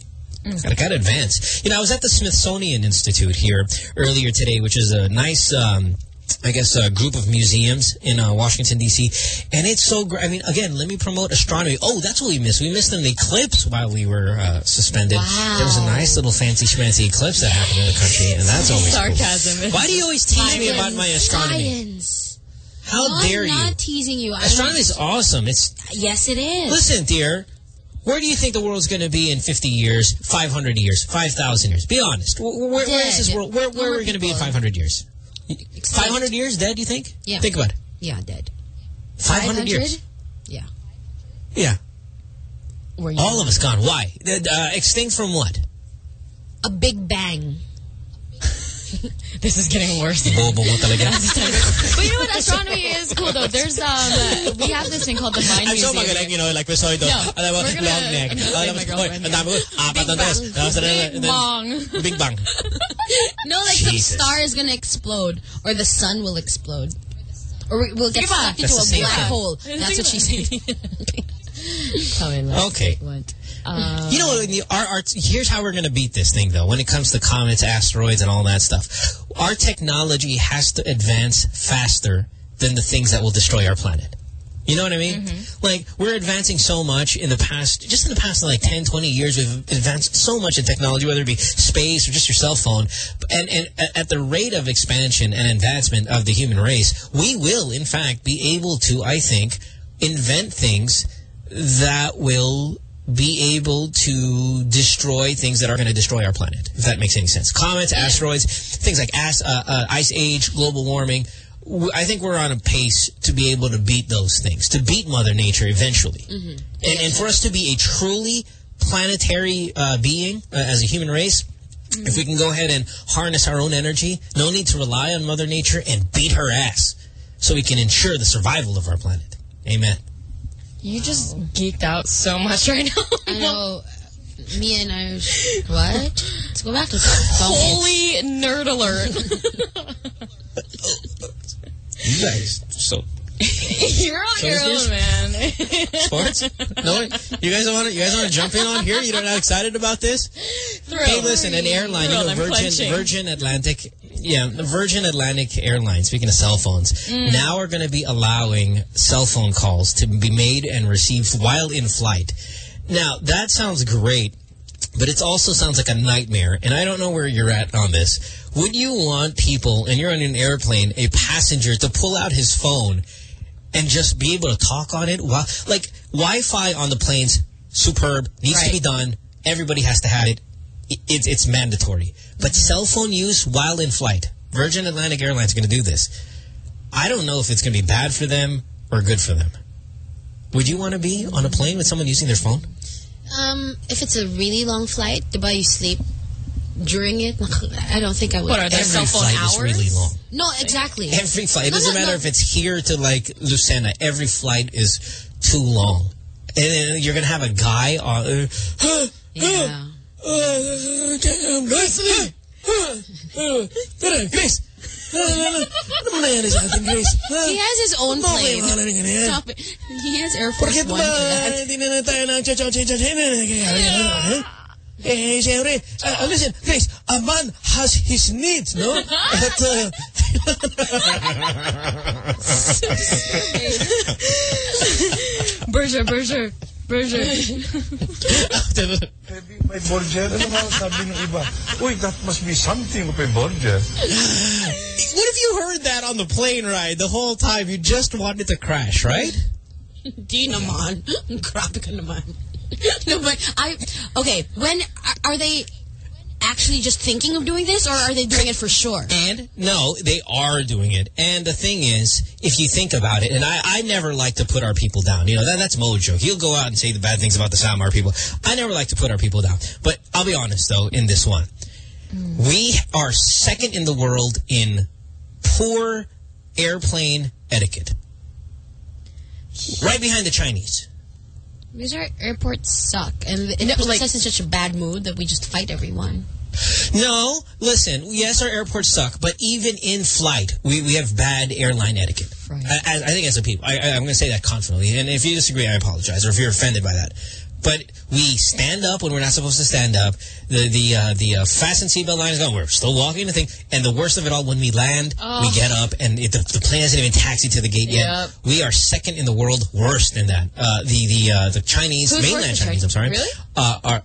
Got got to advance. You know, I was at the Smithsonian Institute here earlier today, which is a nice, um, I guess, a group of museums in uh, Washington, D.C. And it's so great. I mean, again, let me promote astronomy. Oh, that's what we missed. We missed an eclipse while we were uh, suspended. There was a nice little fancy schmancy eclipse that happened in the country, and that's always cool. Sarcasm. Why do you always tease me about my astronomy? Science. How I'm dare you? not teasing you. I'm Astronomy is awesome. It's Yes, it is. Listen, dear. Where do you think the world's going to be in 50 years, 500 years, 5,000 years? Be honest. Where, where, where is this world? Where, where are we going to be in 500 years? 500 years dead, you think? Yeah. Think about it. Yeah, dead. 500 years. Yeah. Yeah. Were you All of us gone. Why? Uh, extinct from what? a big bang. this is getting worse. Bobo mo talaga. But you know what? Astronomy is cool though. There's um, we have this thing called the Mind I'm so magaling, you know, like we saw ito. No, Alam mo, long neck. I'm Alam say mo, my ang dami ko, apat na test. Tapos, Big bang. Big bang. No, like Jesus. some star is gonna explode, or the sun will explode, or we- we'll get That's into a black hole. That's what she said. Come in, let's Okay. Um, You know, the- our, our, here's how we're going to beat this thing, though, when it comes to comets, asteroids, and all that stuff. Our technology has to advance faster than the things that will destroy our planet. You know what I mean? Like, we're advancing so much in the past, just in the past like 10, 20 years, we've advanced so much in technology, whether it be space or just your cell phone. And, and at the rate of expansion and advancement of the human race, we will, in fact, be able to, I think, invent things that will be able to destroy things that are going to destroy our planet, if that makes any sense. Comets, asteroids, things like as, uh, uh, ice age, global warming. I think we're on a pace to be able to beat those things, to beat Mother Nature eventually. And, and for us to be a truly planetary uh, being uh, as a human race, if we can go ahead and harness our own energy, no need to rely on Mother Nature and beat her ass so we can ensure the survival of our planet. Amen. You just geeked out so much right now. I know. Me and I. What? Let's go back to that. Holy nerd alert. You guys, so You're on So your own, man. sports? No, you guys want to? You guys want to jump in on here? You're not excited about this? Thrilled. Hey, listen, an airline, Thrilled, you know, Virgin, clenching. Virgin Atlantic, yeah, the Virgin Atlantic Airlines. Speaking of cell phones, Mm. now are going to be allowing cell phone calls to be made and received while in flight. Now that sounds great, but it also sounds like a nightmare. And I don't know where you're at on this. Would you want people, and you're on an airplane, a passenger to pull out his phone and just be able to talk on it? While, like Wi-Fi on the planes, superb, needs to be done. Everybody has to have it. I- It's it's mandatory. But cell phone use while in flight, Virgin Atlantic Airlines are going to do this. I don't know if it's going to be bad for them or good for them. Would you want to be on a plane with someone using their phone? Um, if it's a really long flight, diba you sleep during it? I don't think I would. What are there Every cell phone flight hours? is really long. No, exactly. Every flight. It No, doesn't no, matter no. if it's here to like Lucena. Every flight is too long. And then you're going to have a guy on... Uh, Yeah. uh, Grace! Grace! Ano mo na yan Grace? He has his own plane. yung mga ganyan yan? Stop it. He has Air Force Bakit One ba for that. hindi na tayo ng cha-cha-cha-cha Eh, siyempre, uh, listen, Grace, a man has his needs, no? At, uh, Berger, Berger, Berger. May Borgia. Ano nga ang sabi ng iba? Uy, that must be something of a Borgia. what if you heard that on the plane ride the whole time? You just wanted to crash, right? Di naman. Grabe ka naman. no, but I... Okay, when... Are, they actually just thinking of doing this, or are they doing it for sure? And no, they are doing it. And the thing is, if you think about it, and I, I never like to put our people down. You know, that, that's Mojo. He'll go out and say the bad things about the Samar people. I never like to put our people down. But I'll be honest, though, in this one. Mm. We are second in the world in poor airplane etiquette. Right behind the Chinese. Our airports suck, and it puts us in such a bad mood that we just fight everyone. No, listen. Yes, our airports suck, but even in flight, we, we have bad airline etiquette. I, I, I think as a people, I, I, I'm going to say that confidently. And if you disagree, I apologize, or if you're offended by that. But we stand up when we're not supposed to stand up. The the uh, the uh, fasten seatbelt line is gone. We're still walking the thing. And the worst of it all, when we land, Oh. we get up and it, the, the plane hasn't even taxied to the gate yet. Yep. We are second in the world, worse than that. Uh, the the uh, the Chinese, Who's mainland than Chinese, I'm sorry, Really? uh, are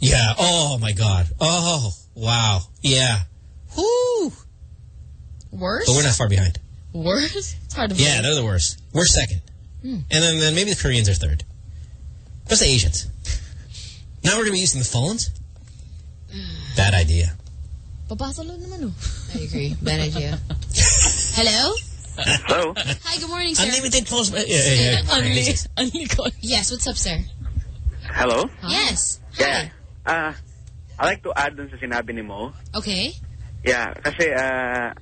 yeah. Oh my God. Oh wow. Yeah. Whoo. Worse? But we're not far behind. Worse? It's hard to Yeah, they're the worst. We're second. Hmm. And then, then maybe the Koreans are third. Just the Asians. Now we're going to be using the phones? Bad idea. Papasok lang naman, oh. I agree. Bad idea. Hello? Hello. Hi, good morning, sir. Unlimited phones. Yeah, yeah, yeah. Unli unli call. Yes, what's up, sir? Hello? Yes. Hi. Yeah. Uh, I like to add dun sa sinabi ni Mo. Okay. Yeah, kasi uh,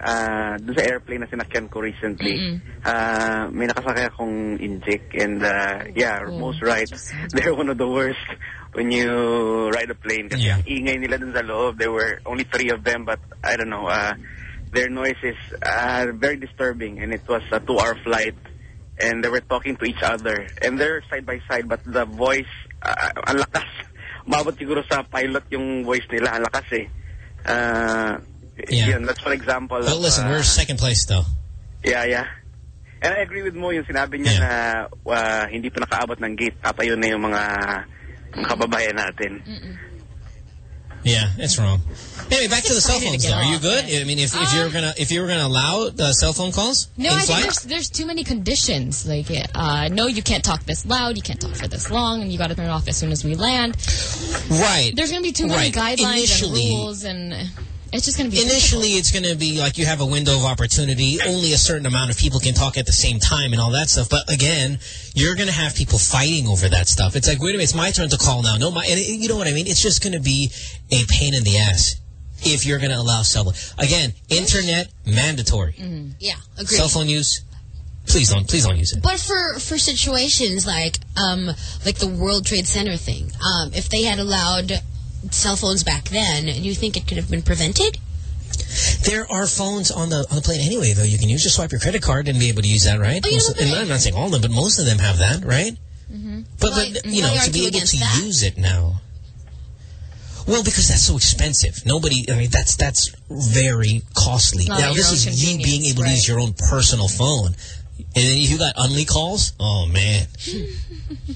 uh, dun sa airplane na sinakyan ko recently, uh, may nakasakay akong injik and uh, yeah, most right. They're one of the worst when you ride a plane kasi ang ingay nila dun sa loob. There were only three of them but I don't know, uh, their noise is uh, very disturbing and it was a two-hour flight and they were talking to each other and they're side by side but the voice, uh, ang lakas. Umabot siguro sa pilot yung voice nila, ang lakas eh. Uh, Yeah. yun, that's for example. But of, listen, uh, we're second place though. Yeah, yeah. And I agree with Mo yung sinabi niya na uh, hindi pa nakaabot ng gate. Tatayo na yung mga, mga kababayan natin. Yeah, it's wrong. Anyway, back to the cell phones. Though. Are you good? I mean, if, if you're gonna if you were gonna allow uh, cell phone calls No, in I think there's, there's too many conditions. Like, uh, no, you can't talk this loud, you can't talk for this long, and you got to turn it off as soon as we land. right? There's going to be too many Right. guidelines Initially- and rules, and it's just going to be Initially, it's going to be like you have a window of opportunity. Only a certain amount of people can talk at the same time and all that stuff. But again, you're going to have people fighting over that stuff. It's like, wait a minute, it's my turn to call now. No, my, and you know what I mean? It's just going to be a pain in the ass if you're going to allow cell phone. Again, internet mandatory. Yeah, agree. Cell phone use, please don't, please don't use it. But for for situations like um like the World Trade Center thing, um if they had allowed cell phones back then, do you think it could have been prevented? There are phones on the on the plane anyway, though. You can use just swipe your credit card and be able to use that, right? Oh, Most- know, and I'm not saying all of them, but most of them have that, right? Mm-hmm. But, but you know, to be able to use it now. Well, because that's so expensive. Nobody, I mean, that's that's very costly. Not Now, this is you being able to use your own personal phone. And then you got only calls, oh man.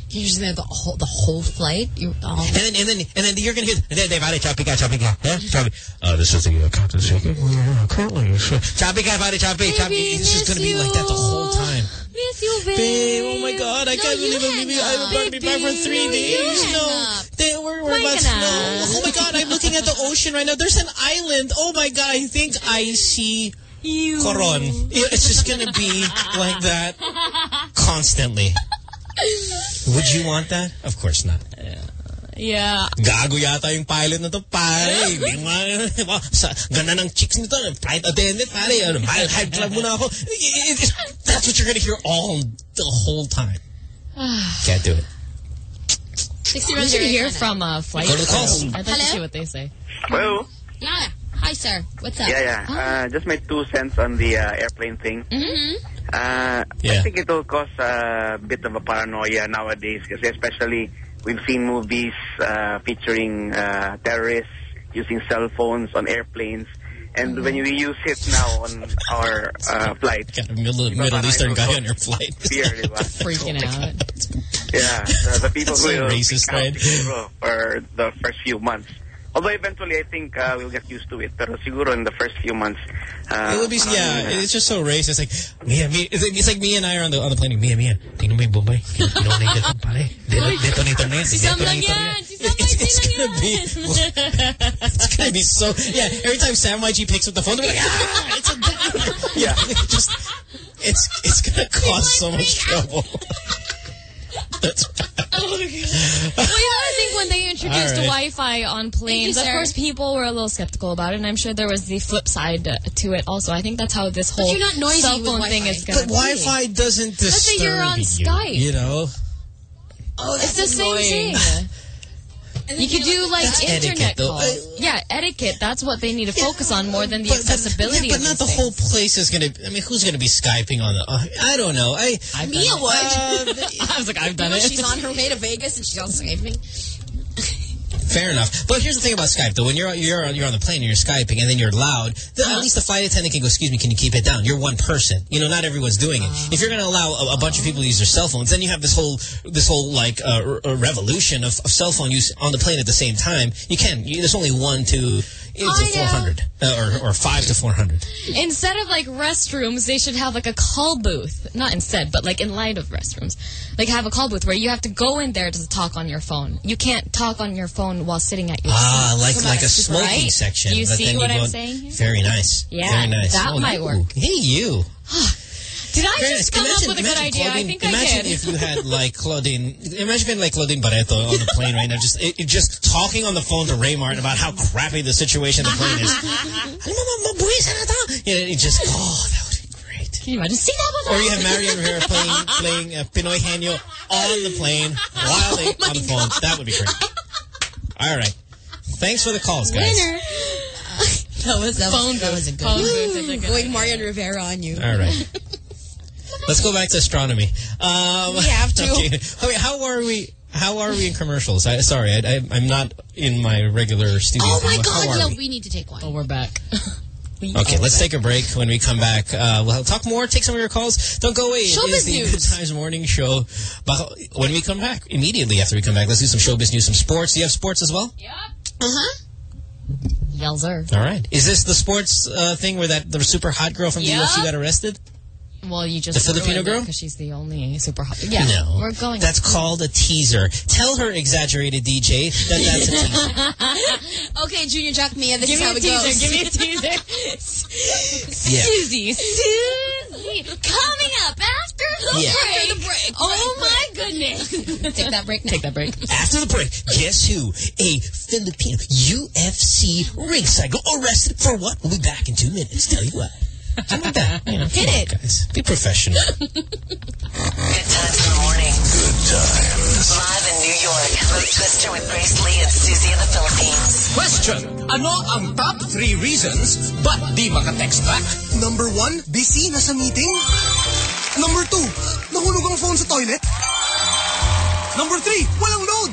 You're just there the whole the whole flight. You oh. And then and then and then you're gonna hear and then they vale choppy ka choppy ka. Yeah? Choppy. Uh, this is the uh, captain speaking. Currently, choppy ka vale choppy choppy. It's just gonna be like that the whole time. Miss you, babe. Babe, oh my God, I can't believe I'm leaving. I'm about to be back for three days. No, they, we're, we're about to Mike Oh my God, I'm looking at the ocean right now. There's an island. Oh my God, I think I see Coron. It's just gonna be like that constantly. Would you want that? Of course not. Yeah. Gago yata yung pilot na to, pare. Hindi nga, Wow, sa ganda ng chicks nito, flight attendant, pare. Ano, mile high club muna ako. It- it- it- that's what you're gonna hear all the whole time. Can't do it. 60 We runs should your hear Anna. from uh, flight. Go to the calls. I'd like to see what they say. Hello? Yeah. Hi, sir. What's up? Yeah, yeah. Uh, just my two cents on the uh, airplane thing. Mm-hmm. Uh, I think it will cause a bit of a paranoia nowadays kasi especially we've seen movies uh, featuring uh, terrorists using cell phones on airplanes. And when you use it now on our uh, flights, Got a Middle, Middle Eastern guy on your flight. fear. Freaking out. Yeah, the, the people That's who so will racist, freak right? for the first few months. Although eventually I think uh, we'll get used to it. Pero siguro in the first few months. Uh, It will be, parang, yeah, uh, it's just so racist. It's Like, Mia, Mia, it's like, it's like me and I are on the on the plane. Mia, Mia, tingnan mo yung Bombay. Detonator ko, pare. Det- Detonator na yan. Si Sam lang Detonator yan. yan. Si Sam It's, it's gonna be, it's gonna be so, yeah, every time Sam YG picks up the phone, they'll be like, ah, it's a detonator. Yeah, it just, it's, it's gonna cause so much trouble. That's well, yeah, I think when they introduced All right. Wi-Fi on planes, Thank of course, people were a little skeptical about it, and I'm sure there was the flip side uh, to it also. I think that's how this whole you're not noisy cell phone thing is going But to be. Wi-Fi doesn't Let's say disturb you're on you, Skype. You know? Oh, It's the annoying. same thing. You could do like internet etiquette, though. calls. yeah, etiquette. That's what they need to focus on more than the But- but- accessibility yeah, of but not the things. whole place is going to. I mean, who's going to be skyping on the? Uh, I don't know. I Mia would. I was like, I've done You know, it. She's on her way to Vegas and she's on Skyping. Fair enough. But here's the thing about Skype, though. When you're you're you're on the plane and you're skyping, and then you're loud, the, at least the flight attendant can go, "Excuse me, can you keep it down?" You're one person. You know, not everyone's doing it. If you're going to allow a, a bunch of people to use their cell phones, then you have this whole this whole like uh, uh, revolution of, of cell phone use on the plane at the same time. You can. You, there's only one to it's I a 400 uh, or, or 5 to 400. Instead of like restrooms, they should have like a call booth. Not instead, but like in light of restrooms. Like have a call booth where you have to go in there to talk on your phone. You can't talk on your phone while sitting at your Ah, seat. like like a smoking right? section. Do you but see then what you I'm saying here? Very nice. Yeah, very nice. that Oh, might ooh. work. Hey, you. Did I Very just nice. come Imagine- up with a good imagine idea? I Claudine- think I imagine did. if you had like Claudine, imagine being like Claudine Barretto on the plane right now, just it, it- just talking on the phone to Ray Martin about how crappy the situation the plane is. Alam mo, ma- mabuhisan na to. You know, it just, oh, that would be great. Can you imagine? See that Or you have Marian Rivera playing playing uh, Pinoy Henyo on the plane while they, on the phone. That would be great. All right. Thanks for the calls, guys. Winner. That was, that Phone was, that was a good Phone one. booth is Going Marian Rivera on you. All right. Let's go back to astronomy. Um, We have to. okay. Okay, how are we? How are we in commercials? I, sorry, I, I, I'm not in my regular studio. Oh my How God! are Yeah, we? we need to take one. Oh, we're back. Okay, let's take a break. When we come back, uh, we'll talk more, take some of your calls. Don't go away. Showbiz is the news. Good Times Morning Show. Baka- When we come back, immediately after we come back, let's do some showbiz news, some sports. Do you have sports as well? Uh-huh. Yelzer. All right. Is this the sports uh, thing where that the super hot girl from the Yeah. UFC got arrested? Well, you just The Filipino girl? because she's the only super hot. Yeah, no. we're going. That's called a teaser. Tell her, exaggerated DJ, that that's a teaser. okay, Junior Jack Mia, this Give is me how a it teaser. goes. Give me a teaser. Yeah. Susie, Susie, coming up after the Yeah. break. After the break. Oh my goodness. Take that break now. Take that break. After the break, guess who? A Filipino UFC ringside girl arrested for what? We'll be back in two minutes. Tell you what. How about that? You know, Hit it. guys. Be professional. Good times in the morning. Good times. Live in New York with Twister with Grace Lee and Susie in the Philippines. Question, ano ang top three reasons ba't di makatext back? Number one, busy, nasa meeting. Number two, nahulog ang phone sa toilet. Number three, walang load.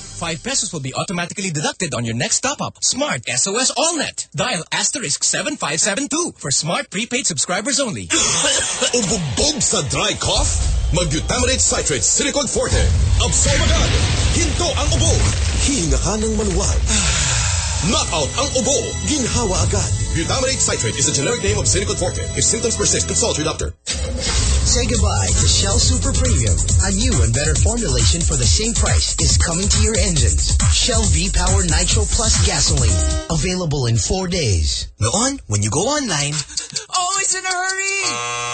5 pesos will be automatically deducted on your next top-up. Smart SOS AllNet. Dial asterisk 7572 for smart prepaid subscribers only. Ubugbog sa dry cough? Mag-Butamirate Citrate Sinecod Forte. Absorb agad. Hinto ang ubo. Hinga ka ng maluwag. Knock out ang ubo. Ginhawa agad. Butamirate Citrate is a generic name of Sinecod Forte. If symptoms persist, consult your doctor. Say goodbye to Shell Super Premium. A new and better formulation for the same price is coming to your engines. Shell V-Power Nitro Plus Gasoline. Available in four days. Noon, when you go online, Always in a hurry.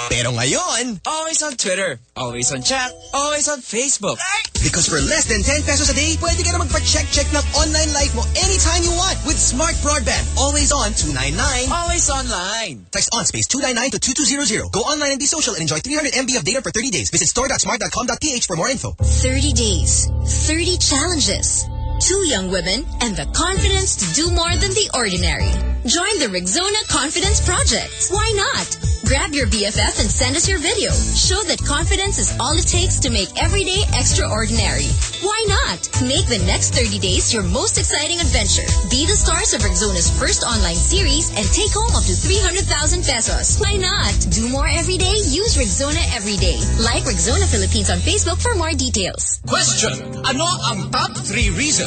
pero ngayon, Always on Twitter. Always on chat. Always on Facebook. because for less than 10 pesos a day, pwede ka na magpa-check-check ng online life mo anytime you want with Smart Broadband. Always on 299. Always online. Text on space 299 to 2200. Go online and be social and enjoy 300 MB of data for 30 days. Visit store.smart.com.ph for more info. 30 days, 30 challenges, two young women, and the confidence to do more than the ordinary. Join the Rexona Confidence Project. Why not? Grab your BFF and send us your video. Show that confidence is all it takes to make every day extraordinary. Why not? Make the next 30 days your most exciting adventure. Be the stars of Rexona's first online series and take home up to 300,000 pesos. Why not? Do more every day. Use Rexona every day. Like Rexona Philippines on Facebook for more details. Question, ano ang top three reasons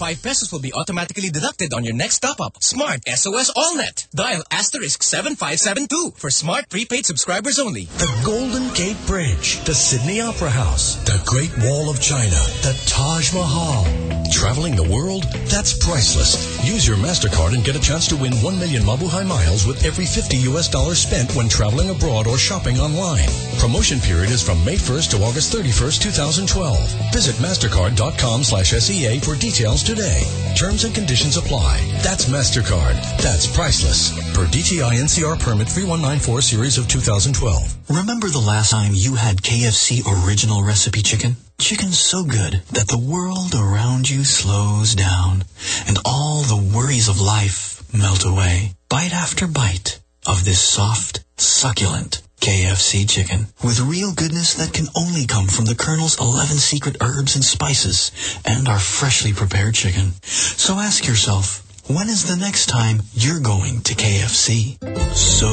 5 pesos will be automatically deducted on your next top-up. Smart SOS AllNet. Dial asterisk 7572 for smart prepaid subscribers only. The Golden Gate Bridge, the Sydney Opera House, the Great Wall of China, the Taj Mahal. Traveling the world? That's priceless. Use your MasterCard and get a chance to win 1 million Mabuhay miles with every 50 US dollars spent when traveling abroad or shopping online. Promotion period is from May 1st to August 31st, 2012. Visit mastercard.com slash SEA for details today. Terms and conditions apply. That's MasterCard. That's priceless. Per DTI NCR permit 3194 series of 2012. Remember the last time you had KFC original recipe chicken? Chicken so good that the world around you slows down and all the worries of life melt away. Bite after bite of this soft, succulent KFC chicken with real goodness that can only come from the Colonel's 11 secret herbs and spices and our freshly prepared chicken. So ask yourself, when is the next time you're going to KFC? So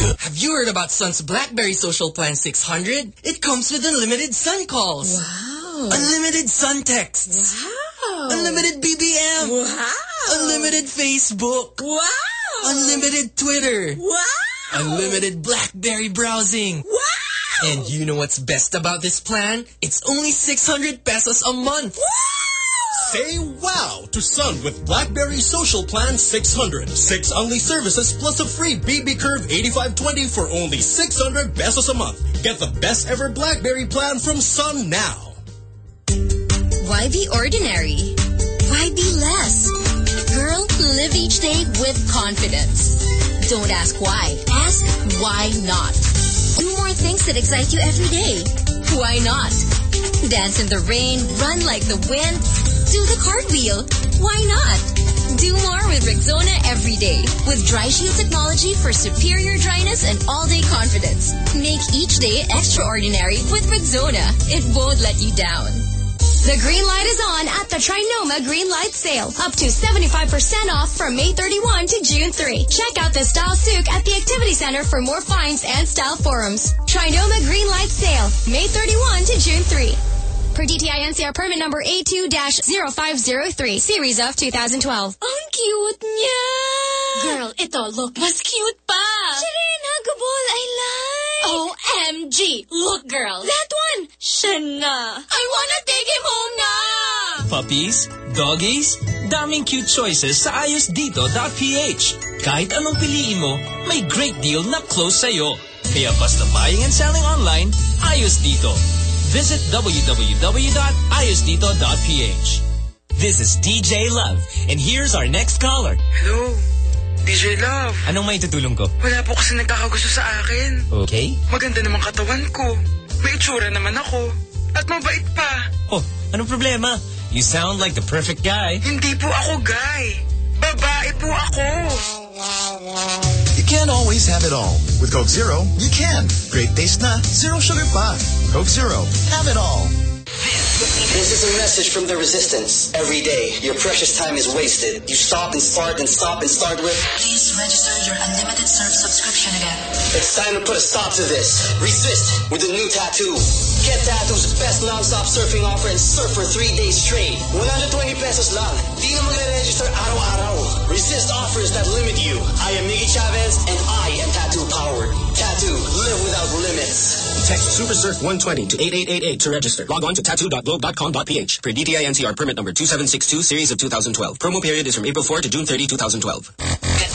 good. Have you heard about Sun's BlackBerry Social Plan 600? It comes with unlimited Sun calls. Wow. Unlimited Sun texts. Wow. Unlimited BBM. Wow. Unlimited Facebook. Wow. Unlimited Twitter. Wow. Unlimited BlackBerry browsing. Wow. And you know what's best about this plan? It's only 600 pesos a month. Say wow to Sun with BlackBerry Social Plan 600. Six only services plus a free BB Curve 8520 for only 600 pesos a month. Get the best ever BlackBerry plan from Sun now. Why be ordinary? Why be less? Girl, live each day with confidence. Don't ask why. Ask why not. Do more things that excite you every day. Why not? Dance in the rain, run like the wind, do the cartwheel. Why not? Do more with Rexona every day. With Dry Shield technology for superior dryness and all-day confidence. Make each day extraordinary with Rexona. It won't let you down. The green light is on at the Trinoma Green Light Sale. Up to 75% off from May 31 to June 3. Check out the Style Souk at the Activity Center for more finds and style forums. Trinoma Green Light Sale, May 31 to June 3. Per DTI NCR permit number A2-0503, series of 2012. Ang cute niya! Girl, ito, look, mas cute pa! Shireen, huggable, I like! OMG! Look, girl! That one! Siya na! I wanna take him home na! Puppies, doggies, daming cute choices sa ayosdito.ph. Kahit anong piliin mo, may great deal na close sa'yo. Kaya basta buying and selling online, ayos dito. Visit www.ayosdito.ph. This is DJ Love, and here's our next caller. Hello, DJ Love. Anong may tutulong ko? Wala po kasi nagkakagusto sa akin. Okay. Maganda naman katawan ko. May itsura naman ako. At mabait pa. Oh, anong problema? You sound like the perfect guy. Hindi po ako guy. Babae po ako. You can't always have it all. With Coke Zero, you can. Great taste na, zero sugar pa. Coke Zero, have it all. This is a message from the resistance. Every day, your precious time is wasted. You stop and start and stop and start with. Please register your unlimited surf subscription again. It's time to put a stop to this. Resist with the new tattoo. Get Tattoo's best non-stop surfing offer and surf for three days straight. 120 pesos lang. Di na magre-register araw-araw. Resist offers that limit you. I am Miggy Chavez and I am Tattoo Powered. Tattoo, live without limits. Text SuperSurf 120 to 8888 to register. Log on to tattoo.globe.com.ph. Per DTI NCR permit number 2762 series of 2012. Promo period is from April 4 to June 30, 2012.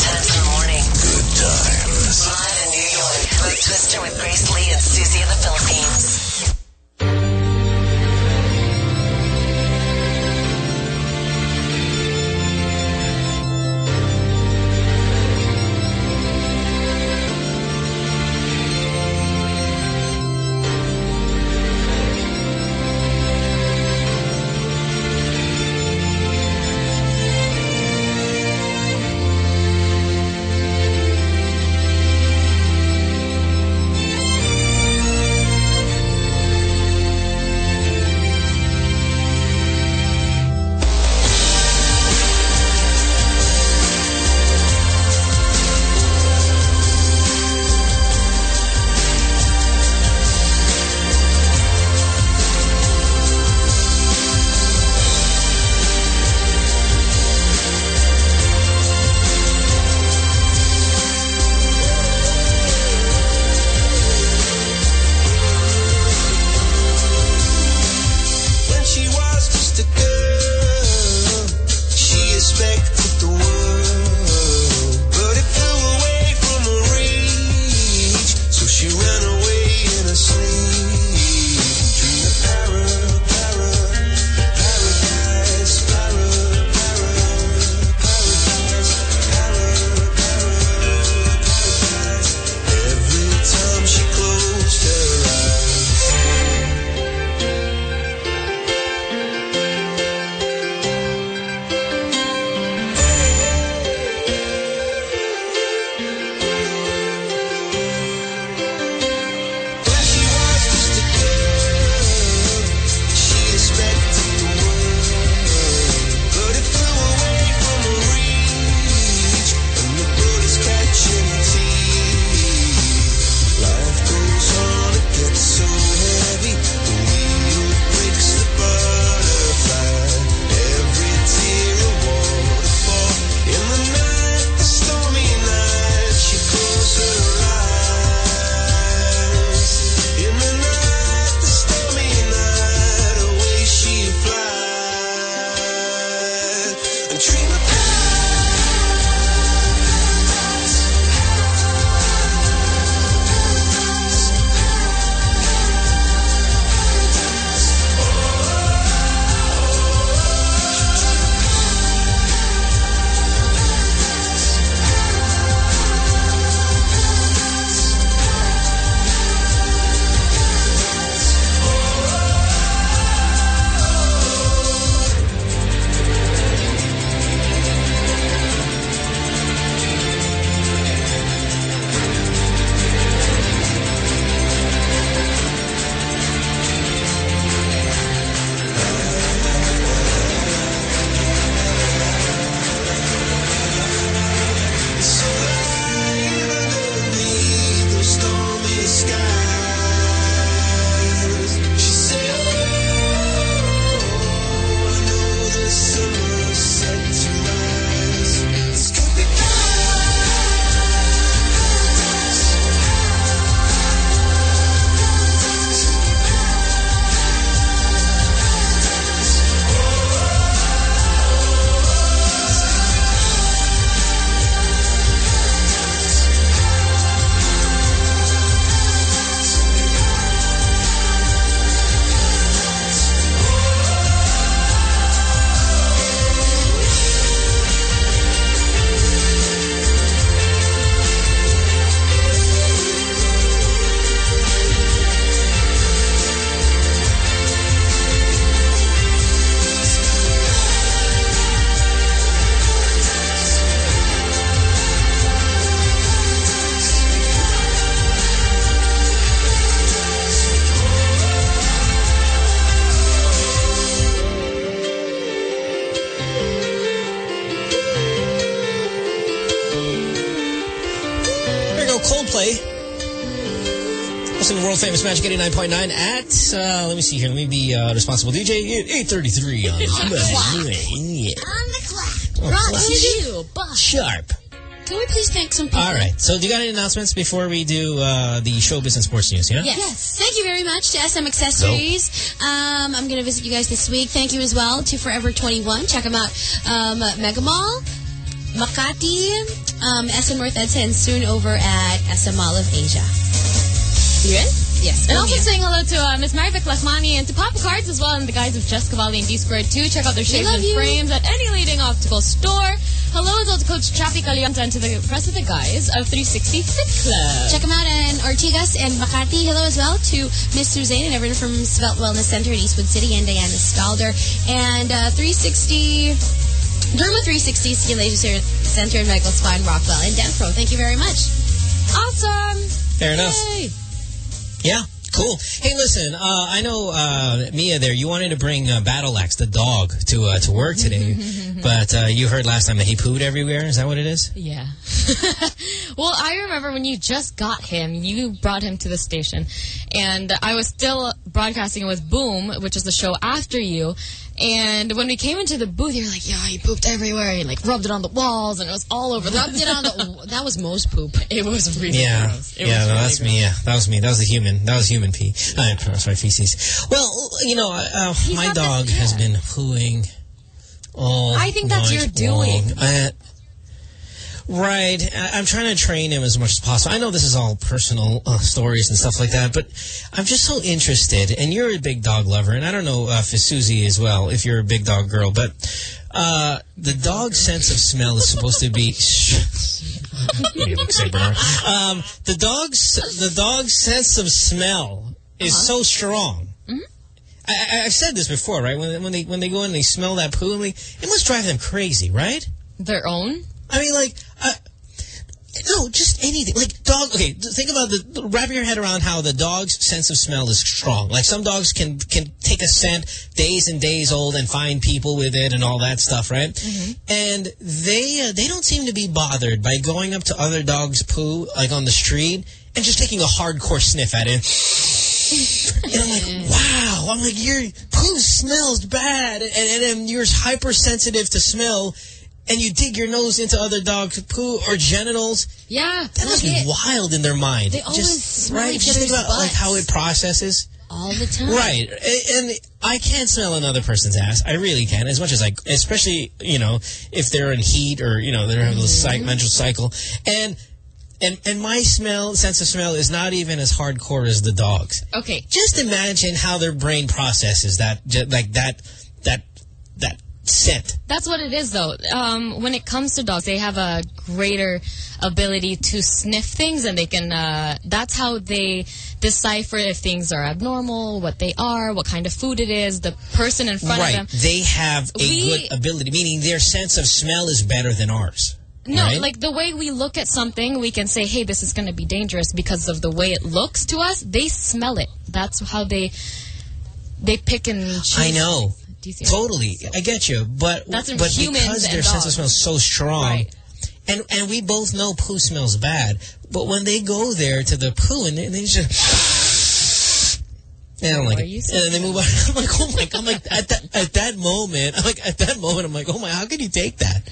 Magic 89.9 at, uh, let me see here, let me be uh, responsible DJ at 833 on On yeah. the clock. Brought to you by... Sharp. Can we please thank some people? All right. So do you got any announcements before we do uh, the showbiz and sports news, yeah? Yes. Thank you very much to SM Accessories. Um, I'm going to visit you guys this week. Thank you as well to Forever 21. Check them out. Um, Mega Mall, Makati, um, SM North Edsa, and soon over at SM Mall of Asia. You in? Yes. And also saying hello to uh, Miss Marvick Lasmani and to Papa Cards as well and the guys of Jessica Valley and D Squared 2. Check out their shades love and you. frames at any leading optical store. Hello as well to Coach Chappie Calianta and to the rest of the guys of 360 Fit Club. Check them out in Ortigas and Makati. Hello as well to Miss Suzanne and everyone from Svelte Wellness Center in Eastwood City and Diana Stalder. And uh, 360... Derma 360 Ski Laser Center in Michael Spa in Rockwell and Denpro. Thank you very much. Awesome. Fair enough. Yeah, cool. Hey, listen, uh, I know uh, Mia there. You wanted to bring uh, Battle Axe, the dog, to uh, to work today, but uh, you heard last time that he pooed everywhere. Is that what it is? Yeah. well, I remember when you just got him, you brought him to the station. And I was still broadcasting with Boom, which is the show after you. And when we came into the booth, you were like, yeah, he pooped everywhere. He like rubbed it on the walls and it was all over. the Rubbed it on the... That was most poop. It was really yeah, gross. It yeah, was no, really that's me. Yeah, that was me. That was the human. That was human pee. Uh, sorry, feces. Well, you know, uh, my dog has been pooing all. I think that's your doing. Right. I'm trying to train him as much as possible. I know this is all personal uh, stories and stuff like that, but I'm just so interested. And you're a big dog lover, and I don't know uh, if Susie as well, if you're a big dog girl, but uh, the dog's sense of smell is supposed to be. You look so Bernard. Um, the dog's the dog's sense of smell is Uh-huh. so strong. I, I, I've said this before, right? When when they when they go in and they smell that poo, and they, it must drive them crazy, right? Their own? I mean, like, uh, no, just anything. Like dog. Okay, think about the. Wrap your head around how the dog's sense of smell is strong. Like some dogs can can take a scent days and days old and find people with it and all that stuff, right? And they uh, they don't seem to be bothered by going up to other dogs' poo, like on the street, and just taking a hardcore sniff at it. And I'm like, wow. I'm like, your poo smells bad, and, and, and you're hypersensitive to smell, and you dig your nose into other dogs' poo or genitals. Yeah. That must be wild in their mind. They always Just, right? Just think about like how it processes. All the time. Right. And I can't smell another person's ass. I really can. As much as I, especially, you know, if they're in heat or, you know, they're having a Mm-hmm. cycle, menstrual cycle. And, and, and my smell, sense of smell is not even as hardcore as the dog's. Okay. Just imagine how their brain processes that, like that, that scent. That's what it is, though. Um, when it comes to dogs, they have a greater ability to sniff things, and they can. Uh, that's how they decipher if things are abnormal, what they are, what kind of food it is, the person in front right. of them. They have a We- good ability, meaning their sense of smell is better than ours. No, right? like the way we look at something, we can say, "Hey, this is going to be dangerous" because of the way it looks to us. They smell it. That's how they they pick and choose. I know. Do you see Totally. I get you. But, but because their sense of smell is so strong, Right. and, and we both know poo smells bad, but when they go there to the poo and they, they just... I don't like it. And then they move on. I'm like, oh my god! I'm like at that at that moment. I'm like at that moment. I'm like, oh my! How can you take that?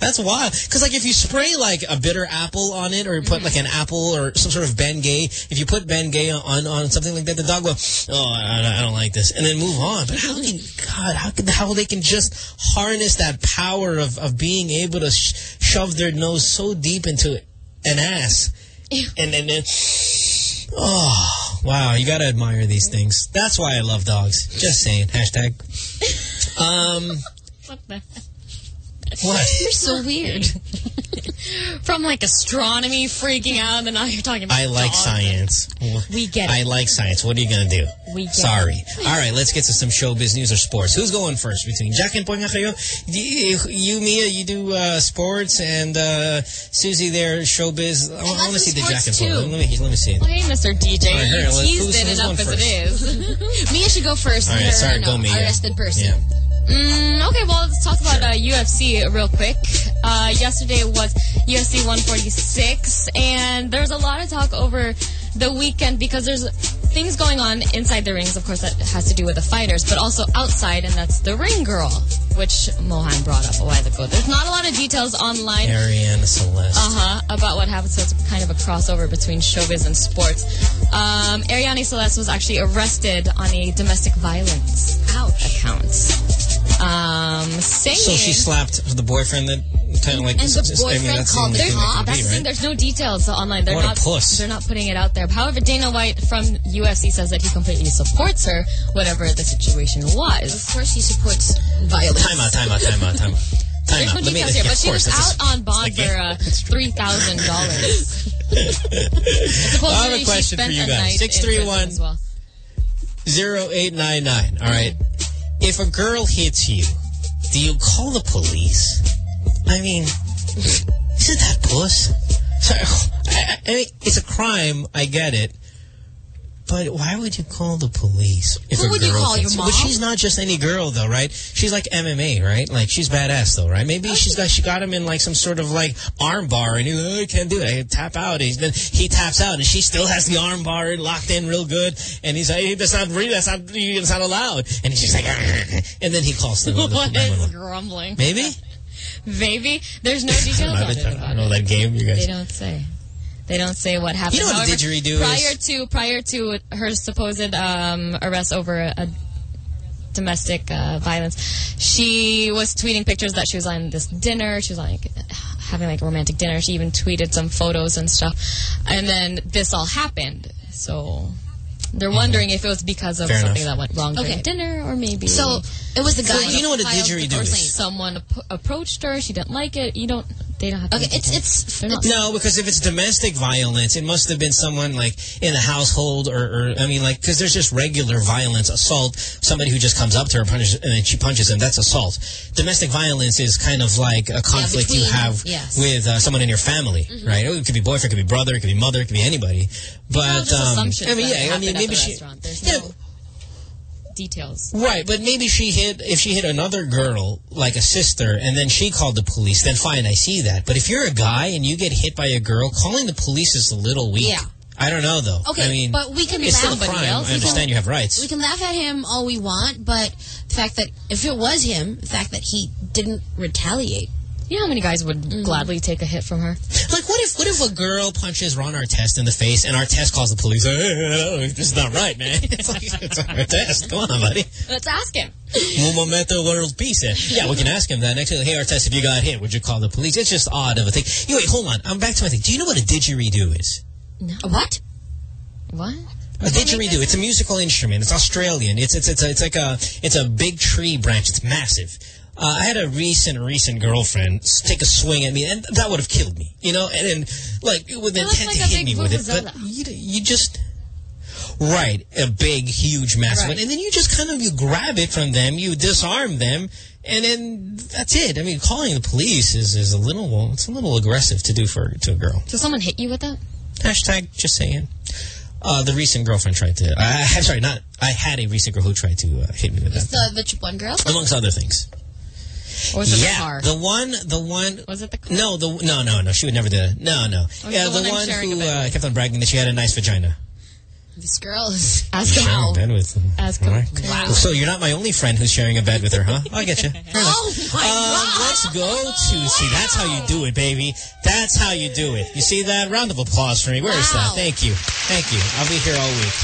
That's wild. Because like if you spray like a bitter apple on it, or you put like an apple or some sort of Bengay, if you put Bengay on on something like that, the dog will, oh, I, don't- I don't like this, and then move on. But how can God? How can how they can just harness that power of of being able to sh shove their nose so deep into an ass, and then. then Oh, wow. You got to admire these things. That's why I love dogs. Just saying. Hashtag. Um, what? You're so weird. From like astronomy freaking out, and now you're talking about I like dogs. science. We get I like science. What are you going to do? We get Sorry. All right, let's get to some showbiz news or sports. Who's going first between Jack and Poinga kayo? You, Mia, you do uh, sports, and uh, Susie there, showbiz. I, want to see the Jack and Poinga. Let me, let me see it. Hey, Mr. DJ, All right, here, you teased who's- it who's enough as it is. Mia should go first. All right, Her, sorry, ano, go Mia. Arrested person. Yeah. Mm, okay, well, let's talk about uh, UFC real quick. Uh, yesterday was UFC 146, and there's a lot of talk over the weekend because there's things going on inside the rings, of course, that has to do with the fighters, but also outside, and that's the ring girl, which Mohan brought up a while ago. There's not a lot of details online. Arianny Celeste. Uh-huh, about what happened. So it's kind of a crossover between showbiz and sports. Um, Arianny Celeste was actually arrested on a domestic violence account. Um, saying... So she slapped the boyfriend that kind of like... And the I mean, that's called the her only thing that top. could That's be, the thing. There's no details online. They're What a puss. They're not putting it out there. However, Dana White from UFC says that he completely supports her, whatever the situation was. Of course, he supports violence. Time out, time out, time out, time out. Time There's out. no Let me- details yeah, here, but she course, was that's a- out on bond for uh, three thousand dollars. I have a question for you guys. 631 as well. 0899. All right. If a girl hits you, do you call the police? I mean, isn't that puss? Sorry, I, I mean, it's a crime. I get it. But why would you call the police? If Who would you call, your mom? But she's not just any girl, though, right? She's like MMA, right? Like she's badass, though, right? Maybe she's got she got him in like some sort of like arm bar, and he like, oh, can't do it. I tap out. He's then he taps out, and she still has the arm bar locked in real good. And he's like, hey, that's not really, that's not, that's not allowed. And he's just like, and then he calls the, What is grumbling? Maybe. Maybe there's no details I don't it. know, I don't know that game, you guys. They don't say. They don't say what happened. You know what However, didgeridoo prior is? to prior to her supposed um, arrest over a, a domestic uh, violence, she was tweeting pictures that she was on this dinner. She was like having like a romantic dinner. She even tweeted some photos and stuff. And then this all happened. So they're wondering if it was because of Fair something enough. that went wrong during dinner or maybe. So, it was the guy So you know what a didgeridoo is? Someone ap- approached her. She didn't like it. You don't. They don't have. To Okay, make it's- it's- No, because if it's domestic violence, it must have been someone like in the household or, or I mean, like, because there's just regular violence, assault, somebody who just comes up to her and punches, and then she punches him. That's assault. Domestic violence is kind of like a conflict you between- have yes. with uh, someone in your family, right? It could be boyfriend, it could be brother, it could be mother, it could be anybody. But Well, just um, assumptions I mean, yeah, I mean, maybe the she. There's yeah, no details. Right, but maybe she hit, if she hit another girl, like a sister, and then she called the police, then fine, I see that. But if you're a guy and you get hit by a girl, calling the police is a little weak. Yeah. I don't know, though. Okay, I mean, but we can it's still a crime. else. I understand can- you have rights. We can laugh at him all we want, but the fact that if it was him, the fact that he didn't retaliate. You know how many guys would mm-hmm. gladly take a hit from her? Like, what if what if a girl punches Ron Artest in the face and Artest calls the police? Hey, hey, this is not right, man. It's like, it's Artest. Come on, buddy. Let's ask him. Un momento world peace. Yeah, we can ask him that next. Hey, Artest, if you got hit, would you call the police? It's just odd of a thing. Anyway, hold on. I'm back to my thing. Do you know what a didgeridoo is? A what? What? A didgeridoo. It's a musical instrument. It's Australian. It's it's it's a, it's like a it's a big tree branch. It's massive. Uh, I had a recent recent girlfriend take a swing at me, and that would have killed me. You know, and then like with It looks intent like to hit me with it, but you you just. Right, a big, huge, massive Right. one. And then you just kind of, you grab it from them, you disarm them, and then that's it. I mean, calling the police is, is a little, it's a little aggressive to do for, to a girl. Did someone hit you with that? Hashtag just saying. Uh, the recent girlfriend tried to. I, I'm sorry, not. I had a recent girl who tried to uh, hit me with that, The the Chupon girl. amongst other things. Or was it yeah, the car? the one, the one. Was it the car? No, the no, no, no. She would never do that. No, no. Or yeah, the the, one one who uh, kept on bragging that she had a nice vagina. This girl is. Ask him. A bed with. Ask him. Right. Wow. So you're not my only friend who's sharing a bed with her, huh? I get you. Oh my Um, let's go to see. That's how you do it, baby. That's how you do it. You see that? Round of applause for me. Where is that? Thank you. Thank you. I'll be here all week.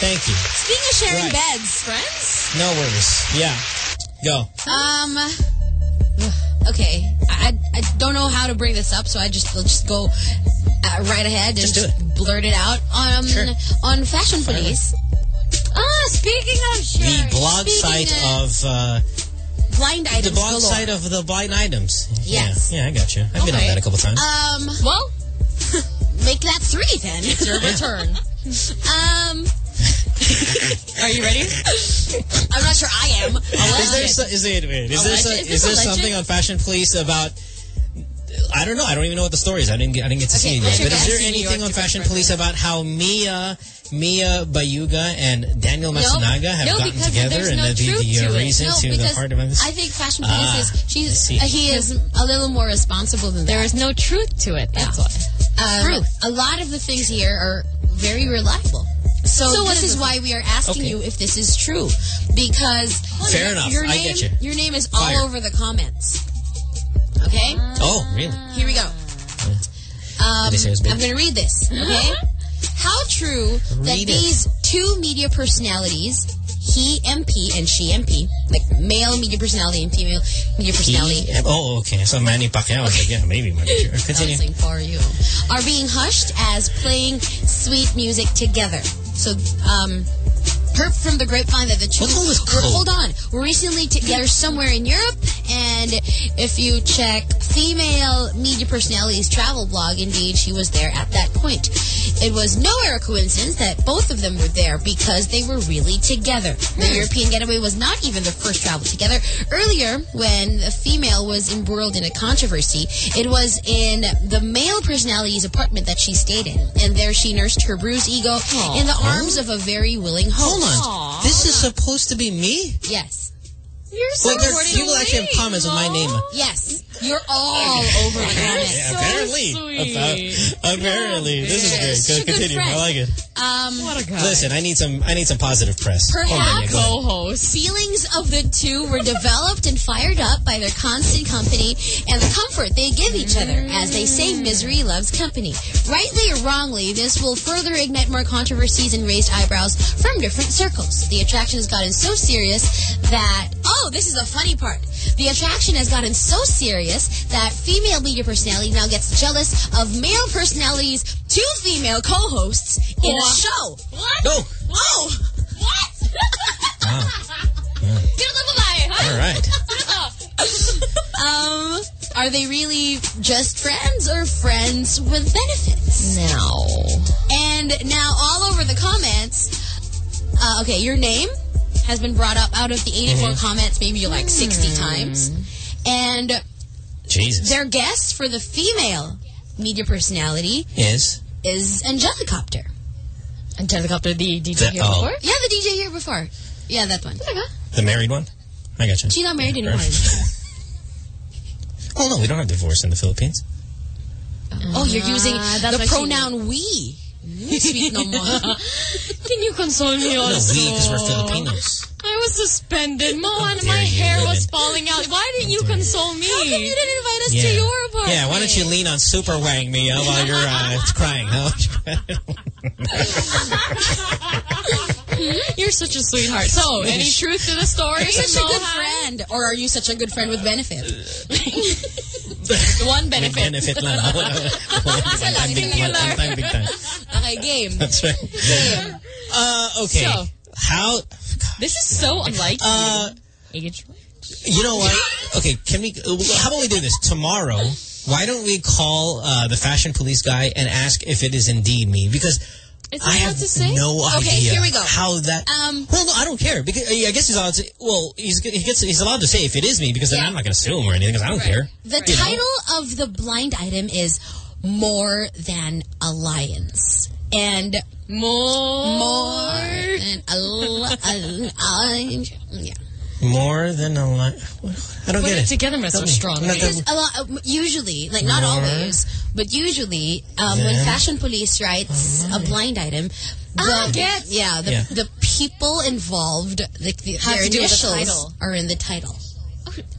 Thank you. Speaking of sharing Right. beds, friends. No worries. Yeah. Go. Um. Okay, I, I don't know how to bring this up, so I just let's just go uh, right ahead and Just blurt it out. Um, Sure. on Fashion Police. Ah, speaking of The blog site of uh, blind items. the blog galore. site of the blind items. Yes. Yeah, yeah I got you. I've been on that a couple times. Um, Well, make that three then. it's your return. um, Are you ready? I'm not sure I am. is there so, is there, wait, is there, so, Is is there something on Fashion Police about? I don't know. I don't even know what the story is. I didn't get. I didn't get to see it yet. But is there anything on Fashion Police about how Mia Mia Bayuga and Daniel Nope. Matsunaga have No, gotten together there's and no that'd be the uh, to reason No, to the because heart of this? I think Fashion Police Ah, is she's uh, he is a little more responsible than There that. is no truth to it. That's what Um, Truth. a lot of the things here are very reliable. So, So this is why we are asking Okay. you if this is true, because Fair enough. Your I name, get you. Your name is Fire. all over the comments. Okay. Oh, really? Here we go. Um, Did they say it was big? I'm going to read this. Okay. How true that it. these two media personalities, he MP and she MP, like male media personality and female media personality, He- oh, okay. So Manny Pacquiao. I was like, yeah, maybe. Manny. Sure. Continue. for you, are being hushed as playing sweet music together. So, um, heard from the grapevine that the two What's all this were, code? hold on, were recently together somewhere in Europe. And if you check female media personalities travel blog, indeed she was there at that point. It was nowhere a coincidence that both of them were there because they were really together. The hmm. European getaway was not even their first travel together. Earlier, when the female was embroiled in a controversy, it was in the male personality's apartment that she stayed in. And there she nursed her bruised ego in the arms of a very willing host. On. This is supposed to be me? Yes. You're Well, there, people actually have comments with my name. Yes. You're all over the comments. Yeah, apparently. About- apparently. This is great. Such a Go, good continue. I like it. Um, what a Listen, I need some I need some positive press. Hold on, yeah, Perhaps. Co-host. feelings of the two were developed and fired up by their constant company and the comfort they give each other. As they say, misery loves company. Rightly or wrongly, this will further ignite more controversies and raised eyebrows from different circles. The attraction has gotten so serious that, oh, this is a funny part. The attraction has gotten so serious that female media personality now gets jealous of male personalities, two female co-hosts in a show. What? No. Whoa! What? Wow. All right. Um, are they really just friends or friends with benefits? No. And now all over the comments, uh, okay, your name has been brought up out of the 84 Mhm. comments, maybe like 60 times. And Jesus. their guest for the female media personality Is is Angelicopter. Angelicopter, the DJ The- here oh. before? Yeah, the DJ here before. Yeah, that one. the married one? I got you. She's not married anymore. Oh no, we don't have divorce in the Philippines. Oh, you're using Ah, the pronoun we. Sweet no more. Can you console me No, also? we because we're Filipinos. I was suspended. Mo, and my hair was falling out. Why didn't you console me? How come you didn't invite us Yeah. to your apartment? Yeah, why don't you lean on Super Wang me uh, while you're uh, crying, huh? You're such a sweetheart. So, any truth to the story? You're such a good friend. Or are you such a good friend with benefit? One May benefit. benefit lang. wala, one big, time, big time. Okay, game. That's right. Game. Uh, okay. So- How? This is so unlike Uh, you. You know what? Okay, can we? uh, How about we do this tomorrow? Why don't we call uh, the fashion police guy and ask if it is indeed me? Because Is I have to say? no idea. Okay, here we go. How that? Um, well, no, I don't care because I guess he's allowed to. Well, he's he gets he's allowed to say if it is me because then Yeah. I'm not going to sue him or anything because I don't care. The You know? title of the blind item is More Than Alliance. And More. more than a, li- a, yeah. More than a lot. I don't Put get it it. together, Mr. Tell me. Strong. I'm not Because a lot, uh, usually, like not More. always, but usually, um, when fashion police writes a blind item, the, Ah, get. yeah, the, Yeah. the people involved, like the, their to do with the initials title. are in the title.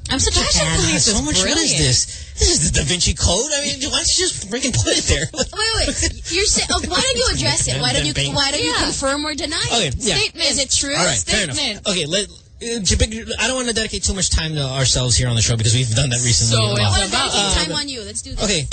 I'm such a Fashion fan. Ah, police so is much. What is this? This is the Da Vinci Code. I mean, why don't you just freaking put it there? Wait, wait. You're saying, oh, why don't you address it? Why don't you, why don't you Yeah. confirm or deny Okay, it? yeah. Statement. Is it true? All right, fair enough. Okay, let. Uh, Jabig- I don't want to dedicate too much time to ourselves here on the show because we've done that recently. So. I want to It's about- dedicate uh, time on you. Let's do this. Okay.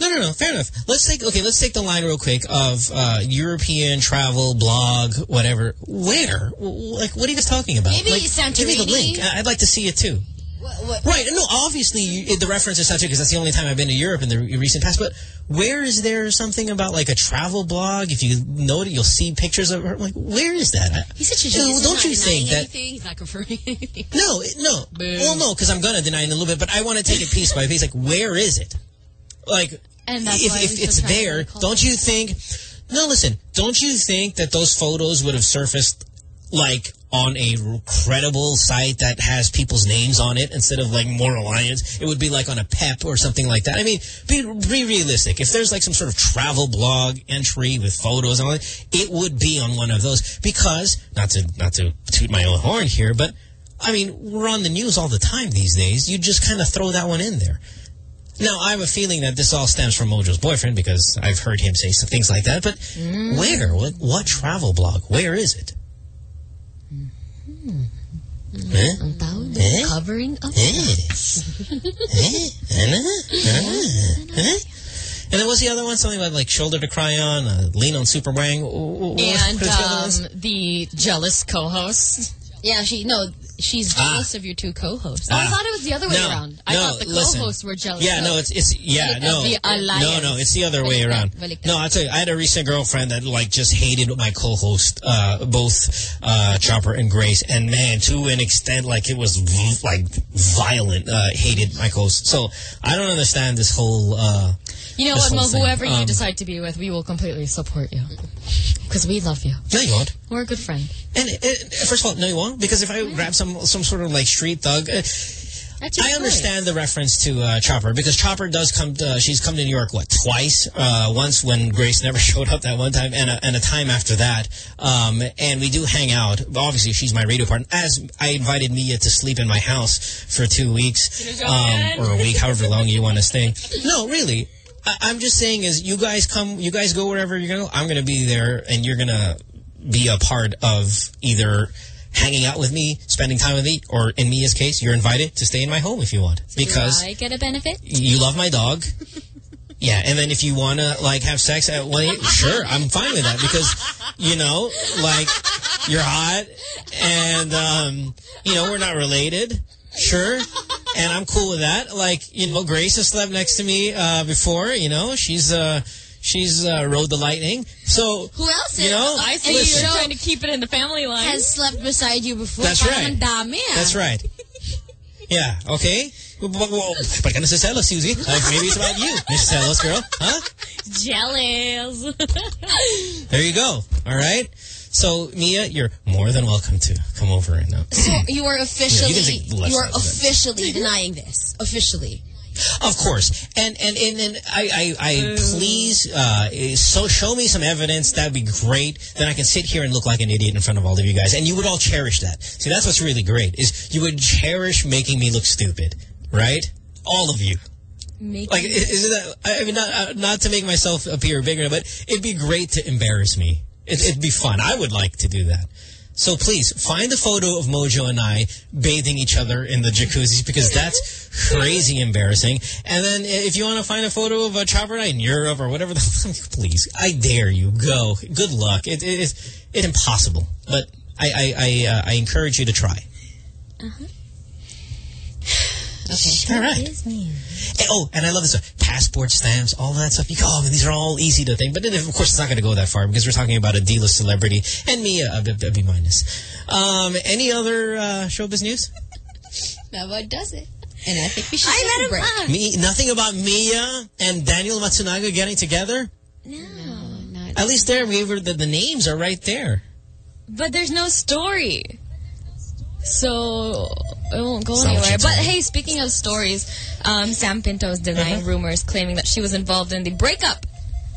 No, no, no. Fair enough. Let's take okay. Let's take the line real quick of uh, European travel blog, whatever. Where? W- Like, what are you guys talking about? Maybe like, Give me the link. I- I'd like to see it too. What, what, Right. No, obviously the reference is Santorini because that's the only time I've been to Europe in the recent past. But where is there something about like a travel blog? If you know it, you'll see pictures of her. Like, where is that? He's such a genius. don't you think that- anything. He's not confirming anything. No, no. Well, no, because I'm gonna deny it in a little bit, but I want to take it piece by piece. Like, where is it? Like, And that's if, if it's still try to there, don't you think No, listen. Don't you think that those photos would have surfaced like on a credible site that has people's names on it instead of like More Alliance? It would be like on a PEP or something like that. I mean, be, be realistic. If there's like some sort of travel blog entry with photos and all that, it would be on one of those because not to not to toot my own horn here, but I mean, we're on the news all the time these days. You just kind of throw that one in there. Now, I have a feeling that this all stems from Mojo's boyfriend because I've heard him say some things like that. But Mm. where? What, what travel blog? Where is it? Eh? Ang tawag Eh? covering up. And then what's the other one? Something about like shoulder to cry on, uh, lean on Super Wang. What- And what's the other ones? um, the jealous co-host. Yeah, she no, she's Ah. jealous of your two co-hosts. Oh, I thought it was the other way No, around. I no, thought the co-hosts were jealous. Yeah, no, it's it's yeah, no, the alliance. no, no, it's the other way around. No, I tell you, I had a recent girlfriend that like just hated my co-host, uh, both uh, Chopper and Grace, and man, to an extent, like it was v- like violent. Uh, hated my co-host, so I don't understand this whole. You know what, Mo? Whoever you Um, decide to be with, we will completely support you. Because we love you. No, you won't. We're a good friend. And uh, first of all, no, you won't, because if I grab some some sort of like street thug. Uh, I understand the reference to uh, Chopper because Chopper does come. To, uh, she's come to New York what twice? Uh, once when Grace never showed up that one time, and a, and a time after that. Um, and we do hang out. Obviously, she's my radio partner. As I invited Mia to sleep in my house for two weeks um, or a week, however long you want to stay. No, really. I, I'm just saying is you guys come, you guys go wherever you're gonna go. I'm gonna be there, and you're gonna be a part of either hanging out with me, spending time with me, or in Mia's case, you're invited to stay in my home if you want. Because I get a benefit? you love my dog. Yeah, and then if you want to, like, have sex at one, sure, I'm fine with that because, you know, like, you're hot and, um, you know, we're not related. Sure. And I'm cool with that. Like, you know, Grace has slept next to me, uh, before, you know, she's, uh, she's, uh, rode the lightning. So, Who else? You know, I see you're trying to keep it in the family line. has slept beside you before. That's right. ang dami. That's right. Yeah, okay? Ba't ka nasiselos, Susie? Like, maybe it's about you. Nasiselos, girl. Huh? Jealous. There you go. All right? So, Mia, you're more than welcome to come over and uh, So you are officially Yeah, you can take less you are out of it. officially denying this. Officially. Of course, and and and, and I I, I please uh, so show me some evidence. That'd be great. Then I can sit here and look like an idiot in front of all of you guys, and you would all cherish that. See, that's what's really great is you would cherish making me look stupid, right? All of you. Make Like, i- is that? I mean, not uh, not to make myself appear bigger, but it'd be great to embarrass me. It, it'd be fun. I would like to do that. So please find a photo of Mojo and I bathing each other in the jacuzzis because that's crazy embarrassing. And then if you want to find a photo of a Chopper and I in Europe or whatever, the, please, I dare you, go. Good luck. It, it is it's impossible, but I I I, uh, I encourage you to try. Uh huh. Okay. All right. Eh, Oh, and I love this. uh, Passport stamps, all that stuff. You go, oh, man, these are all easy to think. But then, of course, it's not going to go that far because we're talking about a D-list celebrity and me, a, a, a B minus. Um, any other uh, showbiz news? Now what does it? And I think we should I take let a him break. on. Me, nothing about Mia and Daniel Matsunaga getting together? No, At least there, we were, the, the names are right there. But there's no story. So it won't go what anywhere. But hey, speaking of stories, um, Sam Pinto is denying Uh-huh. rumors claiming that she was involved in the breakup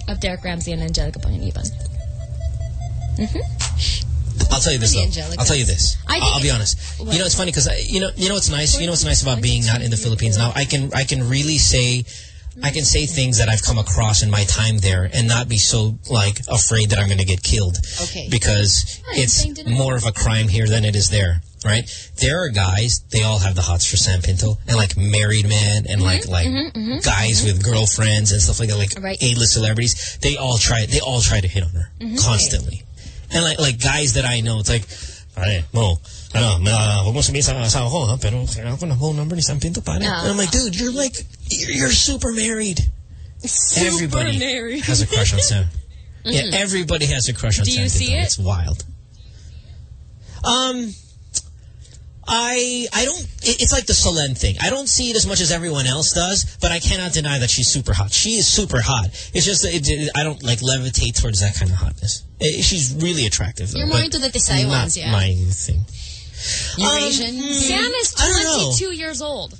of Derek Ramsey and Angelica Panganiban. I'll tell you this, though. Angelica. I'll tell you this. I I'll, be honest. What? You know, it's funny because you know, you know what's nice. You know what's nice about being not in the Philippines now. I can, I can really say, I can say things that I've come across in my time there, and not be so like afraid that I'm going to get killed. Okay. Because it's more of a crime here than it is there. Right? There are guys. They all have the hots for Sam Pinto, and like married men, and like like guys with girlfriends and stuff like that, like Mm-hmm, Right. A-list celebrities. They all try. They all try to hit on her Mm-hmm. constantly. And like like guys that I know, it's like, pare, Mo, ano, huwag mo sabihin sa asawa ko, ha? Pero kailangan ko ng phone number ni Sam Pinto, pare. And I'm like, dude, you're like, you're, you're super married. Everybody married. has a crush on Sam. Yeah, everybody has a crush on Do see Pinto. it? It's wild. Um, I I don't. It's like the Solenn thing. I don't see it as much as everyone else does, but I cannot deny that she's super hot. She is super hot. It's just it, it- I don't like levitate towards that kind of hotness. Eh, she's really attractive. Though, You're more into the not ones, yeah. My thing. Eurasian. Sam is I don't know. 22 years old.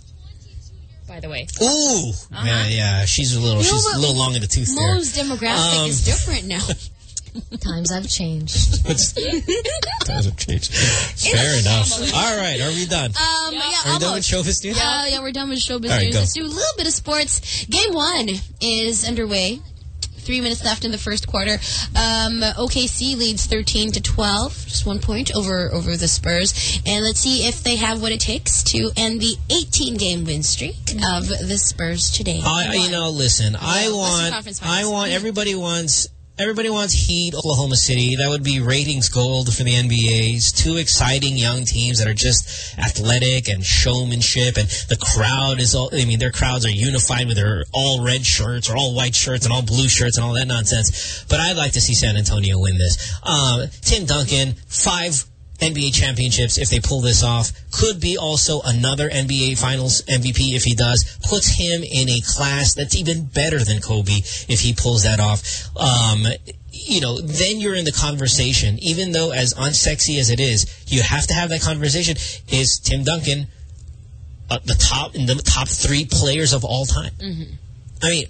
By the way. Ooh, yeah, yeah. She's a little. You know she's a little long in the tooth there. Mo's demographic Um, is different now. Times have changed. Times have changed. Fair enough. All right, are we done? Um, yeah, Are we done with showbiz news? Yeah, yeah, we're done with showbiz All right. Let's do a little bit of sports. Game one is underway. Three minutes left in the first quarter. Um, OKC leads 13 to 12, just one point over over the Spurs. And let's see if they have what it takes to end the 18 game win streak of the Spurs today. I, you know, listen. I want, I want. Everybody wants. Everybody wants Heat, Oklahoma City. That would be ratings gold for the NBA's. Two exciting young teams that are just athletic and showmanship, and the crowd is all. I mean, their crowds are unified with their all red shirts or all white shirts and all blue shirts and all that nonsense. But I'd like to see San Antonio win this. Um, Tim Duncan, five NBA championships if they pull this off. Could be also another NBA Finals MVP if he does. Puts him in a class that's even better than Kobe if he pulls that off. Um, you know, then you're in the conversation. Even though as unsexy as it is, you have to have that conversation. Is Tim Duncan uh, the top in the top three players of all time? I mean,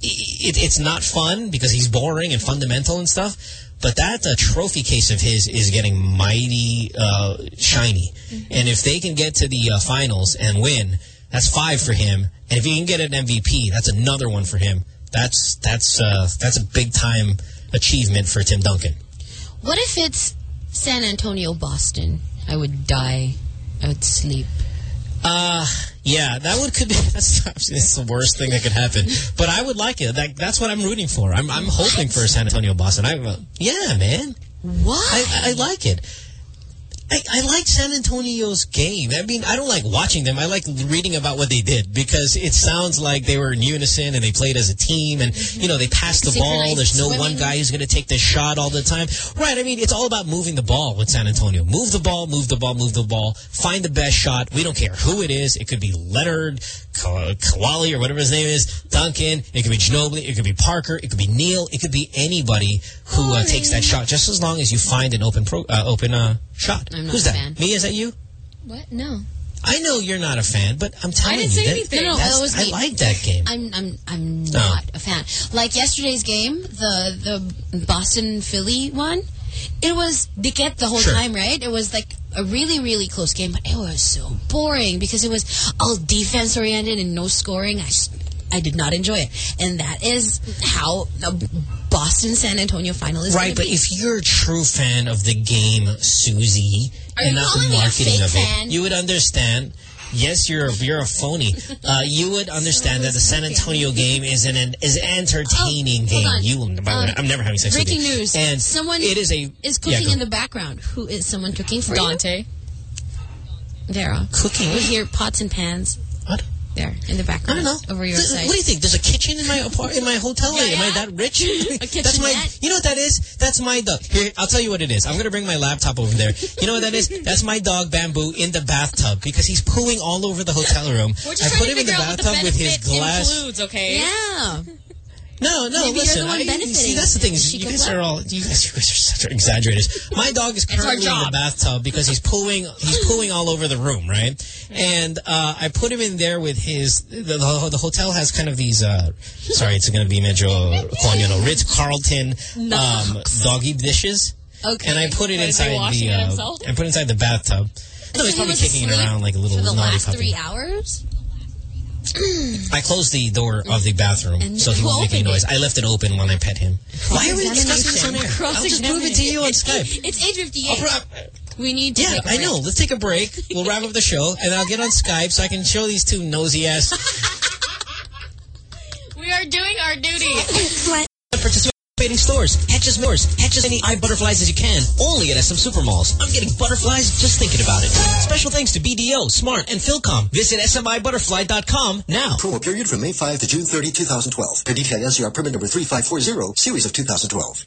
it, it's not fun because he's boring and fundamental and stuff. But that uh, trophy case of his is getting mighty uh, shiny. And if they can get to the uh, finals and win, that's five for him. And if he can get an MVP, that's another one for him. That's that's uh, that's a big time achievement for Tim Duncan. What if it's San Antonio, Boston? I would die. I would sleep. Uh, yeah, that would could be. That's, that's the worst thing that could happen. But I would like it. That, that's what I'm rooting for. I'm I'm hoping for a San Antonio Boston. I uh, yeah, man. What? I, I like it. I, I like San Antonio's game. I mean, I don't like watching them. I like reading about what they did because it sounds like they were in unison and they played as a team and, you know, they passed the ball. There's no swimming. one guy who's going to take the shot all the time. Right. I mean, it's all about moving the ball with San Antonio. Move the ball, move the ball, move the ball. Find the best shot. We don't care who it is. It could be Leonard, Kawali, or whatever his name is, Duncan. It could be Ginobili. It could be Parker. It could be Neal. It could be anybody who uh, takes that shot just as long as you find an open pro, uh, open uh, shot. I'm not Who's that? fan. Me? Is that you? What? No. I know you're not a fan, but I'm telling you. I didn't you say that, anything. No, no, that was I like that game. I'm I'm I'm not a fan. Like yesterday's game, the the Boston Philly one, it was Diket the whole Sure. time, right? It was like a really really close game, but it was so boring because it was all defense oriented and no scoring. I just, I did not enjoy it, and that is how the Boston San Antonio final is. Right, but be. if you're a true fan of the game, Susie, Are and not the calling me a marketing fake of it, fan? you would understand. Yes, you're a, you're a phony. Uh, you would understand that the San Antonio game is an, an is entertaining Oh, game. You, will- by the way, Um, I'm never having sex with breaking you. news. And someone it is a is cooking go. in the background. Who is someone cooking for Dante. you? Vera. Cooking? We hear pots and pans. There in the I background. don't know. Over your Th- side. What do you think? There's a kitchen in my apart in my hotel. Am I that rich? That's my. You know what that is? That's my dog. Here, I'll tell you what it is. I'm gonna bring my laptop over there. You know what that is? That's my dog Bamboo in the bathtub because he's pooing all over the hotel room. I put him in the what the bathtub with his glass. includes, okay? Yeah. No, no, Maybe you're listen. the one I, see, that's the thing. You guys play. are all you guys, you guys are such exaggerators. My dog is currently in the bathtub because he's pooing. He's pooing all over the room, right? And uh, I put him in there with his. The, the, the hotel has kind of these. Uh, sorry, it's going to be medyo kung no Ritz Carlton um, doggy dishes. Okay. And I put it What, inside the. Uh. I put it inside the bathtub. No, So he's probably kicking it around like a little for the last three hours. I closed the door of the bathroom And so he won't make any noise. it? I left it open when I pet him. Why are we discussing this on air? I'll just prove it to you on Skype. It's eight fifty I'll eight. pro- We need to. Yeah, I know. Let's take a break. We'll wrap up the show, and I'll get on Skype so I can show these two nosy ass We are doing our duty. participating stores. Catch as. Catch as many eye butterflies as you can. Only at SM Supermalls. I'm getting butterflies just thinking about it. Special thanks to BDO, Smart, and Philcom. Visit smibutterfly.com now. Promo period from May 5 to June 30, 2012. Per DTI NCR permit number 3540, series of 2012.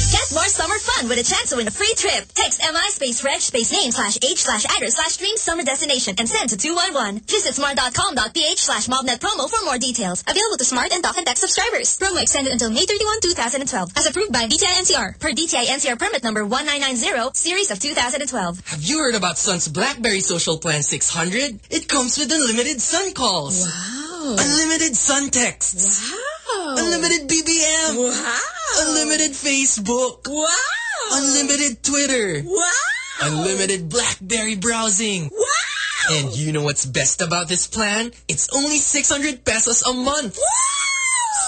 Get more summer fun with a chance to win a free trip. Text MI space reg space name slash age slash address slash dream summer destination and send to 211. Visit smart.com.ph slash mobnet promo for more details. Available to smart and talk and text subscribers. Promo extended until May 31, 2012. As approved by DTI NCR. Per DTI NCR permit number 1990, series of 2012. Have you heard about Sun's BlackBerry Social Plan 600? It comes with unlimited Sun calls. Wow. Unlimited Sun texts. Wow. Unlimited BBM. Wow. Unlimited Facebook. Wow. Unlimited Twitter. Wow. Unlimited BlackBerry browsing. Wow. And you know what's best about this plan? It's only 600 pesos a month.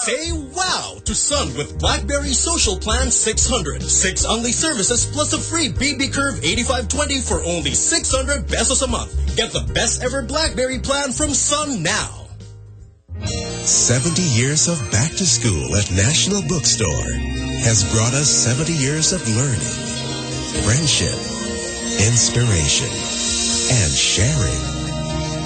Say wow to Sun with BlackBerry Social Plan 600. Six only services plus a free BB Curve 8520 for only 600 pesos a month. Get the best ever BlackBerry plan from Sun now. 70 years of back to school at National Bookstore has brought us 70 years of learning, friendship, inspiration, and sharing.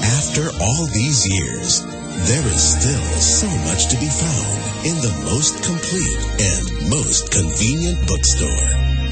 After all these years, there is still so much to be found in the most complete and most convenient bookstore.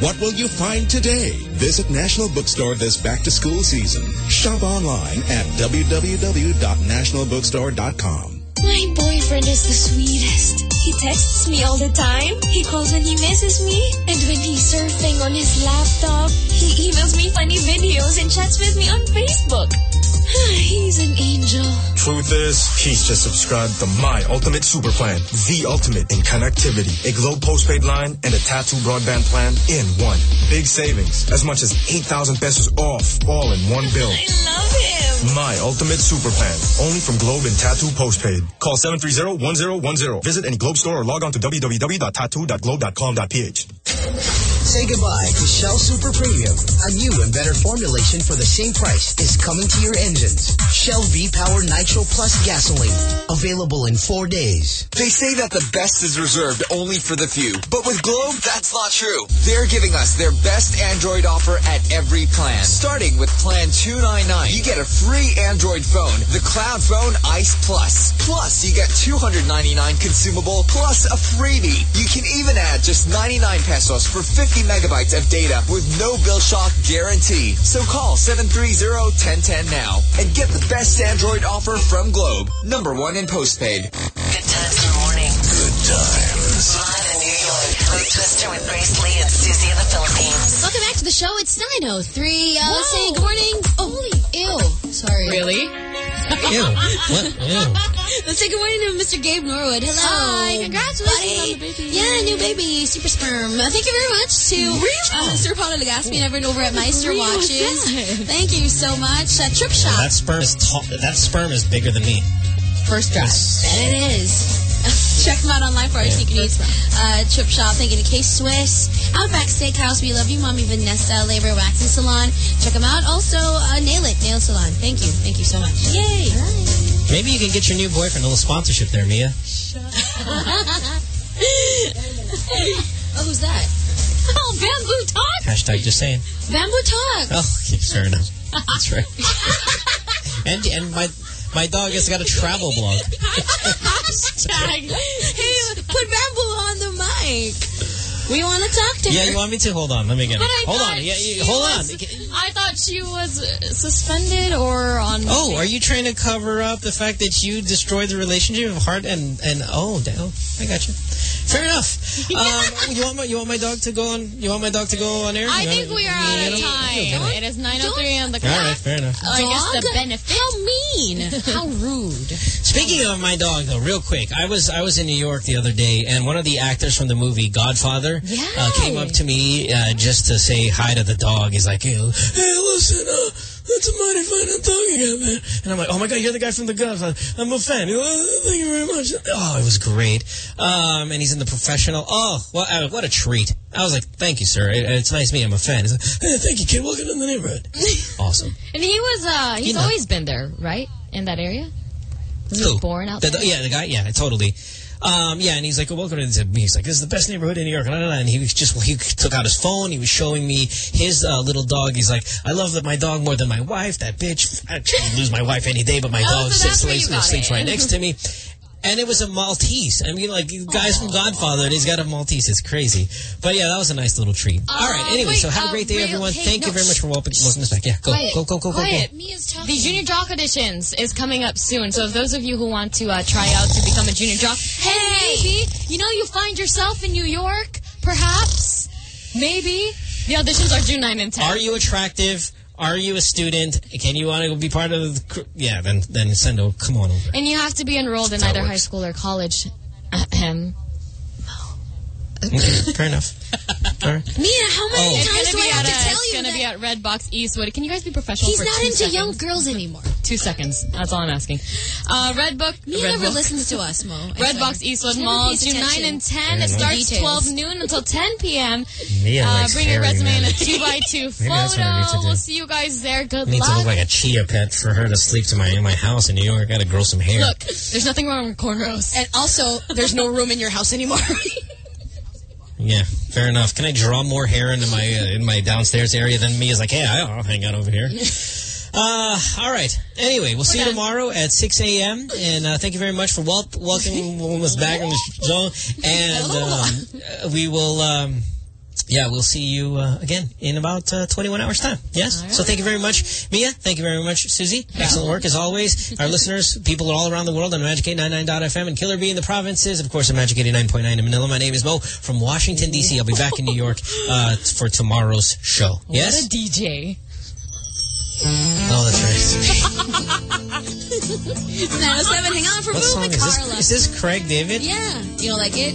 What will you find today? Visit National Bookstore this back to school season. Shop online at www.nationalbookstore.com. My boyfriend is the sweetest. He texts me all the time. He calls when he misses me. And when he's surfing on his laptop, he emails me funny videos and chats with me on Facebook. he's an angel. Truth is, he's just subscribed to My Ultimate Super Plan, the ultimate in connectivity. A Globe postpaid line and a Tattoo broadband plan in one. Big savings, as much as 8,000 pesos off, all in one bill. I love him. My Ultimate Super Plan, only from Globe and Tattoo postpaid. Call 730-1010. Visit any Globe store or log on to www.tattoo.globe.com.ph. Say goodbye to Shell Super Premium. A new and better formulation for the same price is coming to your engines. Shell V-Power Nitro Plus Gasoline. Available in four days. They say that the best is reserved only for the few. But with Globe, that's not true. They're giving us their best Android offer at every plan. Starting with Plan 299, you get a free Android phone, the Cloudfone Ice Plus. Plus, you get 299 consumable plus a freebie. You can even add just 99 pesos for 50 megabytes of data with no bill shock guarantee. So call 730-1010 now and get the best Android offer from Globe. Number one in postpaid. Good times in the morning. Good times. Live in New York. Mo Twister with Grace Lee and Susie in the Philippines. Welcome back to the show. It's 9.03. Uh, let's say good morning. Oh, ew. Sorry. Really? Ew. What? Ew. Let's say good morning to Mr. Gabe Norwood. Hello. Hi. Congratulations buddy. on the baby. Yeah, new baby. Super sperm. Uh, thank you very much to uh, Sir Paulo Legaspi and everyone over at Meister Real Watches. Thank you so much. Uh, Trip Shop. That sperm is that sperm is bigger than me. First dress. Bet it is. Check them out online for our sneaker needs. Uh, Trip Shop, thank you to K-Swiss. Outback Steakhouse, we love you, Mommy Vanessa, Lay Bare Waxing Salon. Check them out. Also, uh, Nail It Nail Salon. Thank you. Thank you so much. Yay. Maybe you can get your new boyfriend a little sponsorship there, Mia. oh, who's that? Oh, Bamboo Talk. Hashtag just saying. Bamboo Talk. Oh, fair enough. That's right. and and my my dog has got a travel blog. Hashtag. hey, put Bamboo on the mic. We want to talk to her. Yeah, you want me to? Hold on, let me get But it. I Hold on, yeah, she yeah, hold was- on. I thought she was suspended or on. Oh, are you trying to cover up the fact that you destroyed the relationship of Hart and and oh, damn, I got you. Fair enough. Um, you want my you want my dog to go on? You want my dog to go on air? I You think we are out of know? time. It is 9.03 on the clock. All right, fair enough. I guess the benefit. How mean. How rude. Speaking of my dog, though, real quick, I was I was in New York the other day, and one of the actors from the movie Godfather uh, came up to me uh, just to say hi to the dog. He's like, "Hey, hey listen, uh, that's a mighty fine dog you got, man." And I'm like, "Oh my god, you're the guy from the Godfather. I'm a fan. "Oh, Thank you very much." Oh, it was great. Um, and he's in the professional. Oh, what uh, what a treat. I was like, "Thank you, sir. It, it's nice meeting. I'm a fan." He's like, hey, "Thank you, kid. Welcome to the neighborhood." awesome. And he was, uh, he's You know. always been there, right? In that area? Was he born out The- there? yeah, the guy. Yeah, totally. Um, yeah, and he's like, welcome to the, he's like, this is the best neighborhood in New York. And he was just, he took out his phone. He was showing me his uh, little dog. He's like, I love that my dog more than my wife. That bitch. I'd lose my wife any day, but my Oh, dog so sits, where you sleeps, sleeps right next to me. And it was a Maltese. I mean, like, guys from Godfather, and he's got a Maltese. It's crazy. But yeah, that was a nice little treat. All right, anyway, Uh, wait, so have uh, a great day, real- everyone. hey, Thank you very much for welcoming welcoming us back. Yeah, go, Quiet. go, go, go, go, go. Quiet. The Junior Jock Auditions is coming up soon. So if those of you who want to uh, try out to become a Junior Jock, hey, maybe, you know, you find yourself in New York, perhaps, maybe. The auditions are June 9 and 10. Are you attractive? Are you a student? Can you want to be part of the... Yeah, then then send a... Come on over. And you have to be enrolled in That's either it high school or college. Ahem. Okay, fair enough. All right. Mia, how many It's times do I have at to a- tell It's you going to that be at Red Box Eastwood. Can you guys be professional he's for not two into seconds? young girls anymore? Two seconds. That's all I'm asking. Uh, Red Book. Mia Red never Book. listens to us, Mo. I Red swear. Box Eastwood She Mall, pays June 9 and 10. It starts Details. 12 noon until 10 p.m. Mia Uh, likes bring your resume and a 2x2 Maybe that's what I need to photo. We'll see you guys there. Good I need to look like a chia pet for her to sleep to my in my house in New York. I got to grow some hair. Look, there's nothing wrong with cornrows. And also, there's no room in your house anymore. Yeah, fair enough. Can I draw more hair into my uh, in my downstairs area than me? Is like, hey, I'll hang out over here. Uh, all right. Anyway, we'll see you tomorrow at 6 a.m. And uh, thank you very much for wel welcoming us back on the show. And um, uh, we will, um, yeah, we'll see you uh, again in about uh, 21 hours' time. Yes? So thank you very much, Mia. Thank you very much, Susie. Excellent work as always. Our listeners, people all around the world on Magic899.fm and Killer B in the provinces. Of course, on Magic 89.9 in Manila. My name is Mo from Washington, D.C. I'll be back in New York uh, for tomorrow's show. Yes? What a DJ. Oh, that's right. 907, hang on for What Mo song with is Carla. this? Is this Craig David? Yeah. You don't like it?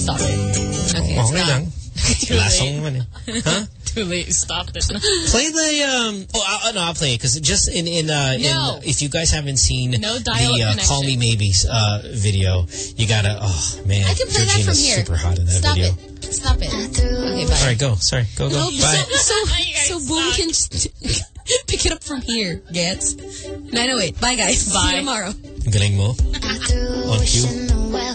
Stop it. Okay, Oh, stop. okay lang. Too Last late. song naman eh. Huh? Too late. Stop it. Play the um. Oh, I, no, I'll play it because just in in uh, No. in if you guys haven't seen No the uh, "Call Me Maybe's" uh, video, you gotta. Oh man, I can play that from here. super hot in that Stop video. it. Stop it. Okay, bye. All right, go. Sorry, go go. No, Bye. so, so, so Boom can just pick it up from here, gets? 908. Bye, guys. See Bye. you tomorrow. Galing mo. On cue. Well,